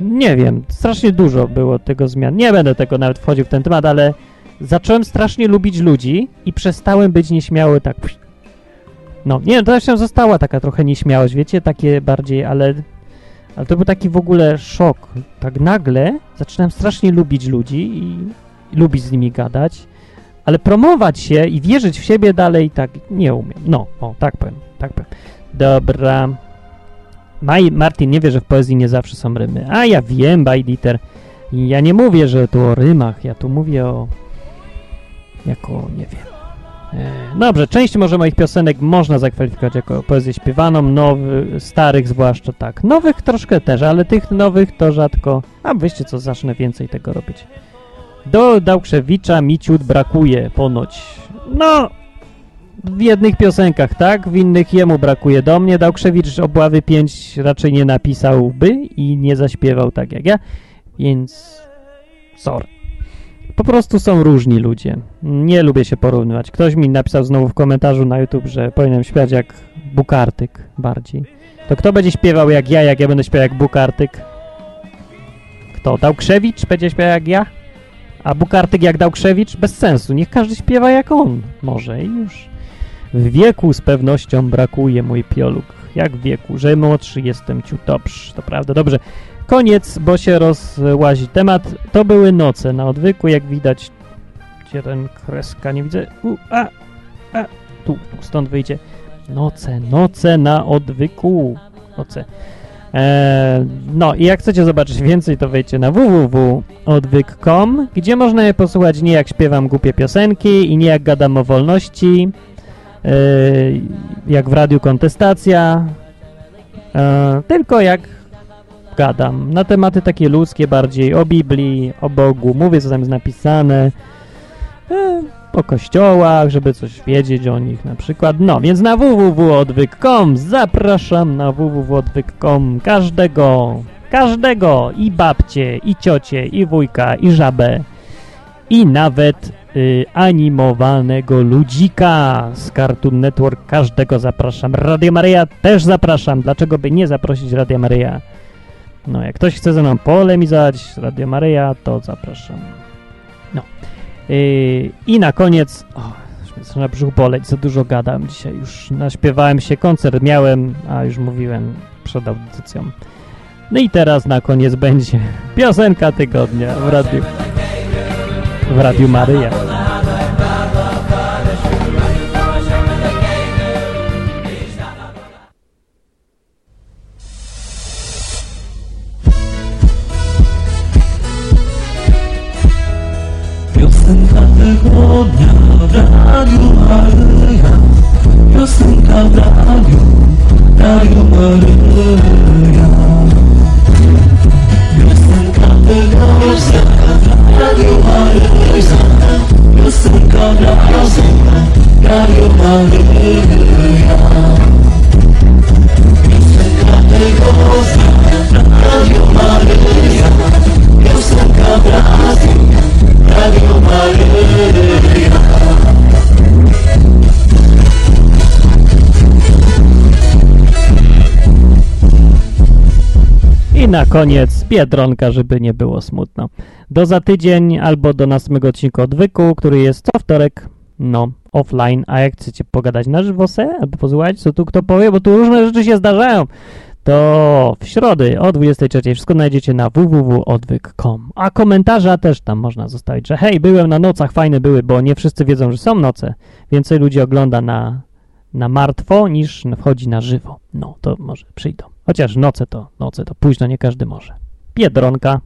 nie wiem, strasznie dużo było tego zmian. Nie będę tego nawet wchodził w ten temat, ale zacząłem strasznie lubić ludzi i przestałem być nieśmiały tak. No, nie, to się została taka trochę nieśmiałość, wiecie, takie bardziej, ale, ale to był taki w ogóle szok. Tak nagle zaczynałem strasznie lubić ludzi i, i lubić z nimi gadać, ale promować się i wierzyć w siebie dalej tak nie umiem. No, o, tak powiem, tak powiem. Dobra. Maj, Martin nie wie, że w poezji nie zawsze są rymy. A ja wiem, Bajditer. Ja nie mówię, że tu o rymach, ja tu mówię o... jako, nie wiem. E, dobrze, część może moich piosenek można zakwalifikować jako poezję śpiewaną, nowy, starych zwłaszcza tak. Nowych troszkę też, ale tych nowych to rzadko. A wyście co, zacznę więcej tego robić. Do Dałkrzewicza mi ciut brakuje ponoć. No, w jednych piosenkach, tak? W innych jemu brakuje. Do mnie Dałkrzewicz Obławy 5 raczej nie napisałby i nie zaśpiewał tak jak ja, więc sorry. Po prostu są różni ludzie. Nie lubię się porównywać. Ktoś mi napisał znowu w komentarzu na YouTube, że powinienem śpiewać jak Bukartyk bardziej. To kto będzie śpiewał jak ja, jak ja będę śpiewał jak Bukartyk? Kto? Dałkrzewicz będzie śpiewał jak ja? A Bukartyk jak Dałkrzewicz? Bez sensu. Niech każdy śpiewa jak on. Może i już. W wieku z pewnością brakuje mój pioluk. Jak w wieku, że młodszy jestem ciut to prawda. Dobrze, koniec, bo się rozłazi temat. To były noce na odwyku, jak widać. Gdzie ten kreska, nie widzę. U, a, a, tu, tu, stąd wyjdzie. Noce, noce na odwyku. Noce. Eee, no i jak chcecie zobaczyć więcej, to wejdźcie na www.odwyk.com, gdzie można je posłuchać nie jak śpiewam głupie piosenki i nie jak gadam o wolności, jak w radiu kontestacja, yy, tylko jak gadam. Na tematy takie ludzkie bardziej, o Biblii, o Bogu, mówię co tam jest napisane, yy, o kościołach, żeby coś wiedzieć o nich na przykład. No, więc na www.odwyk.com zapraszam na www.odwyk.com każdego, każdego, i babcie, i ciocie, i wujka, i żabę, i nawet y, animowanego ludzika z Cartoon Network. Każdego zapraszam. Radio Maryja też zapraszam. Dlaczego by nie zaprosić Radia Maryja? No, jak ktoś chce ze mną polemizować Radio Maryja, to zapraszam. No. Y, I na koniec... O, już mnie brzuch boleć, za dużo gadam dzisiaj. Już naśpiewałem się, koncert miałem, a już mówiłem przed audycją. No i teraz na koniec będzie *laughs* piosenka tygodnia w radiu w Radiu Maryja. Piosenka tygodnia w Radiu Maryja. Piosenka w Radiu, Radiu Maryja. Piosenka tygodnia i na koniec Biedronka, żeby nie było smutno. Do za tydzień albo do następnego odcinku odwyku, który jest co wtorek, no, offline. A jak chcecie pogadać na żywo se, albo posłuchać, co tu kto powie, bo tu różne rzeczy się zdarzają, to w środy o 23 wszystko znajdziecie na www.odwyk.com. A komentarza też tam można zostawić, że hej, byłem na nocach, fajne były, bo nie wszyscy wiedzą, że są noce. Więcej ludzi ogląda na, na martwo niż wchodzi na żywo. No, to może przyjdą. Chociaż noce to, noce to późno, nie każdy może. Biedronka.